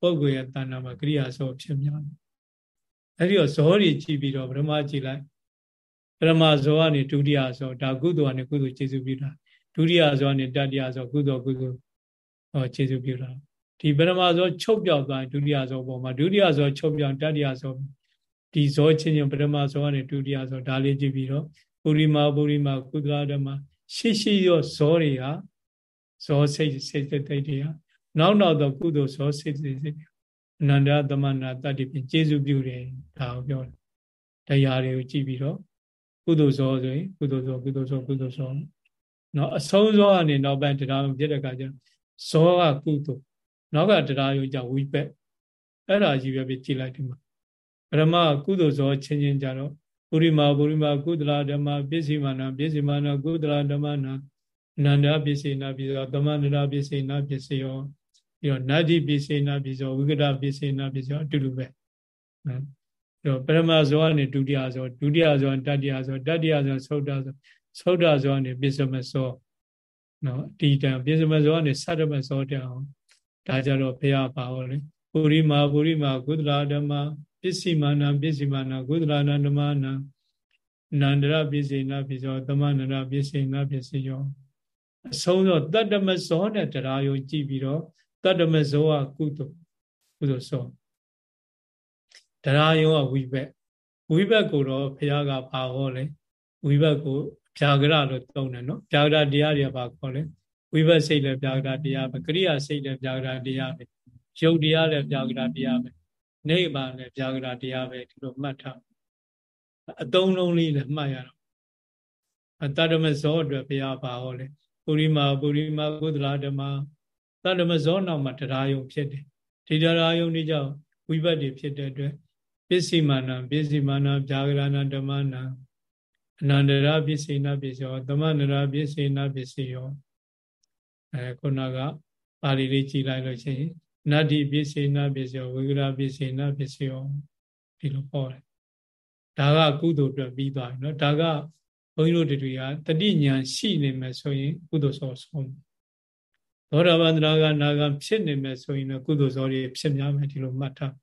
ပုဂ္ဂိုလ်ရဲ့တဏ္ဍာမှာကရိယာစောဖြစ်များတယ်အဲ့ဒီတော့ဇောတွေကြည့်ပြီးတော့ပထမကြည့်လိုက် ပထမဇောကနေဒုတိယဇောဒါကုသိုလ်ကနေကုသိုလ်ကျေစုပြုတာဒုတိယဇောကနေတတိယဇောကုသိုလ်ကုသိုလ်ဟောကျေစုပြုတာဒီပထမဇောချုပ်ပြောက်သွားဒုတိယဇောပေါ်မှာဒုတိယဇောချုပ်ပြောက်တတိယဇောဒီဇောချင်းချင်းပထမဇောကနေဒုတိယဇောဒါလေးကြည့်ပြီးတော့ပုရိမာပုရိမာကုသလဓမ္မရှိရှိရောဇောတွေကဇောစိတ်စိတ်တိတ်တွေကနောက်နောက်တော့ကုသိုလ်ဇောစိတ်စိတ်အနန္တသမနာတတ္တိဖြင့်ကျေစုပြုတယ်ဒါကိုပြောတယ်တရားတွေကိုကြည့်ပြီးတော့ ကုသိုလ်ဇောဆိုရင်ကုသိုလ်ဇောကုသိုလ်ဇောကုသိုလ်ဇောနော်အဆုံးစောကနေနောက်ပိုင်းတရားယုံဖြစ်တဲ့အခါကျဇောကကုသိုလ်နောက်ကတရားယုံကြောင့်ဝိပက်အဲ့ဒါကြီးပဲပြကြည့်လိုက်ဒီမှာပရမကုသိုလ်ဇောချင်းချင်းကြတော့ပုရိမာပုရိမာကုသလဓမ္မပစ္စည်းမာနပစ္စည်းမာနကုသလဓမ္မနာအနန္တပစ္စေနာပစ္စယောသမန္တရာပစ္စေနာပစ္စယောပြီးတော့နတ္တိပစ္စေနာပစ္စယောဝိကတပစ္စေနာပစ္စယောအတူတူပဲနော် တော့ပရမဇောကနေဒုတိယဇောဒုတိယဇောတတိယဇောတတိယဇောသုဒ္ဓဇောသုဒ္ဓဇောကနေပစ္စမဇောနော်ဒီတံပစ္စမဇောကနေသတ္တမဇောတအောင်ဒါကြတော့ဘုရားပါဟောလေပုရိမာပုရိမာကုသလာဓမ္မပစ္စည်းမာနပစ္စည်းမာနကုသလာနဓမ္မနာနန္ဒရပစ္စေနာပစ္စယောသမန္တရပစ္စေနာပစ္စယောအဆုံးတော့တတ္တမဇောနဲ့တရားယုံကြည့်ပြီးတော့တတ္တမဇောကကုသိုလ်ကုသိုလ်ဇော တရားယုံကဝိဘက်ဝိဘက်ကိုတော့ဘုရားကပါဟောလေဝိဘက်ကိုဗျာဂရလို့သုံးတယ်နော်ဗျာဂရတရားတွေကပါခေါ်လေဝိဘက်စိတ်လည်းဗျာဂရတရားပဲကရိယာစိတ်လည်းဗျာဂရတရားပဲယုတ်တရားလည်းဗျာဂရတရားပဲနိဗ္ဗာန်လည်းဗျာဂရတရားပဲဒီလိုမှတ်ထားအသုံးလုံးလေးလည်းမှတ်ရတော့အတ္တမဇောအတွက်ဘုရားပါဟောလေပုရိမာပုရိမာကုသလဓမ္မတတ္တမဇောနောက်မှာတရားယုံဖြစ်တယ်ဒီတရားယုံတွေကြောင့်ဝိဘတ်တွေဖြစ်တဲ့အတွက် ပစ္စည်းမာနပစ္စည်းမာနဗျာဂရဏဓမ္မနာအနန္တရာပစ္စေနာပစ္စယောသမန္တရာပစ္စေနာပစ္စယောအဲခုနကပါဠိလေးကြည်လိုက်လို့ရှိရင်နတ္တိပစ္စေနာပစ္စယောဝိကရပစ္စေနာပစ္စယောဒီလိုဟောတယ်ဒါကကုသိုလ်အတွက်ပြီးသွားပြီနော်ဒါကဘုန်းကြီးတို့တွေကတတိညာရှိနေမယ်ဆိုရင် ကုသိုလ်စောဆုံးသောတာပန်တရားကနာဂံဖြစ်နေမယ်ဆိုရင်လည်းကုသိုလ်စောတွေဖြစ်များမယ်ဒီလိုမှတ်ထား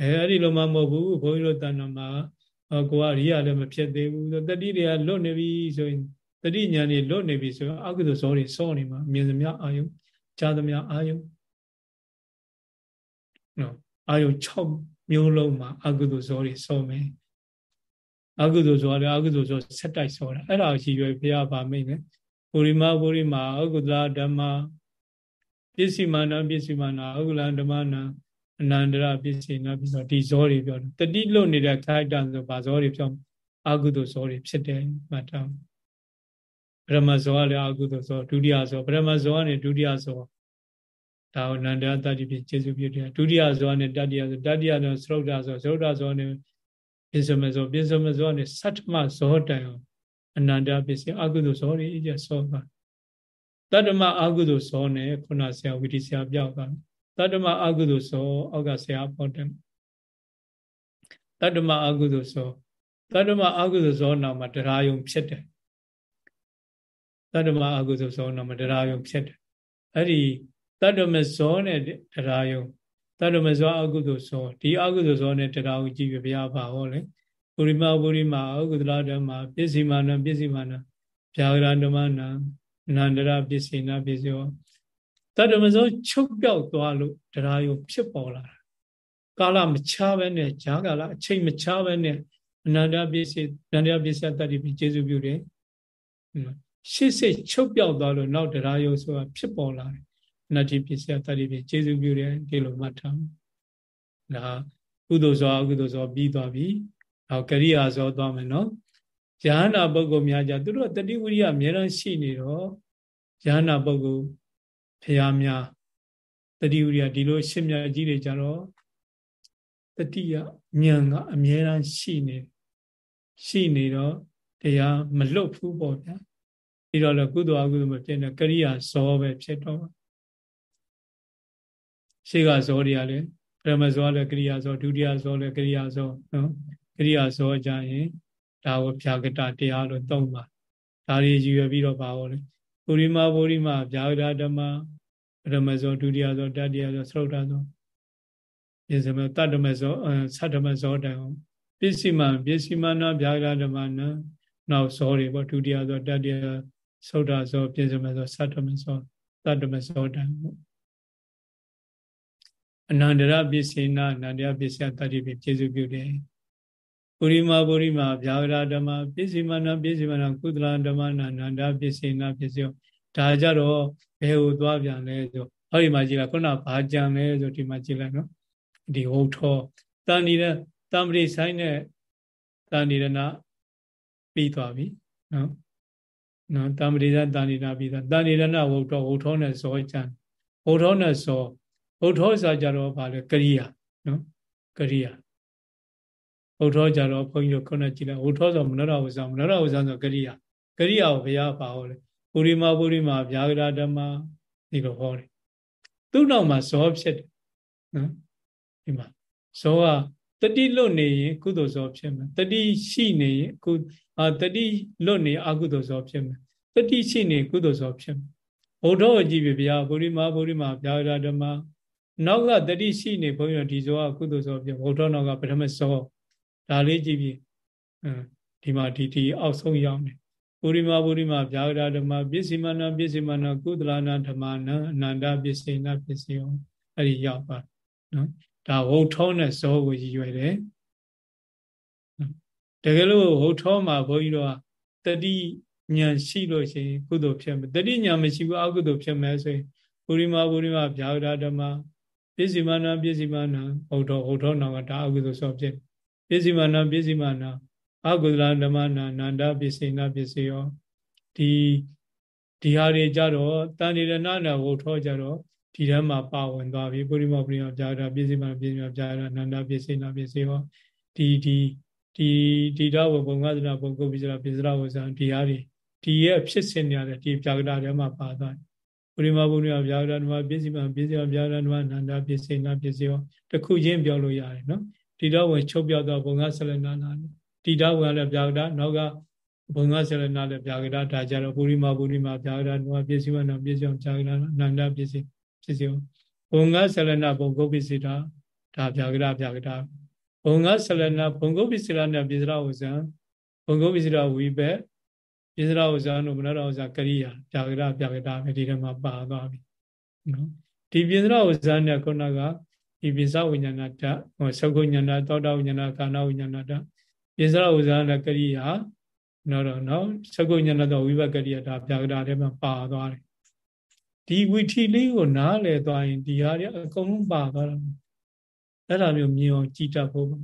အဲအဲ့ဒီလိုမှမဟုတ်ဘူးဘုန်းကြီးတို့တဏ္ဍမှာကိုကရိယာလည်းမဖြစ်သေးဘူးတတိတွေကလွတ်နေပြီဆိုရင်တတိညာတွေလွတ်နေပြီဆိုရင်အကုသိုလ်ဇောတွေစောနေမှာမြင်သမျှအာယုကြားသမျှအာယုနော်အာယု6မျိုးလုံးမှာအကုသိုလ်ဇောတွေစောမယ်အကုသိုလ်ဇောလည်းအကုသိုလ်ဇောဆက်တိုက်စောတာအဲ့ဒါရှိရွယ်ဘုရားဗာမိတ်နဲ့ပုရိမာပုရိမာအကုသလဓမ္မပစ္စည်းမာနပစ္စည်းမာနအကုလဓမ္မနာ အနန္တရပစ္စည်းနာပြီးတော့ဒီဇောတွေပြောတယ်တတိလွတ်နေတဲ့ခိုက်တန်ဆိုဗာဇောတွေပြောအာဟုတုဇောတွေဖြစ်တယ်မှတ်ထားပရမဇောကလည်းအာဟုတုဇောဒုတိယဇောပရမဇောကနေဒုတိယဇောဒါကိုနန္ဒတတိပြကျေစုပြတယ်ဒုတိယဇောနဲ့တတိယဇောတတိယဇောသရုတ်ဇောသရုတ်ဇောနဲ့ပိစမဇောပိစမဇောနဲ့သတ္တမဇောတိုင်အောင်အနန္တပစ္စည်းအာဟုတုဇောတွေအကျစောပါတတ္တမအာဟုတုဇောနဲ့ခုနဆရာဝိတိဆရာပြောက်တာ တတ္တမအကုသိုလ်ဆိုအောက်ကဆရာပေါ်တယ်တတ္တမအကုသိုလ်ဆိုတတ္တမအကုသိုလ်ဆိုနောက်မှာတရားယုံဖြစ်တယ်တတ္တမအကုသိုလ်ဆိုနောက်မှာတရားယုံဖြစ်တယ်အဲ့ဒီတတ္တမဇောနဲ့တရားယုံတတ္တမဇောအကုသိုလ်ဆိုဒီအကုသိုလ်ဇောနဲ့တရားယုံကြည့်ပြဘုရားပါဟောလေပုရိမပုရိမအကုသလဓမ္မပစ္စည်းမာနပစ္စည်းမာနဗျာဂရဓမ္မနာနန္ဒရပစ္စည်းနာပစ္စယော တတ္တမစိုးချုပ်ပြောက်သွားလို့တရားယုံဖြစ်ပေါ်လာတာကာလမချပဲနဲ့ဈာကာလအချိန်မချပဲနဲ့အနန္တပစ္စည်းအနန္တပစ္စည်းတတ္တိပြီးကျေစုပြုတယ်ရှေ့စိတ်ချုပ်ပြောက်သွားလို့နောက်တရားယုံဆိုတာဖြစ်ပေါ်လာတယ်အနတ္တိပစ္စည်းတတ္တိပြီးကျေစုပြုတယ်ဒီလိုမှတ်ထားဒါကုသိုလ်ဇောအကုသိုလ်ဇောပြီးသွားပြီနောက်ကရိယာဇောသွားမယ်နော်ယ ahanan ပုဂ္ဂိုလ်များကြသူတို့တတိဝိရိယအများအားရှိနေတော့ယ ahanan ပုဂ္ဂိုလ် ဖရာများတတိဝိရိယဒီလိုရှင်းမြကြီးတွေကြတော့တတိယဉာဏ်ကအမြဲတမ်းရှိနေရှိနေတော့တရားမလွတ်ဘူးပေါ့ဗျာပြီးတော့လည်းကုသိုလ်အကုသိုလ်မဖြစ်နေကရိယာဇောပဲဖြစ်တော့ရှေ့ကဇောတွေကလည်းပရမဇောလည်းကရိယာဇောဒုတိယဇောလည်းကရိယာဇောနော်ကရိယာဇောကြရင်ဒါကိုဖြာကတတရားလို့သုံးပါဒါတွေယူရပြီးတော့ပါဟောလေ ပုရိမာပုရိမာဗျာဂရဓမ္မပရမဇောဒုတိယဇောတတိယဇောသရုတ်တာဇောပြစမတတ္တမဇောသတ္တမဇောတံပစ္စည်းမပစ္စည်းမနာဗျာဂရဓမ္မနာနောက်ဇောတွေပေါ့ဒုတိယဇောတတိယသုဒ္ဓဇောပြစမဇောသတ္တမဇောတတ္တမဇောတံပေါ့အနန္တရပစ္စေနာအနန္တရပစ္စယတတိပိကျေစုပြုတယ် ပုရိမာပုရိမာဗျာဂရဓမ္မပစ္စည်းမနာပစ္စည်းမနာကုသလဓမ္မနာအနန္တပစ္စေနာပစ္စယောဒါကြတော့ဘယ်ကိုသွားပြန်လဲဆိုဟောဒီမှာကြည့်လိုက်ခုနဘာကြံလဲဆိုဒီမှာကြည့်လိုက်နော်ဒီဟုတ်ထောတန်နေတဲ့တံပရိဆိုင်နဲ့တန်နေရနာပြီးသွားပြီနော်နော်တာမရိဒတာဏိနာပိသတာဏိရဏဝုထောဝုထောနဲ့ဇောချံဝုထောနဲ့ဇောဝုထောစာကြတော့ဗာလေကရိယာနော်ကရိယာ ဝုထောကြတော့ဘုန်းကြီးတို့ခုနကြည့်လိုက်ဝုထောဆိုမနရဝဇံမနရဝဇံဆိုကရိယာကရိယာကိုဘုရားပါဟောလေပုရိမာပုရိမာဗျာဂရဓမ္မဒီလိုဟောတယ်သူ့နောက်မှာဇောဖြစ်တယ်နော်ဒီမှာဇောကတတိလွတ်နေရင်ကုသိုလ်ဇောဖြစ်မယ်တတိရှိနေရင်ကုအာတတိလွတ်နေအကုသိုလ်ဇောဖြစ်မယ်တတိရှိနေကုသိုလ်ဇောဖြစ်မယ်ဘုဒ္ဓဝကြည့်ပြီဗျာပုရိမာပုရိမာဗျာဂရဓမ္မနောက်ကတတိရှိနေဘုန်းကြီးတို့ဒီဇောကကုသိုလ်ဇောဖြစ်ဘုဒ္ဓနောက်ကပထမဇော ဒါလေးကြည့်ပြီအဲဒီမှာဒီဒီအောက်ဆုံးရောက်နေပုရိမာပုရိမာဗျာဂရဓမ္မပစ္စည်းမနာပစ္စည်းမနာကုသလနာဓမ္မနာအနန္တပစ္စေနာပစ္စယောအဲ့ဒီရောက်ပါနော်ဒါဝုတ်ထောနဲ့ဇောကိုရည်ရွယ်တယ်တကယ်လို့ဝုတ်ထောမှာဘုန်းကြီးတို့ကတတိညာရှိလို့ရှိရင်ကုသိုလ်ဖြစ်မယ်တတိညာမရှိဘူးအကုသိုလ်ဖြစ်မယ်ဆိုရင်ပုရိမာပုရိမာဗျာဂရဓမ္မပစ္စည်းမနာပစ္စည်းမနာဝုတ်ထောဝုတ်ထောနောက်ကဒါအကုသိုလ်ဆောဖြစ် ပစ္စည်းမနာပစ္စည်းမနာအကုသလဓမ္မနာနန္ဒပစ္စေနာပစ္စယောဒီဒီဟာတွေကြတော့တန်ရဏနာဝုထောကြတော့ဒီထဲမှာပါဝင်သွားပြီပုရိမောပရိမောပြာတာပစ္စည်းမပစ္စည်းမပြာတာနန္ဒပစ္စေနာပစ္စယောဒီဒီဒီဒီတော့ဘုံငါသနာဘုံကုပ္ပိစရာပစ္စရဝဇံဒီဟာတွေဒီရဲ့ဖြစ်စဉ်နေရတဲ့ဒီပြာကတာထဲမှာပါသွားပုရိမောပုရိမောပြာတာဓမ္မပစ္စည်းမပစ္စည်းမပြာတာဓမ္မနန္ဒပစ္စေနာပစ္စယောတခုချင်းပြောလို့ရတယ်နော် ဒီတော့ဝင်ချုပ်ပြောတော့ဘုံငါဆလနာနာတိတဝကလည်းပြာကတာနောက်ကဘုံငါဆရဏလည်းပြာကတာဒါကြတော့ပုရိမပုရိမပြာကတာနောပစ္စည်းဝနာပစ္စည်းပြာကတာနန္ဒပစ္စည်းပစ္စည်းဘုံငါဆရဏဘုံကုပ္ပစ္စည်းတာဒါပြာကတာပြာကတာဘုံငါဆရဏဘုံကုပ္ပစ္စည်းနဲ့ပိစရဝဇံဘုံကုပ္ပစ္စည်းဝိဘက်ပိစရဝဇံတို့မနောရဝဇံကရိယာပြာကတာပြာကတာပဲဒီထဲမှာပါသွားပြီနော်ဒီပိစရဝဇံနဲ့ခုနက ဒီပိစဝိညာဏတ္တဟောသုခဉာဏသောတာဝိညာဏကာဏဝိညာဏတ္တပိစရဥဇာနဲ့ကရိယာနော်တော့နော်သကုညနာတော့ဝိဘကရိယာဒါပြာကတာထဲမှာပါသွားတယ်ဒီဝီထီလေးကိုနားလဲသွားရင်ဒီဟာတွေအကုန်လုံးပါသွားတာအဲ့ဒါမျိုးမြင်အောင်ကြည်တတ်ဖို့ဒါ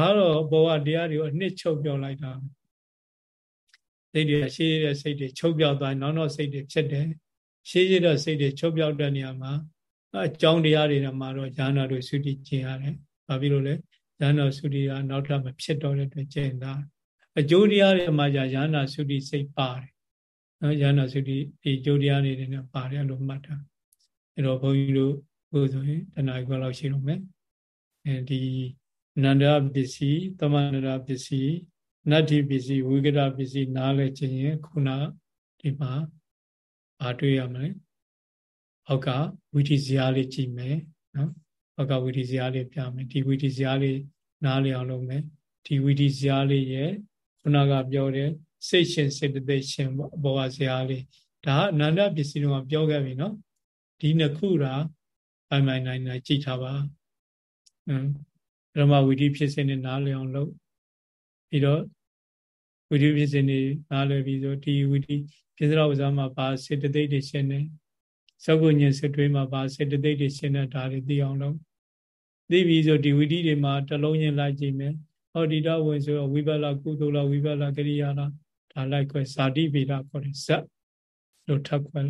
ကတော့ဘောကတရားတွေကိုအနှစ်ချုပ်ပြောလိုက်တာစိတ်တွေရှေးတဲ့စိတ်တွေချုပ်ပြောက်သွားနောက်တော့စိတ်တွေဖြစ်တယ်ရှေးရတဲ့စိတ်တွေချုပ်ပြောက်တဲ့နေရာမှာ အကြောင်းတရားတွေမှာတော့ဉာဏ်တော်သုတိကျင်ရတယ်။ဘာဖြစ်လို့လဲရဟန္တာသုတိကနောက်ထပ်မဖြစ်တော့တဲ့အတွက်ကျင့်တာအကျိုးတရားတွေမှာじゃရဟန္တာသုတိစိတ်ပါတယ်နော်ရဟန္တာသုတိဒီအကျိုးတရားတွေနဲ့ပါတယ်လို့မှတ်တာအဲ့တော့ဘုန်းကြီးတို့ဘုဆိုရင်တဏှာခွက်လောက်ရှိလို့မယ်အဲဒီနန္ဒပစ္စည်းသမန္တပစ္စည်းနတ္တိပစ္စည်းဝိကရပစ္စည်းနားလဲခြင်းရင်ခုနဒီမှာဘာတွေ့ရမလဲ အောက်ကဝိသီဇာလေးကြည့်မယ်နော်ဘကဝီဒီဇာလေးပြမယ်ဒီဝီဒီဇာလေးနားလည်အောင်လုပ်မယ်ဒီဝီဒီဇာလေးရဲ့ခုနကပြောတဲ့စိတ်ရှင်စေတသိက်ရှင်ဘောဇာလေးဒါအနန္တပစ္စည်းတော့ပြောခဲ့ပြီနော်ဒီနှစ်ခုတာပိုင်ပိုင်နိုင်နိုင်ကြည့်ထားပါအင်းပရမဝီဒီဖြစ်စဉ်နဲ့နားလည်အောင်လုပ်ပြီးတော့ဝီဒီဖြစ်စဉ်တွေနားလည်ပြီးဆိုဒီဝီဒီဖြစ်စရာဥစားမှာပါစေတသိက်တွေရှင်နေ သောကုညင်စစ်တွေးမှာပါစေတသိက်တွေရှင်းတဲ့ဒါတွေသိအောင်လုပ်သိပြီဆိုဒီဝိဓိတွေမှာတလုံးချင်းလိုက်ကြည့်မယ်ဟောဒီတော့ဝင်ဆိုဝိပလကုသိုလဝိပလကရိယာလားဒါလိုက်ခွဲဇာတိဗေဒခေါ်တယ်ဇက်လို့ထပ်ခွဲ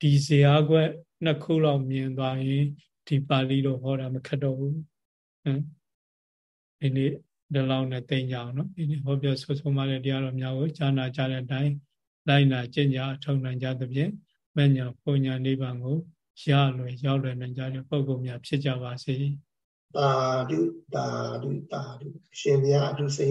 ဒီဇေယကွက်နှစ်ခုလောက်မြင်သွားရင်ဒီပါဠိလိုဟောတာမခက်တော့ဘူးဟမ်ဒီနေ့ဒီလောက်နဲ့တင်ကြအောင်နော်ဒီနေ့ဟောပြောဆိုဆုံးမတဲ့တရားတော်များကိုဈာနာကြတဲ့အတိုင်းလိုက်နာကျင့်ကြအထောက်နိုင်ကြသဖြင့် မညာပုံညာနိဗ္ဗာန်ကိုရလွယ်ရောက်လွယ်နိုင်ကြတဲ့ပုဂ္ဂိုလ်များဖြစ်ကြပါစေ။တာဓုတာဓုတာဓုရှင်ဘုရားအထုစိ